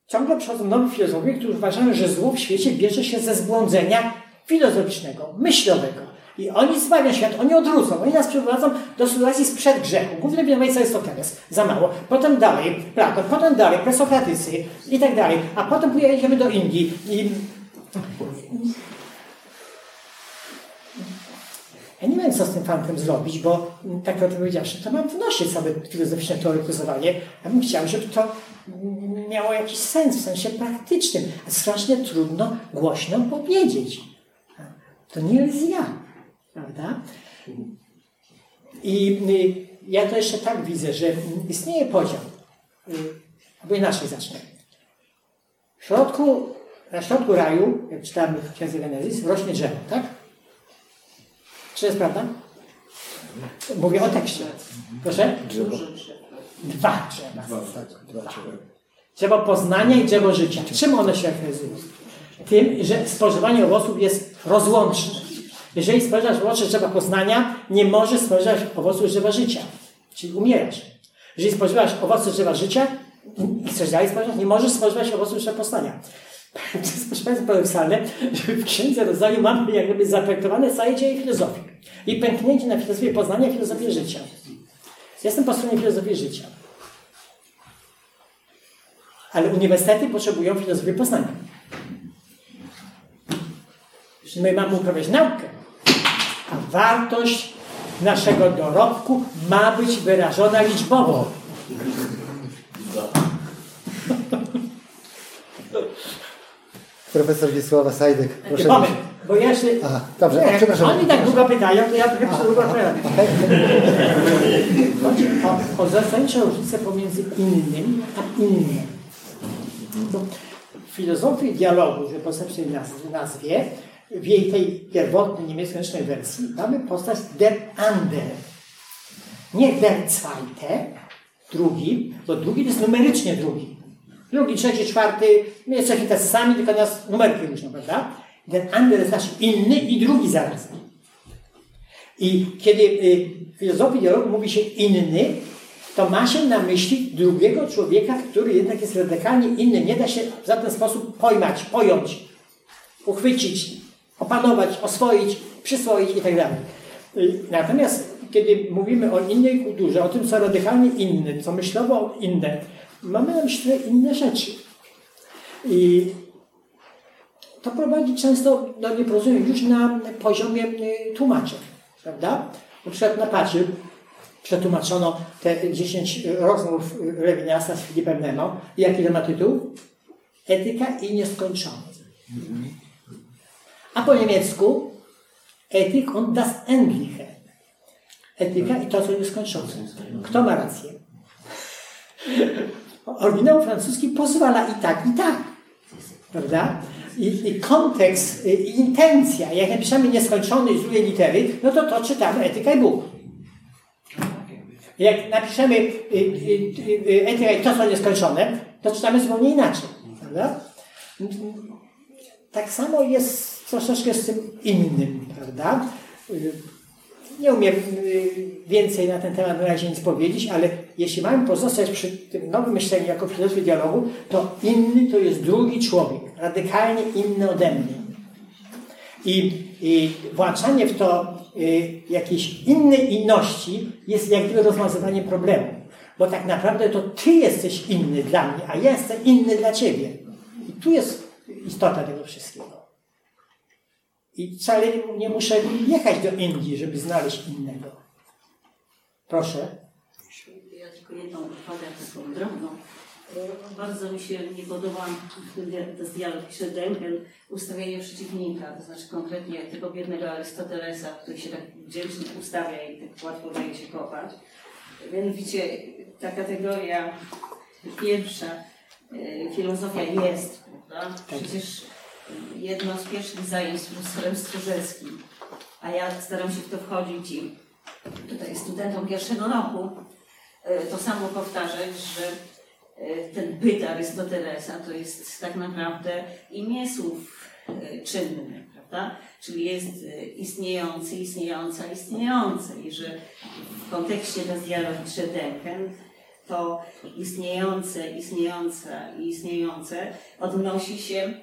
Ciągle przychodzą nowi filozofowie, którzy uważają, że zło w świecie bierze się ze zbłądzenia filozoficznego, myślowego. I oni zbawią świat, oni odwrócą, oni nas przeprowadzą do sytuacji sprzed grzechu. Główny winowajca jest Sokrates, za mało. Potem dalej Platon, potem dalej presokratycy i tak dalej. A potem pojedziemy do Indii i Ja nie wiem, co z tym fantem zrobić, bo tak jak powiedziawszy, to mam w nosie całe filozoficzne teoretyzowanie. Ja bym chciał, żeby to miało jakiś sens w sensie praktycznym. A strasznie trudno głośno powiedzieć. To nie jest ja, prawda? I y, ja to jeszcze tak widzę, że istnieje podział. Y, albo inaczej zacznę. W środku, na środku raju, jak czytamy w Księdze Genezis, rośnie drzewo, tak? Czy to jest prawda? Mówię o tekście. Proszę? Dwa. Tak, dwa drzewa. Drzewo poznania i drzewo życia. Czym one się charakteryzują? Tym, że spożywanie owoców jest rozłączne. Jeżeli spożywasz owoce drzewa poznania, nie możesz spożywać owoców drzewa życia. Czyli umierasz. Jeżeli spożywasz owoce drzewa życia i chcesz dalej spożywać, nie możesz spożywać owoców drzewa poznania. To jest proszę Państwa paradoksalne, że w Księdze Rodzaju mamy jak gdyby zaprojektowane całe dzieje. I pęknięcie na filozofię poznania filozofię życia. Jestem po stronie filozofii życia. Ale uniwersytety potrzebują filozofii poznania. My mamy uprawiać naukę, a wartość naszego dorobku ma być wyrażona liczbowo. Profesor Wiesława Sajdek, proszę. Moment, bo ja się... Aha, dobrze, Nie, przepraszam. Oni tak długo pytają, to ja trochę długo odpowiadam. Chodzi o, o zasadniczą różnicę pomiędzy innym a innym. To w filozofii dialogu, że postępnej naz- nazwie, w jej tej pierwotnej niemieckojęzycznej wersji, mamy postać der andere. Nie der zweite, drugi, bo drugi to jest numerycznie drugi. Drugi, trzeci, czwarty, jesteśmy tacy sami, tylko nas numerki różne, prawda? Der andere znaczy inny i drugi zarazem. I kiedy y, w filozofii dialogu mówi się inny, to ma się na myśli drugiego człowieka, który jednak jest radykalnie inny. Nie da się w żaden sposób pojmać, pojąć, uchwycić, opanować, oswoić, przyswoić itd. Y, Natomiast kiedy mówimy o innej kulturze, o tym, co radykalnie inne, co myślowo inne, mamy na myśli inne rzeczy. I to prowadzi często do nieporozumień już na poziomie y, tłumaczeń, prawda? Na przykład na Pacie przetłumaczono te 10 rozmów Lewiniasa z Filipem Nemo. Jaki to ma tytuł? Etyka i nieskończoność. A po niemiecku Ethik und das Endliche. Etyka i to, co nieskończone. Kto ma rację? Oryginał francuski pozwala i tak, i tak. Prawda? I, i kontekst, i intencja, jak napiszemy nieskończony z drugiej litery, no to to czytamy etyka i Bóg. Jak napiszemy y, y, y, etyka i to, co nieskończone, to czytamy zupełnie inaczej. Prawda? Tak samo jest troszeczkę z tym innym, prawda? Nie umiem więcej na ten temat na razie nic powiedzieć, ale jeśli mamy pozostać przy tym nowym myśleniu jako filozofii dialogu, to inny to jest drugi człowiek, radykalnie inny ode mnie. I, i włączanie w to y, jakiejś innej inności jest jak gdyby rozwiązywanie problemu. Bo tak naprawdę to ty jesteś inny dla mnie, a ja jestem inny dla ciebie. I tu jest istota tego wszystkiego. I wcale nie muszę jechać do Indii, żeby znaleźć innego. Proszę. Ja tylko jedną uwagę taką drobną. E, Bardzo mi się nie podoba jest dialog pisze Denken, ustawienie przeciwnika, to znaczy konkretnie tego biednego Arystotelesa, który się tak wdzięcznie ustawia i tak łatwo daje się kopać. Mianowicie ta kategoria pierwsza, e, filozofia jest, prawda? Przecież jedno z pierwszych zajęć z profesorem Strzeżeckim, a ja staram się w to wchodzić i tutaj studentom pierwszego roku e, to samo powtarzać, że e, ten byt Arystotelesa to jest tak naprawdę imię słów e, czynny, prawda? Czyli jest istniejący, istniejąca, istniejące i że w kontekście dialogiczne denken to istniejące, istniejąca i istniejące odnosi się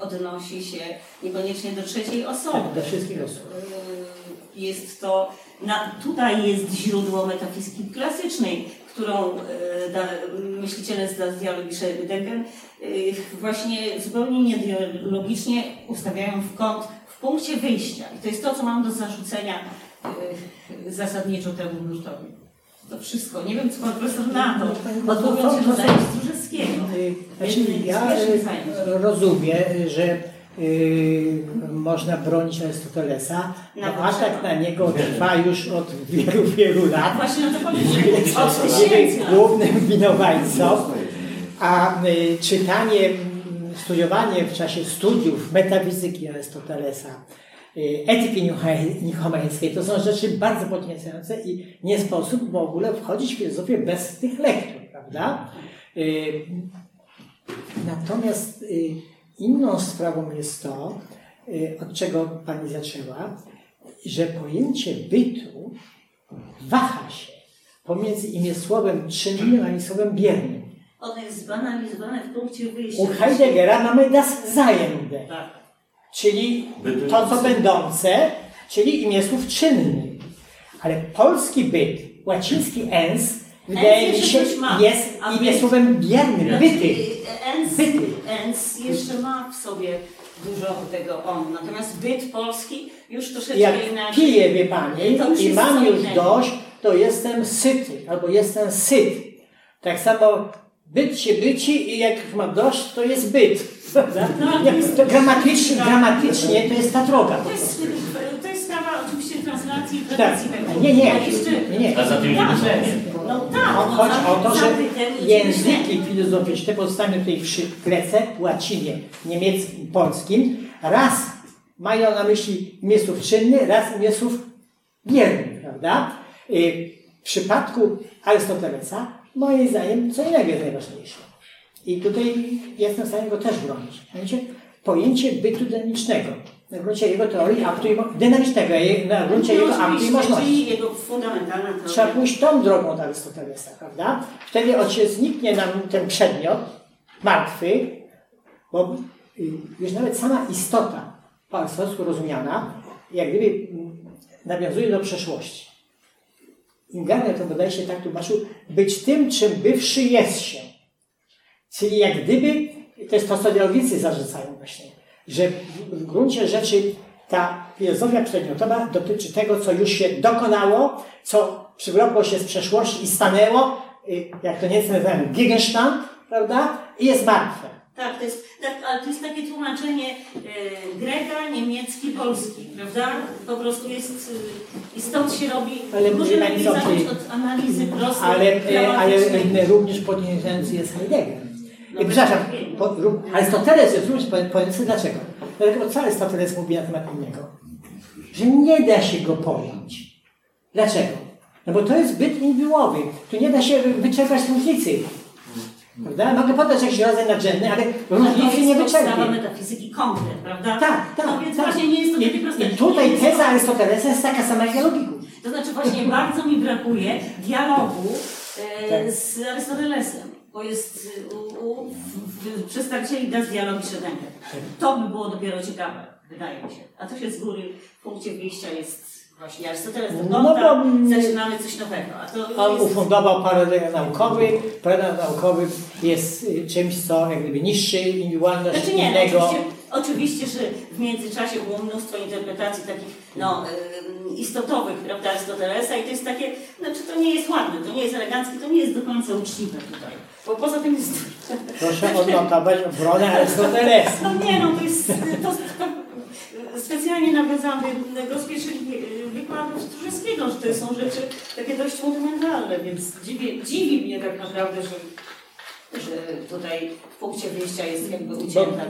odnosi się niekoniecznie do trzeciej osoby. Tak, do wszystkich osób. Y, Jest to, na, tutaj jest źródło metafizyki klasycznej, którą y, da, myśliciele z dialogicznej Denken y, właśnie zupełnie niedialogicznie ustawiają w kąt w punkcie wyjścia. I to jest to, co mam do zarzucenia zasadniczo temu nurtowi. To wszystko. Nie wiem, co pan profesor na to. Odwołując się do zajęć Strużewskiego. Y, Znaczy, ja y, zajęć. rozumiem, że y, można bronić Arystotelesa, bo No, atak trzeba. na niego trwa już od wielu, wielu lat. Właśnie o to lat. głównym winowajcą, a y, czytanie, mm, studiowanie w czasie studiów metafizyki Arystotelesa, y, etyki nicho- nichomeńskiej, to są rzeczy bardzo podniecające i nie sposób w ogóle wchodzić w filozofię bez tych lektur, prawda? Y, Natomiast y, inną sprawą jest to, y, od czego Pani zaczęła, że pojęcie bytu waha się pomiędzy imię słowem czynnym a słowem biernym. Ono jest zbanalizowane w punkcie wyjścia. U Heideggera mamy das Seiende, Tak. Czyli to, co będące, czyli imię słów czynnych. Ale polski byt, łaciński ens, wydaje mi się, jest imię słowem biernym, byty. Ens, Byty. ens jeszcze ma w sobie dużo tego on. Natomiast byt polski już troszeczkę Jak inaczej. piję, wie Pani, i mam już innego. dość, to jestem syty, albo jestem syt. Tak samo byt się byci i jak mam dość, to jest byt. Gramatycznie, gramatycznie to jest ta droga. To jest, to jest sprawa oczywiście translacji i Tak. tradycji tego. Nie, nie, nie, nie. A za tym no tak, On no, chodzi o to, że języki filozoficzne powstane tutaj przy Grece, łacinie, niemieckim, polskim, raz mają na myśli imię słów czynny, raz imię słów bierny, prawda? Y, W przypadku Arystotelesa, moim zdaniem, co innego jest najważniejsze. I tutaj jestem w stanie go też bronić. Mianowicie pojęcie bytu dynamicznego. Na gruncie jego teorii mo- dynamicznego, na gruncie jego aktu i Oczywiście, możliwości. czyli jego fundamentalna teoria. Trzeba pójść tą drogą od Arystotelesa, prawda? Wtedy się zniknie nam ten przedmiot martwy, bo y, już nawet sama istota po arystotelsku rozumiana, jak gdyby mm, nawiązuje do przeszłości. Ingarnia to wydaje się tak tłumaczył, być tym, czym bywszy jest się. Czyli jak gdyby, to jest to, co dialogicy zarzucają właśnie, że w- gruncie rzeczy ta filozofia przedmiotowa dotyczy tego, co już się dokonało, co przywlokło się z przeszłości i stanęło, y, jak to Niemcy nazywają Gegenstand, prawda? I jest martwe. Tak, to jest, tak, ale to jest takie tłumaczenie e, Greka, niemiecki, polski, prawda? Po prostu jest, e, i stąd się robi, Ale może mówi lepiej pani co, zacząć od analizy prostej, Ale, y, ale y, również podniecający jest Heidegger. No I, przepraszam, po, Arystoteles jest również podniecający. Dlaczego? Dlatego co Arystoteles mówi na temat innego? Że nie da się go pojąć. Dlaczego? No bo to jest byt indywiduowy. Tu nie da się wyczerpać różnicy. Prawda? Mogę podać jakiś rodzaj nadrzędny, ale To różnicy nie jest podstawa wyczerpie. metafizyki konkret, prawda? Tak, tak. No więc tak. właśnie nie jest to takie I, proste. I tutaj jest- teza Arystotelesa jest taka sama jak dialogiku. To znaczy właśnie bardzo mi brakuje dialogu e, Tak. z Arystotelesem. Bo jest y, u, u w, w, przedstawicieli das dialogi Szedenkę. To by było dopiero ciekawe, wydaje mi się. A to się z góry w punkcie wyjścia jest właśnie Arystoteles do No kąta, bo- zaczynamy coś nowego. A to On jest, ufundował paradigmat naukowy. Paradigmat naukowy jest y, czymś, co jak gdyby niszczy indywidualność Znaczy nie, no, innego. oczywiście, oczywiście, że w międzyczasie było mnóstwo interpretacji takich no, istotowych, prawda, Arystotelesa i to jest takie, znaczy to nie jest ładne, to nie jest eleganckie, to nie jest do końca uczciwe tutaj. Bo poza tym jest... Proszę odnotować obronę Arystotelesa. No nie no, to jest... To, to, specjalnie nawiązałam do rozpieszych wykładów Strzyżewskiego, że to są rzeczy takie dość fundamentalne, więc dziwi, dziwi mnie tak naprawdę, że, że tutaj w punkcie wyjścia jest jakby ucięta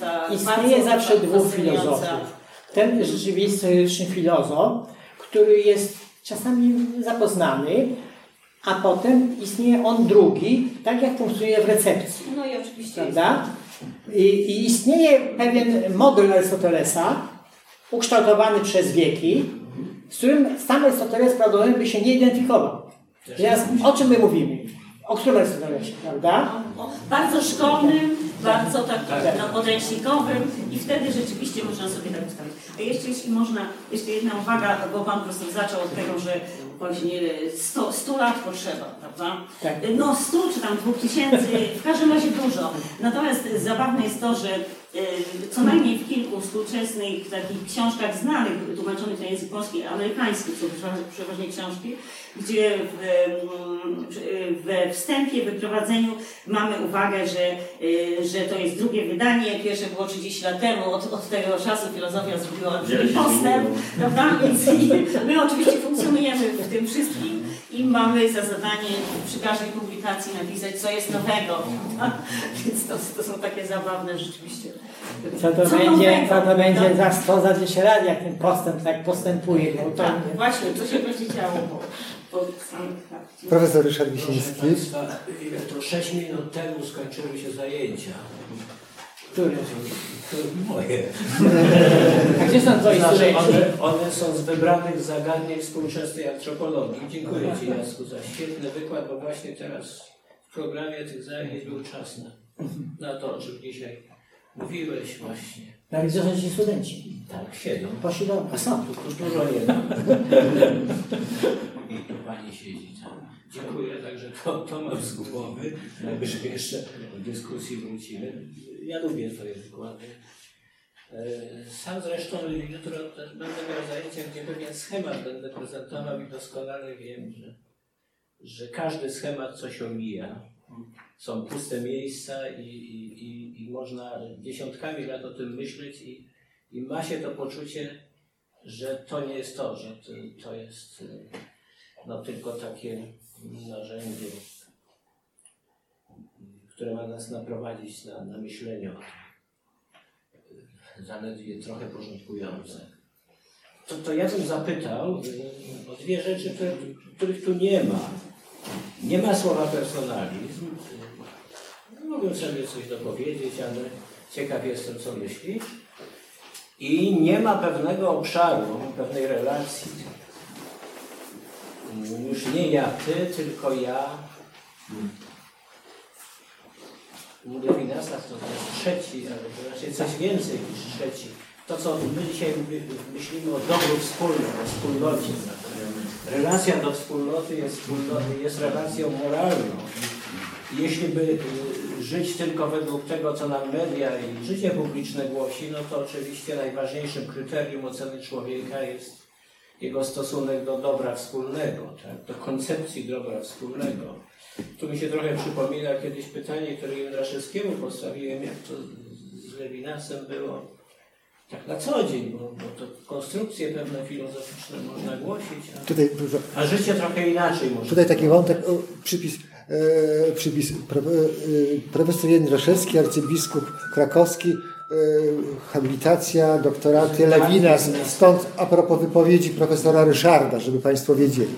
ta, ta Istnieje zawsze dwóch filozofów. Ten rzeczywistyczny filozof, który jest czasami zapoznany, a potem istnieje on drugi, tak jak funkcjonuje w recepcji. No i oczywiście. Prawda? I, I istnieje pewien model Arystotelesa, ukształtowany przez wieki, z którym sam Arystoteles prawdopodobnie by się nie identyfikował. Teraz o czym my mówimy? O którym Arystotelesie, prawda? O, bardzo szkolnym, bardzo takim no, podręcznikowym i wtedy rzeczywiście można sobie tak ustawić. A jeszcze jeśli można, jeszcze jedna uwaga, bo Pan profesor zaczął od tego, że właśnie 100, 100 lat potrzeba, prawda? Tak. No 100 czy tam 2000, w każdym razie dużo. Natomiast zabawne jest to, że co najmniej w kilku współczesnych takich książkach znanych, tłumaczonych na język polski, amerykański, są przeważnie- książki, gdzie we wstępie, wyprowadzeniu mamy uwagę, że, y, że to jest drugie wydanie, pierwsze było 30 lat temu, od, od tego czasu filozofia zrobiła się postęp, prawda? Więc my oczywiście funkcjonujemy w tym wszystkim i mamy za zadanie przy każdej publikacji napisać, co jest nowego. Więc to, to są takie zabawne rzeczywiście. Co to Co będzie, nowego, co to będzie no. za 100, za 10 lat, jak ten postęp tak postępuje. Bo to Tak, nie- właśnie, co się będzie działo po, po samych faktach. Profesor Ryszard Proszę Wisiński. Państwa, ile to 6 minut temu skończyły się zajęcia. Które? Moje. A gdzie są twoje Znaczy, studenci? one, one są z wybranych zagadnień współczesnej antropologii. Dziękuję Ci Jasku za świetny wykład, bo właśnie teraz w programie tych zajęć był czas na, na to, o czym dzisiaj mówiłeś właśnie. No i gdzie są ci studenci? Tak, siedzą. Poszli do... A są. Tu, tu dużo nie ma. I tu pani siedzi tam. Dziękuję, także to, to mam z głowy. Najwyżej jeszcze w dyskusji wrócimy. Ja lubię Twoje wykłady. E, Sam zresztą jutro będę miał zajęcia, gdzie pewien schemat będę prezentował i doskonale wiem, że, że każdy schemat coś omija. Są puste miejsca i, i, i, i można dziesiątkami lat o tym myśleć i, i ma się to poczucie, że to nie jest to, że to, to jest y, no, tylko takie narzędzie, które ma nas naprowadzić na, na myślenie o tym. Zaledwie trochę porządkujące. To, to ja bym zapytał y, o dwie rzeczy, które, których tu nie ma. Nie ma słowa personalizm. Y, Mogę sobie coś dopowiedzieć, ale ciekaw jestem, co myślisz. I nie ma pewnego obszaru, pewnej relacji. Już nie ja, ty, tylko ja. Levinasa to jest trzeci, ale to raczej coś więcej niż trzeci. To, co my dzisiaj my- myślimy o dobru wspólnym, o wspólnocie. Relacja do wspólnoty jest, jest relacją moralną. Jeśli by y, żyć tylko według tego, co nam media i życie publiczne głosi, no to oczywiście najważniejszym kryterium oceny człowieka jest jego stosunek do dobra wspólnego, tak? do koncepcji dobra wspólnego. Tu mi się trochę przypomina kiedyś pytanie, które Jędraszewskiemu postawiłem, jak to z Lewinasem było tak na co dzień, bo, bo to konstrukcje pewne filozoficzne można głosić, a, Tutaj, a życie trochę inaczej można. tutaj taki wątek, o, przypis, e, przypis pro, e, profesor Jędraszewski, arcybiskup krakowski, e, habilitacja, doktoraty Lewinas, stąd a propos wypowiedzi profesora Ryszarda, żeby Państwo wiedzieli.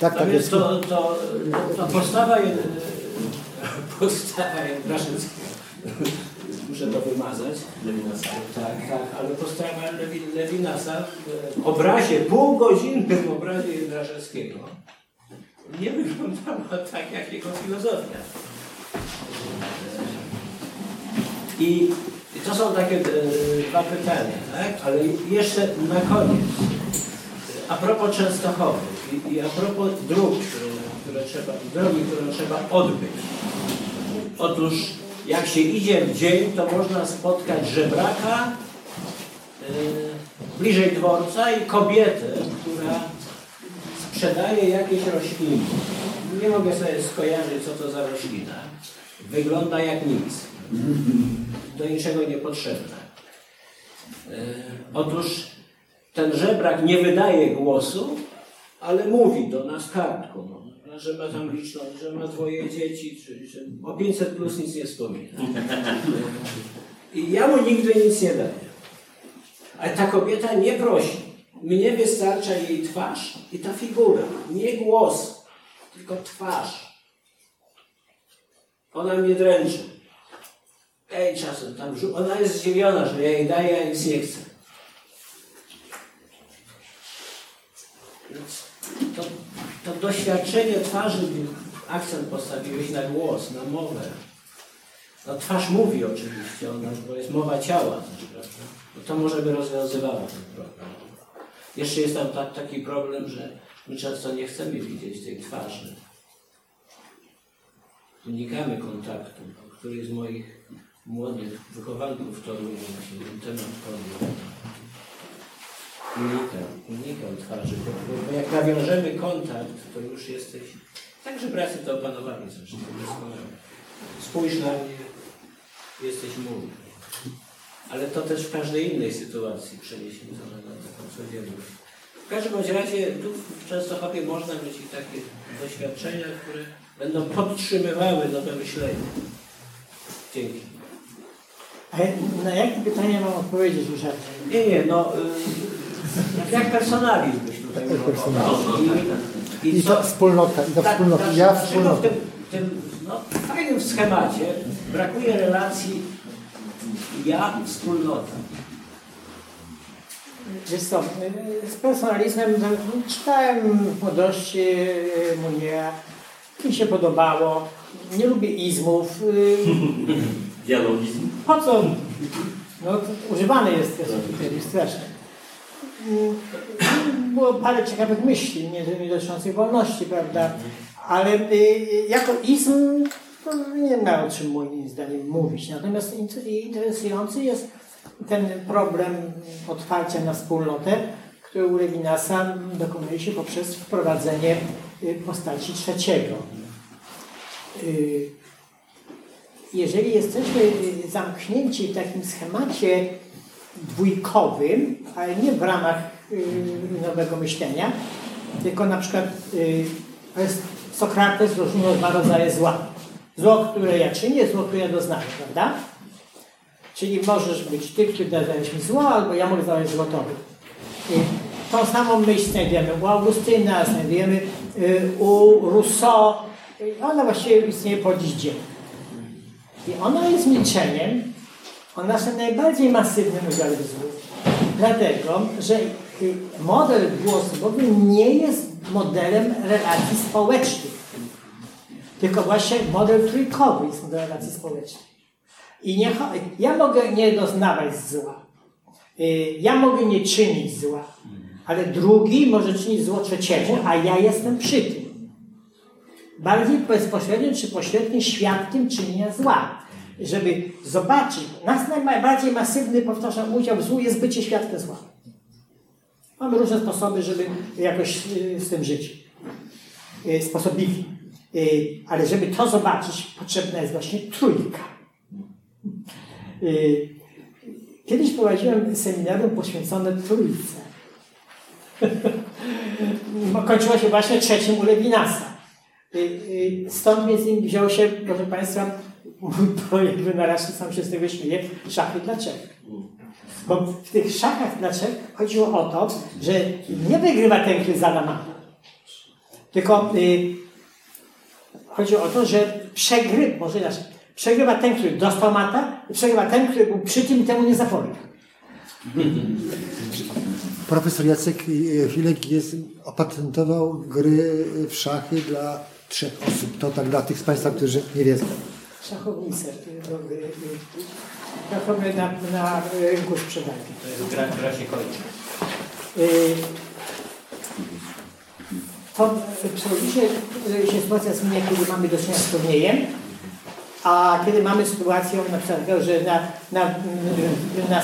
Tak, tak jest. to, to, to postawa, postawa. Muszę to wymazać. Lewinas. Tak, tak, ale postawa Lewi, Lewinasa w obrazie, półgodzinnym obrazie Jędraszewskiego nie wyglądała tak jak jego filozofia. I to są takie e, dwa pytania, tak? ale jeszcze na koniec. A propos Częstochowy i, i a propos dróg, które, które trzeba, drogi, którą trzeba odbyć. Otóż jak się idzie w dzień, to można spotkać żebraka yy, bliżej dworca i kobietę, która sprzedaje jakieś rośliny. Nie mogę sobie skojarzyć, co to za roślina. Wygląda jak nic. Do niczego niepotrzebna. Yy, otóż ten żebrak nie wydaje głosu, ale mówi do nas kartką, no, że ma tam liczność, że ma dwoje dzieci, czy, że o 500 plus nic nie wspomina. I ja mu nigdy nic nie daję. Ale ta kobieta nie prosi. Mnie wystarcza jej twarz i ta figura. Nie głos, tylko twarz. Ona mnie dręczy. Ej, czasem tam Ona jest zdziwiona, że ja jej daję, a nic nie chcę. Więc to, to doświadczenie twarzy, akcent postawiłeś na głos, na mowę. No twarz mówi oczywiście, ona, bo jest mowa ciała prawda? No to może by rozwiązywało ten problem. Jeszcze jest tam ta, taki problem, że my często nie chcemy widzieć tej twarzy. Unikamy kontaktu. Któryś z moich młodych wychowanków to właśnie ten temat podjął. Unikam, unikam twarzy, bo, bo, jak nawiążemy kontakt, to już jesteś... Także bracy to opanowali zresztą doskonale. Spójrz na mnie, jesteś mój. Ale to też w każdej innej sytuacji przeniesiemy to na taką codzienność. W każdym bądź razie tu w Częstochowie można mieć i takie doświadczenia, które będą podtrzymywały nowe myślenie. Dzięki. A na jakie pytanie mam odpowiedzieć już? Nie, nie, no y, jak personalizm byś tutaj używał. I, I to wspólnota, i to tak, wspólnota. tak, Ja dlaczego wspólnota. w tym, tym no, fajnym schemacie brakuje relacji ja wspólnota. Wiesz co, z personalizmem no, czytałem w młodości Muniera, mi się podobało, nie lubię izmów. Dialogizm. Po co? No, używany jest też strasznie. Było parę ciekawych myśli, między innymi dotyczących wolności, prawda? Ale y, jako izm nie ma o czym moim zdaniem mówić. Natomiast inter- interesujący jest ten problem otwarcia na wspólnotę, który u Levinasa dokonuje się poprzez wprowadzenie y, postaci trzeciego. Y, jeżeli jesteśmy y, zamknięci w takim schemacie dwójkowym, ale nie w ramach y, nowego myślenia, tylko na przykład y, Sokrates rozróżnił dwa rodzaje zła. Zło, które ja czynię, zło, które ja doznaję, prawda? Czyli możesz być ty, który dajesz mi zło, albo ja mogę zadać zło tobie. Tą samą myśl znajdujemy u Augustyna, znajdujemy y, u Rousseau. Ona właściwie istnieje po dziś dzień. I ona jest milczeniem o naszym najbardziej masywnym udziale w. Dlatego, że y, model dwuosobowy nie jest modelem relacji społecznych. Tylko właśnie model trójkowy jest modelem relacji społecznych. I nie, ja mogę nie doznawać zła. Y, Ja mogę nie czynić zła. Ale drugi może czynić zło trzeciemu, a ja jestem przy tym bardziej bezpośrednio czy pośrednio świadkiem czynienia zła. Żeby zobaczyć, nasz najbardziej masywny, powtarzam, udział w złu jest bycie świadkiem zła. Mamy różne sposoby, żeby jakoś y, z tym żyć. Y, Sposobiki. Y, Ale żeby to zobaczyć, potrzebna jest właśnie trójka. Kiedyś prowadziłem seminarium poświęcone trójce. Kończyło się właśnie trzecim u Levinasa. Stąd między innymi wziął się, proszę Państwa, mój projekt wynalazł, sam się z tego śmieję, szachy dla Czech. Bo w tych szachach dla Czech chodziło o to, że nie wygrywa ten, który zada mapę. Tylko y, chodziło o to, że przegry, może inaczej, przegrywa ten, który dostał mata, i przegrywa ten, który był przy tym temu nie zapobiegł. profesor Jacek Filek jest, opatentował gry w szachy dla trzech osób. To tak dla tych z Państwa, którzy nie wiedzą. Szachownice. Szachownice na, na rynku sprzedaży. To jest gra, która się kończy. Y, To psychologicznie się sytuacja zmienia, kiedy mamy do czynienia z turniejem, a kiedy mamy sytuację na przykład, że na, na, na, na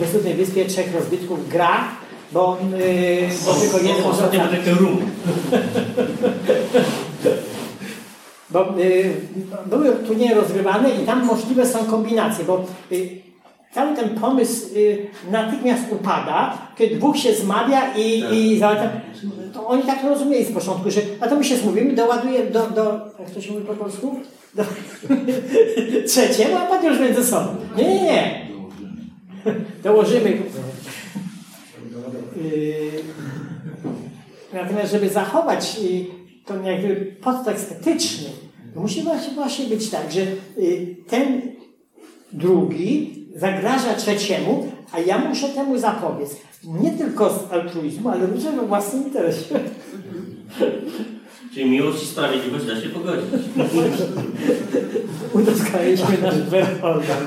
bezludnej wyspie trzech rozbitków gra, bo, y, bo tylko jeden Ostatnio taki rum. Bo y, były turnieje rozgrywane i tam możliwe są kombinacje, bo y, cały ten pomysł y, natychmiast upada, kiedy dwóch się zmawia i, i za, to oni tak rozumieli z początku, że a to my się zmówimy, doładuję do, do jak to się mówi po polsku? Do, trzeciego, a potem już między sobą. Nie, nie, nie. Dołożymy. Natomiast, żeby zachować to jakby podtekst etyczny, to musi właśnie, być tak, że y, ten drugi zagraża trzeciemu, a ja muszę temu zapobiec. Nie tylko z altruizmu, ale również we własnym interesie. Czyli miłość i sprawiedliwość da się pogodzić. Udoskonaliliśmy nasz werholdan.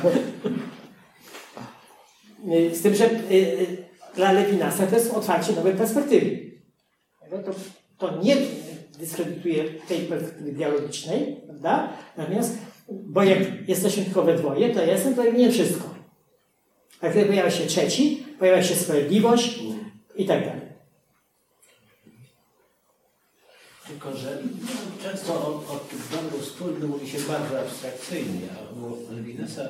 Y, Z tym, że y, dla Lewinasa to jest otwarcie nowej perspektywy. No To, to nie dyskredytuje tej perspektywy dialogicznej, prawda? Natomiast, bo jak jesteśmy tylko we dwoje, to jestem to nie wszystko. A kiedy pojawia się trzeci, pojawia się sprawiedliwość i tak dalej. Tylko, że często o, o tym dobru wspólnym mówi się bardzo abstrakcyjnie, a u Levinasa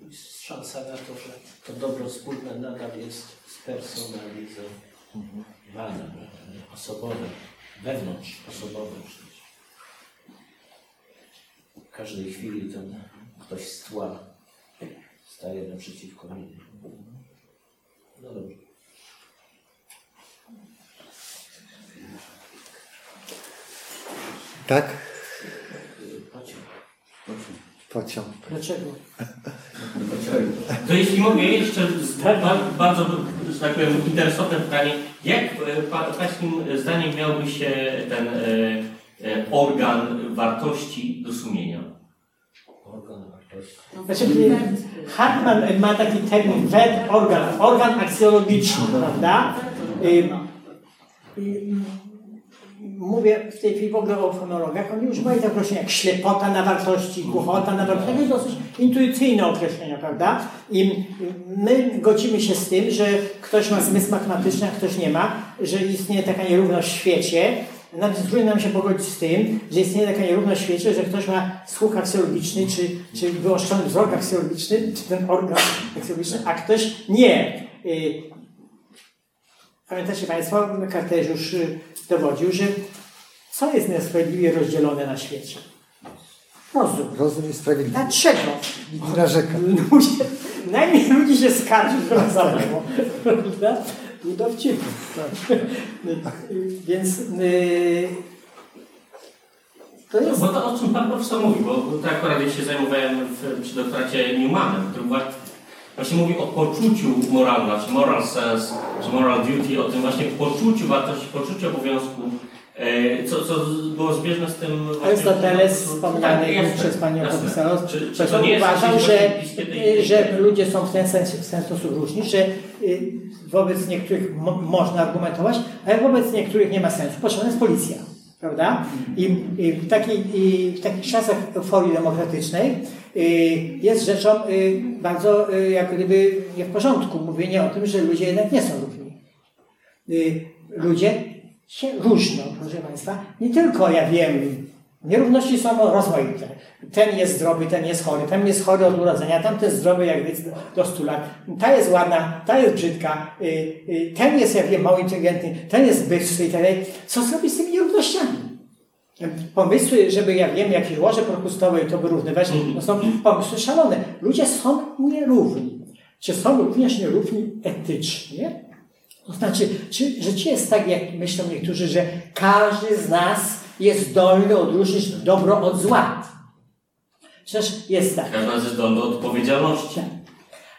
jest szansa na to, że to dobro wspólne nadal jest spersonalizowane, osobowe, wewnątrz przecież. W każdej chwili ten ktoś z tła staje naprzeciwko mnie. No dobrze. Tak? Pociąg. Pociąg. Dlaczego? To jeśli mogę jeszcze bardzo, że tak powiem, interesowne pytanie. Jak e, pa, Pańskim zdaniem miałby się ten e, e, organ wartości do sumienia? Organ wartości. Znaczy, Hartman ma taki termin wed organ, organ aksjologiczny, prawda? Mówię w tej chwili w ogóle o fonologach, oni używają tak określenia jak ślepota na wartości, głuchota na wartości, takie dosyć intuicyjne określenia, prawda? I my godzimy się z tym, że ktoś ma zmysł matematyczny, a ktoś nie ma, że istnieje taka nierówność w świecie, nawet trudno nam się pogodzić z tym, że istnieje taka nierówność w świecie, że ktoś ma słuch aksjologiczny, czy, czy wyoszczony wzrok aksjologiczny, czy ten organ aksjologiczny, a ktoś nie. Y, Pamiętacie Państwo, Kartezjusz y, dowodził, że co jest niesprawiedliwie rozdzielone na świecie? Rozum. Rozum jest sprawiedliwy. Dlaczego? Nie narzeka. Ludzie, najmniej ludzi się skarży, że nas zabrło. Prawda? Tak. Więc y, to jest... Bo to o czym Pan Profesor mówi, bo to akurat ja się zajmowałem w, przy doktoracie Newmanem, który właśnie mówi o poczuciu moralności, moral sense, czy moral duty, o tym właśnie poczuciu wartości, poczuciu obowiązku, e, co, co było zbieżne z tym. Arystoteles, wspomniany Tak, przez Panią jasne. profesor, Czy, czy to nie uważał, że, tej- że ludzie są w ten, sens, w ten sposób różni, że y, wobec niektórych mo, można argumentować, ale wobec niektórych nie ma sensu. Potrzebna jest policja. Prawda? I, i, w takich, I w takich czasach euforii demokratycznej y, jest rzeczą y, bardzo y, jak gdyby nie w porządku mówienie o tym, że ludzie jednak nie są równi. Ludzie się różnią, proszę Państwa. Nie tylko, ja wiem, nierówności są rozmaite. Ten jest zdrowy, ten jest chory, ten jest chory od urodzenia, tamten jest zdrowy jak do 100 lat. Ta jest ładna, ta jest brzydka, y, y, ten jest, ja wiem, mało inteligentny, ten jest bystry i tak dalej. Co zrobić z tymi nierównościami? Pomysły, żeby, ja wiem, jakieś łoże propustowe i to wyrównywać, to są pomysły szalone. Ludzie są nierówni. Czy są również nierówni etycznie? To znaczy, czy życie jest tak, jak myślą niektórzy, że każdy z nas jest zdolny odróżnić dobro od zła? Czy też jest tak? Każdy jest zdolny do odpowiedzialności.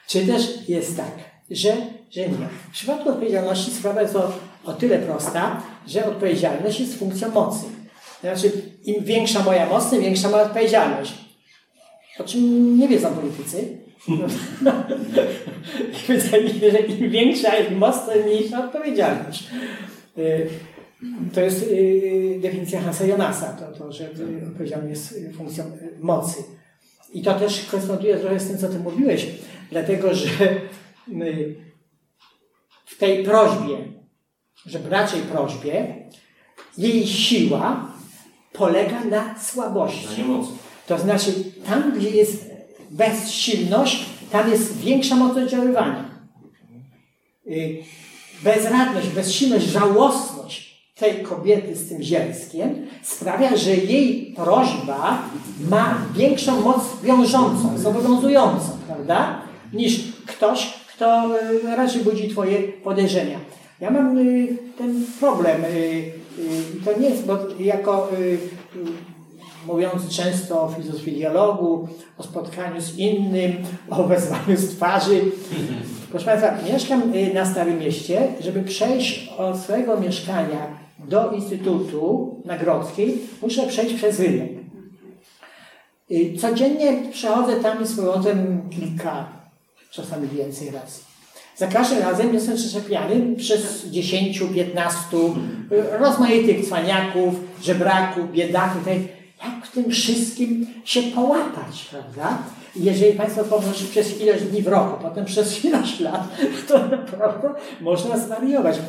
Czy też jest tak, że, że nie. W przypadku odpowiedzialności sprawa jest o, o tyle prosta, że odpowiedzialność jest funkcją mocy. Znaczy, im większa moja moc, tym większa moja odpowiedzialność. O czym nie wiedzą politycy. Wydaje mi się, że im większa moc, tym mniejsza odpowiedzialność. Y, to jest y, definicja Hansa Jonasa, to, to że odpowiedzialność jest funkcją mocy. I to też koresponduje trochę z tym, co ty mówiłeś, dlatego że w tej prośbie, że raczej prośbie, jej siła polega na słabości. To znaczy, tam, gdzie jest bezsilność, tam jest większa moc oddziaływania. Y, bezradność, bezsilność, żałosność tej kobiety z tym zielskiem sprawia, że jej prośba ma większą moc wiążącą, zobowiązującą, prawda? Niż ktoś, kto y, raczej budzi Twoje podejrzenia. Ja mam y, ten problem. To nie jest, bo jako mówiąc często o filozofii dialogu, o spotkaniu z innym, o wezwaniu z twarzy. Proszę Państwa, mieszkam na Starym Mieście. Żeby przejść od swojego mieszkania do Instytutu na Grodzkiej, muszę przejść przez rynek. Codziennie przechodzę tam i z powrotem kilka, czasami więcej razy. Za każdym razem jestem przyczepiany przez 10-15 y, rozmaitych cwaniaków, żebraków, biedaków jak w tym wszystkim się połapać, prawda? jeżeli Państwo pomną przez ileś dni w roku, potem przez ileś lat, to naprawdę można zwariować.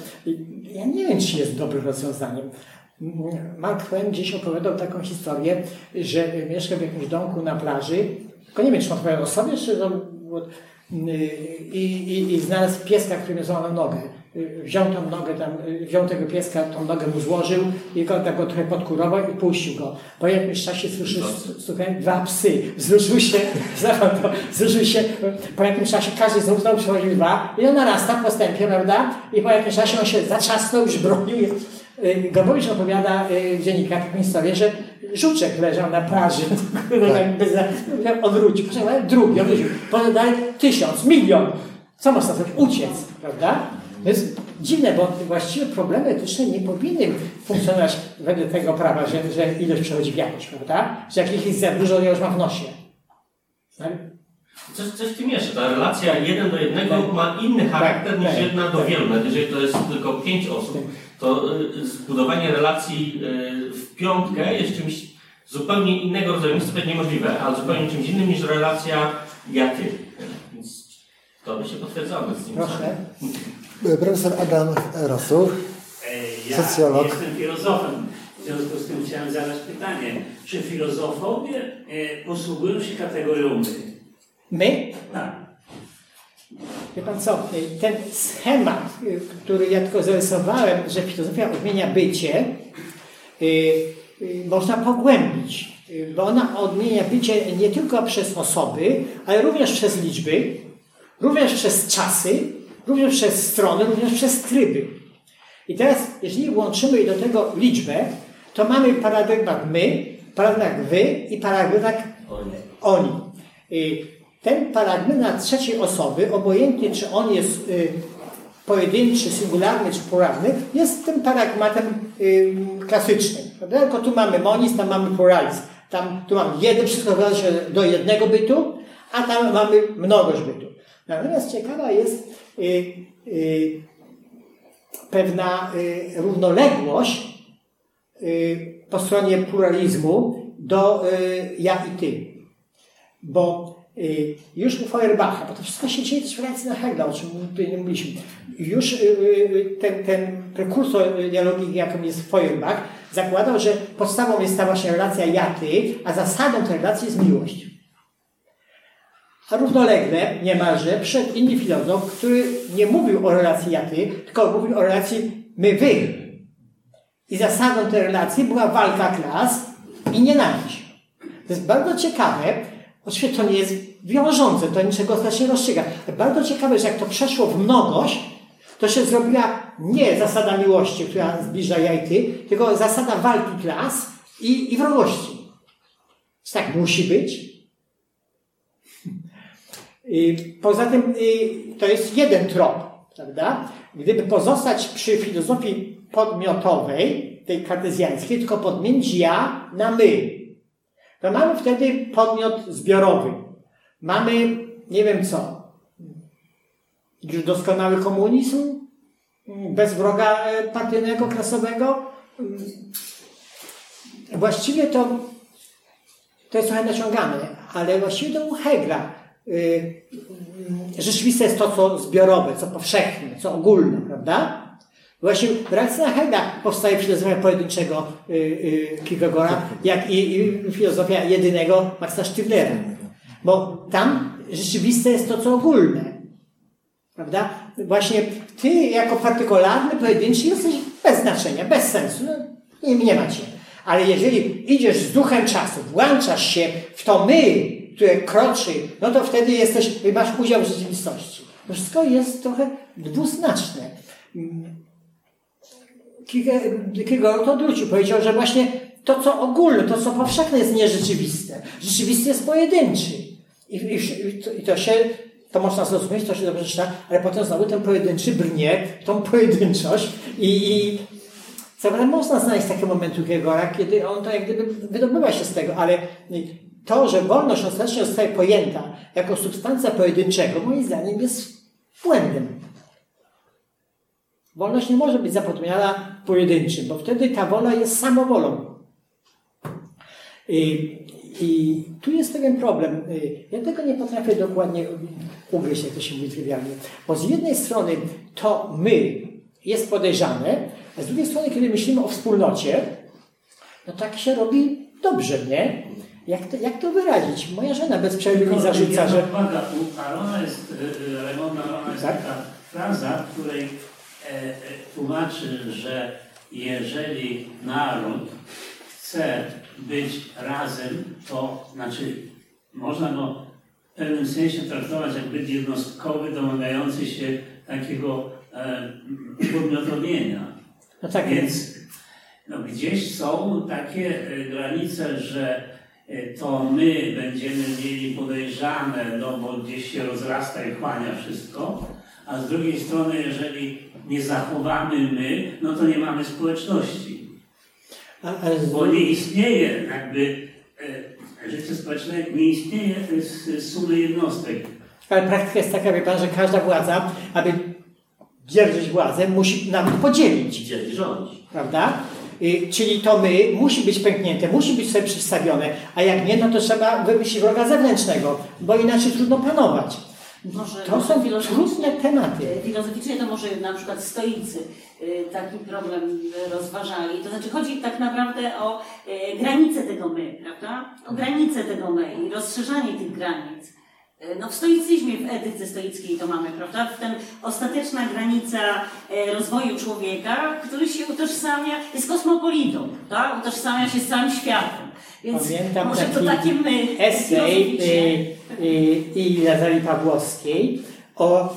Ja nie wiem, czy jest dobrym rozwiązaniem. Mark Twain gdzieś opowiadał taką historię, że mieszka w jakimś domku na plaży, tylko nie wiem, czy on opowiadał o sobie, czy i, i, i znalazł pieska, który miał złamaną nogę wziął tą nogę tam, wziął tego pieska, tą nogę mu złożył i go tak go trochę podkurował i puścił go. Po jakimś czasie słyszy, słuchaj, dwa psy. Wzruszył się, to, wzruszył się, po jakimś czasie każdy znów znowu przychodził dwa i on narasta w postępie, prawda? I po jakimś czasie on się zatrzasnął, już bronił. Y, Gabowicz opowiada y, w dziennikach taką historię, że żuczek leżał na plaży, tak odwrócił, drugi odwrócił, potem dalej tysiąc, milion. Co można zrobić? Uciec, prawda? To jest dziwne, bo właściwie problemy etyczne nie powinny funkcjonować wedle tego prawa, że, że ilość przechodzi w jakość, prawda? Że jak ich jest za dużo, to już ma w nosie. Tak? Coś, coś w tym jeszcze. Ta relacja jeden do jednego tak. ma inny tak, charakter tak, niż tak, jedna do wielu. Nawet jeżeli to jest tylko pięć osób, to y, zbudowanie relacji y, w piątkę jest czymś zupełnie innego rodzaju. Jest to niemożliwe, ale zupełnie czymś innym niż relacja ja-ty. Więc to by się potwierdzało z tym. Proszę. Profesor Adam Rosów, ja socjolog. jestem filozofem, w związku z tym chciałem zadać pytanie. Czy filozofowie e, posługują się kategorią my? My? Tak. Wie Pan co, ten schemat, który ja tylko zarysowałem, że filozofia odmienia bycie, można pogłębić, bo ona odmienia bycie nie tylko przez osoby, ale również przez liczby, również przez czasy, również przez strony, również przez tryby. I teraz, jeżeli łączymy do tego liczbę, to mamy paradygmat my, paradygmat wy i paradygmat oni. Ten paradygmat trzeciej osoby, obojętnie czy on jest y, pojedynczy, singularny czy pluralny, jest tym paradygmatem y, klasycznym. Prawda? Tylko tu mamy monizm, tam mamy pluralizm. Tam, tu mamy jeden, wszystko się do jednego bytu, a tam mamy mnogość bytu. Natomiast ciekawa jest pewna y, równoległość po stronie pluralizmu do ja i ty. Bo już u Feuerbacha, bo to wszystko się dzieje też w relacji na Hegla, o czym tutaj mówiliśmy, już ten, ten prekursor dialogii, jaką jest Feuerbach, zakładał, że podstawą jest ta właśnie relacja ja-ty, a zasadą tej relacji jest miłość. A równolegle niemalże przed inny filozof, który nie mówił o relacji ja-ty, tylko mówił o relacji my-wy. I zasadą tej relacji była walka klas i nienawiść. To jest bardzo ciekawe, oczywiście to nie jest wiążące, to niczego znacznie rozstrzyga. Bardzo ciekawe, że jak to przeszło w mnogość, to się zrobiła nie zasada miłości, która zbliża ja i ty, tylko zasada walki klas i, i wrogości. Tak musi być, Poza tym to jest jeden trop, prawda? Gdyby pozostać przy filozofii podmiotowej, tej kartezjańskiej, tylko podmienić ja na my, to mamy wtedy podmiot zbiorowy. Mamy, nie wiem co, już doskonały komunizm, bez wroga e, partyjnego, klasowego. Właściwie to, to jest trochę naciągane, ale właściwie to u Hegla rzeczywiste jest to, co zbiorowe, co powszechne, co ogólne, prawda? Właśnie na Hegla powstaje filozofia pojedynczego y, y, Kierkegaarda, jak i, i filozofia jedynego Maxa Stirnera. Bo tam rzeczywiste jest to, co ogólne. Prawda? Właśnie ty jako partykularny, pojedynczy jesteś bez znaczenia, bez sensu. No, nie, nie macie. Ale jeżeli idziesz z duchem czasu, włączasz się w to my, które kroczy, no to wtedy jesteś, masz udział w rzeczywistości. To wszystko jest trochę dwuznaczne. Kierkegaard to odwrócił. Powiedział, że właśnie to, co ogólne, to, co powszechne jest nierzeczywiste. Rzeczywisty jest pojedynczy. I, i, i to się, to można zrozumieć, to się dobrze czyta, ale potem znowu ten pojedynczy brnie tą pojedynczość i, i co prawda można znaleźć takie momenty Kierkegaarda, kiedy on to jak gdyby wydobywa się z tego, ale to, że wolność ostatecznie zostaje pojęta jako substancja pojedynczego, moim zdaniem jest błędem. Wolność nie może być zapodmiana pojedynczym, bo wtedy ta wola jest samowolą. I, I tu jest pewien problem. Ja tego nie potrafię dokładnie ugryźć, jak to się mówi trywialnie. Bo z jednej strony to my jest podejrzane, a z drugiej strony, kiedy myślimy o wspólnocie, no tak się robi dobrze, nie? Jak to, jak to wyrazić? Moja żona bez przerwy mi zarzuca, że... Uwaga, u Arona jest, Raymonda Arona jest Tak? taka fraza, w której e, e, tłumaczy, że jeżeli naród chce być razem, to znaczy można go w pewnym sensie traktować jak byt jednostkowy, domagający się takiego e, podmiotowienia. No tak, Więc no, gdzieś są takie e, granice, że to my będziemy mieli podejrzane, no bo gdzieś się rozrasta i chłania wszystko, a z drugiej strony, jeżeli nie zachowamy my, no to nie mamy społeczności. a, z Bo nie istnieje jakby e, życie społeczne, nie istnieje z, z sumy jednostek. Ale praktyka jest taka, wie pan, że każda władza, aby dzierżyć władzę, musi nawet podzielić, Dzieli rządzi. prawda? Y, Czyli to my musi być pęknięte, musi być sobie przedstawione, a jak nie, no to trzeba wymyślić wroga zewnętrznego, bo inaczej trudno panować. Może, To są trudne tematy. e, Filozoficznie to może na przykład stoicy e, taki problem rozważali. To znaczy chodzi tak naprawdę o granice tego my, prawda? O granice tego my i rozszerzanie tych granic. E, No w stoicyzmie, w etyce stoickiej to mamy, prawda? Ten ostateczna granica e, rozwoju człowieka, który się utożsamia, jest kosmopolitą, tak? Utożsamia się z całym światem. Więc Pamiętam może to taki takie my esej y, y, i Lazari Pawłowskiej o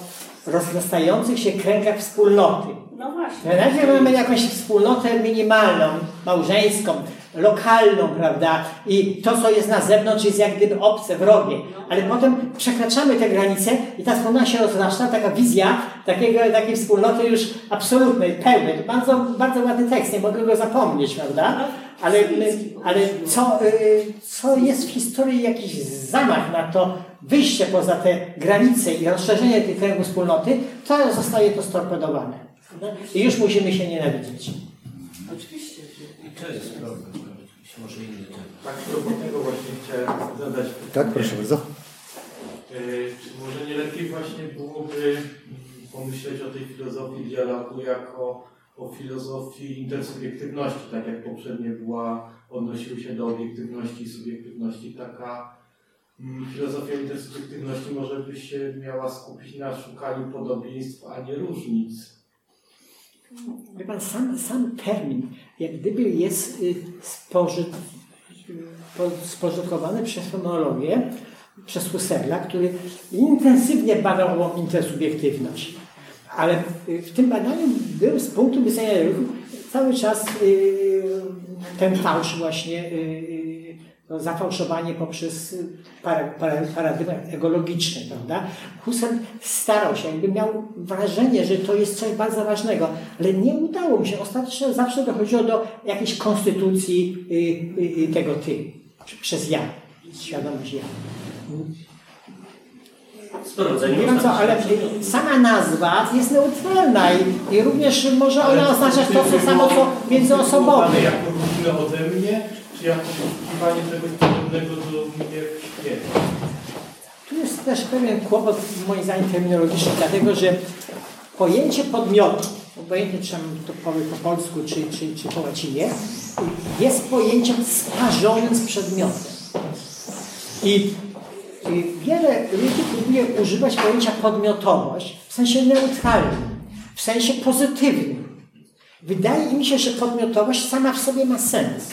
rozrastających się kręgach wspólnoty. No właśnie. Najpierw mamy jakąś wspólnotę minimalną, małżeńską, lokalną, prawda? I to, co jest na zewnątrz, jest jak gdyby obce, wrogie. Ale potem przekraczamy te granice i ta wspólnota się rozrasta, taka wizja takiego, takiej wspólnoty już absolutnej, pełnej. Bardzo, bardzo ładny tekst, nie mogę go zapomnieć, prawda? Ale, ale co, y, co jest w historii jakiś zamach na to wyjście poza te granice i rozszerzenie tych kręgów wspólnoty, to zostaje to storpedowane. I już musimy się nienawidzieć. Oczywiście. To jest problem. Może inny temat. Tak, propos tego właśnie chciałem zadać pytanie. Tak, proszę bardzo. Yy, Czy może nie lepiej właśnie byłoby mm, pomyśleć o tej filozofii dialogu jako o filozofii intersubiektywności, tak jak poprzednio była, odnosił się do obiektywności i subiektywności. Taka mm, filozofia intersubiektywności może by się miała skupić na szukaniu podobieństw, a nie różnic. Wie pan, sam, sam termin, jak gdyby jest y, spoży, po- spożytkowany przez fenologię, przez Husserla, który intensywnie badał o intersubiektywność. Ale y, w tym badaniu był z punktu widzenia ruchu cały czas y, ten fałsz właśnie y, to zafałszowanie poprzez para- para- paradygmat egologiczny, prawda? Husserl starał się, jakby miał wrażenie, że to jest coś bardzo ważnego, ale nie udało mu się. Ostatecznie zawsze dochodziło do jakiejś konstytucji y, y, y, tego ty, przez ja, świadomość ja. Nie wiem co, ale sama nazwa jest neutralna i, i również może ona oznaczać to co samo co międzyosobowe. Jako różne ode mnie, czy poszukiwanie czegoś podobnego do świecie? Tu jest też pewien kłopot moim zdaniem terminologiczny, dlatego że pojęcie podmiotu, obojętnie czy to powie po polsku, czy, czy, czy po łacinie, jest pojęciem sparzonym z przedmiotem. I wiele ludzi próbuje używać pojęcia podmiotowość w sensie neutralnym, w sensie pozytywnym. Wydaje mi się, że podmiotowość sama w sobie ma sens.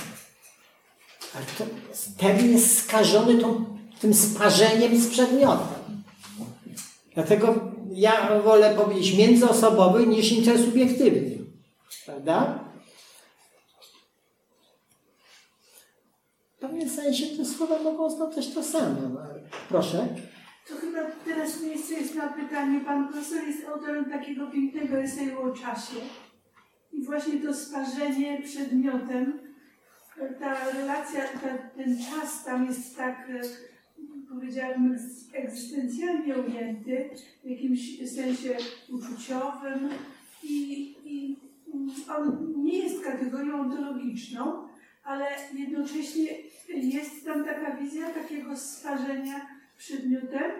Ale to jest skażony tą, tym sparzeniem z przedmiotem. Dlatego ja wolę powiedzieć międzyosobowy niż intersubiektywny. Prawda? W pewnym sensie te słowa mogą oznaczać to samo. no, Proszę. To chyba teraz miejsce jest na pytanie. Pan profesor jest autorem takiego pięknego eseju o czasie. I właśnie to sparzenie przedmiotem, ta relacja, ta, ten czas tam jest tak, e, powiedziałabym, egz- egzystencjalnie ujęty, w jakimś sensie uczuciowym i, i mm, on nie jest kategorią ontologiczną, ale jednocześnie jest tam taka wizja takiego sparzenia przedmiotem.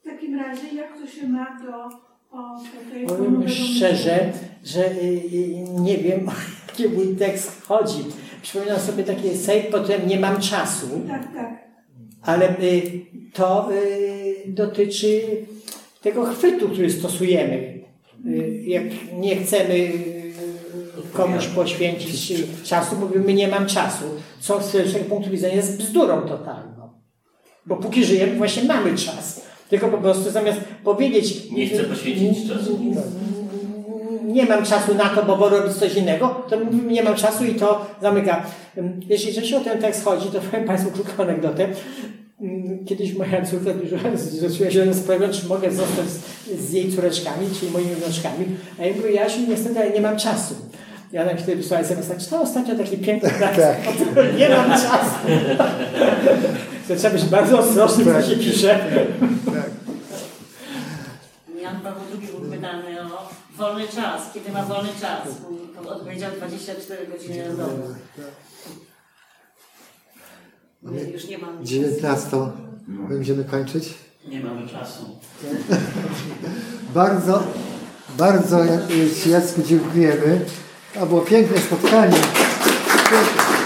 W takim razie, jak to się ma do o, Powiem szczerze, że y, y, nie wiem, o jaki mój tekst chodzi. Przypominam sobie taki esej, potem nie mam czasu. Tak, tak. Ale y, to y, dotyczy tego chwytu, który stosujemy. Y, jak nie chcemy komuś poświęcić czasu, mówimy nie mam czasu, co z tego punktu widzenia jest bzdurą totalną. Bo póki żyjemy, właśnie mamy czas. Tylko po prostu zamiast powiedzieć... Nie chcę poświęcić czasu. Nie mam czasu na to, bo, bo robić coś innego, to nie mam czasu i to zamyka. Jeśli rzeczywiście o ten tekst chodzi, to powiem Państwu krótką anegdotę. Kiedyś moja córka zwróciła się z sprawą, czy mogę zostać z, z jej córeczkami, czyli moimi wnuczkami. A ja mówię, Jasiu, niestety, ale nie mam czasu. Ja nam wtedy wysłałem SMS, tak, czytałam ostatnio taki piękny tekst, Tak. nie mam czasu. to trzeba być bardzo ostrożnym, co się pisze. Jan Paweł II był pytany o wolny czas, kiedy ma wolny czas. Odpowiedział 24 godziny na dobę. Już nie mam 19 będziemy kończyć. Nie mamy czasu. Bardzo, bardzo Ci Jacku dziękujemy. To było piękne spotkanie. Piękne.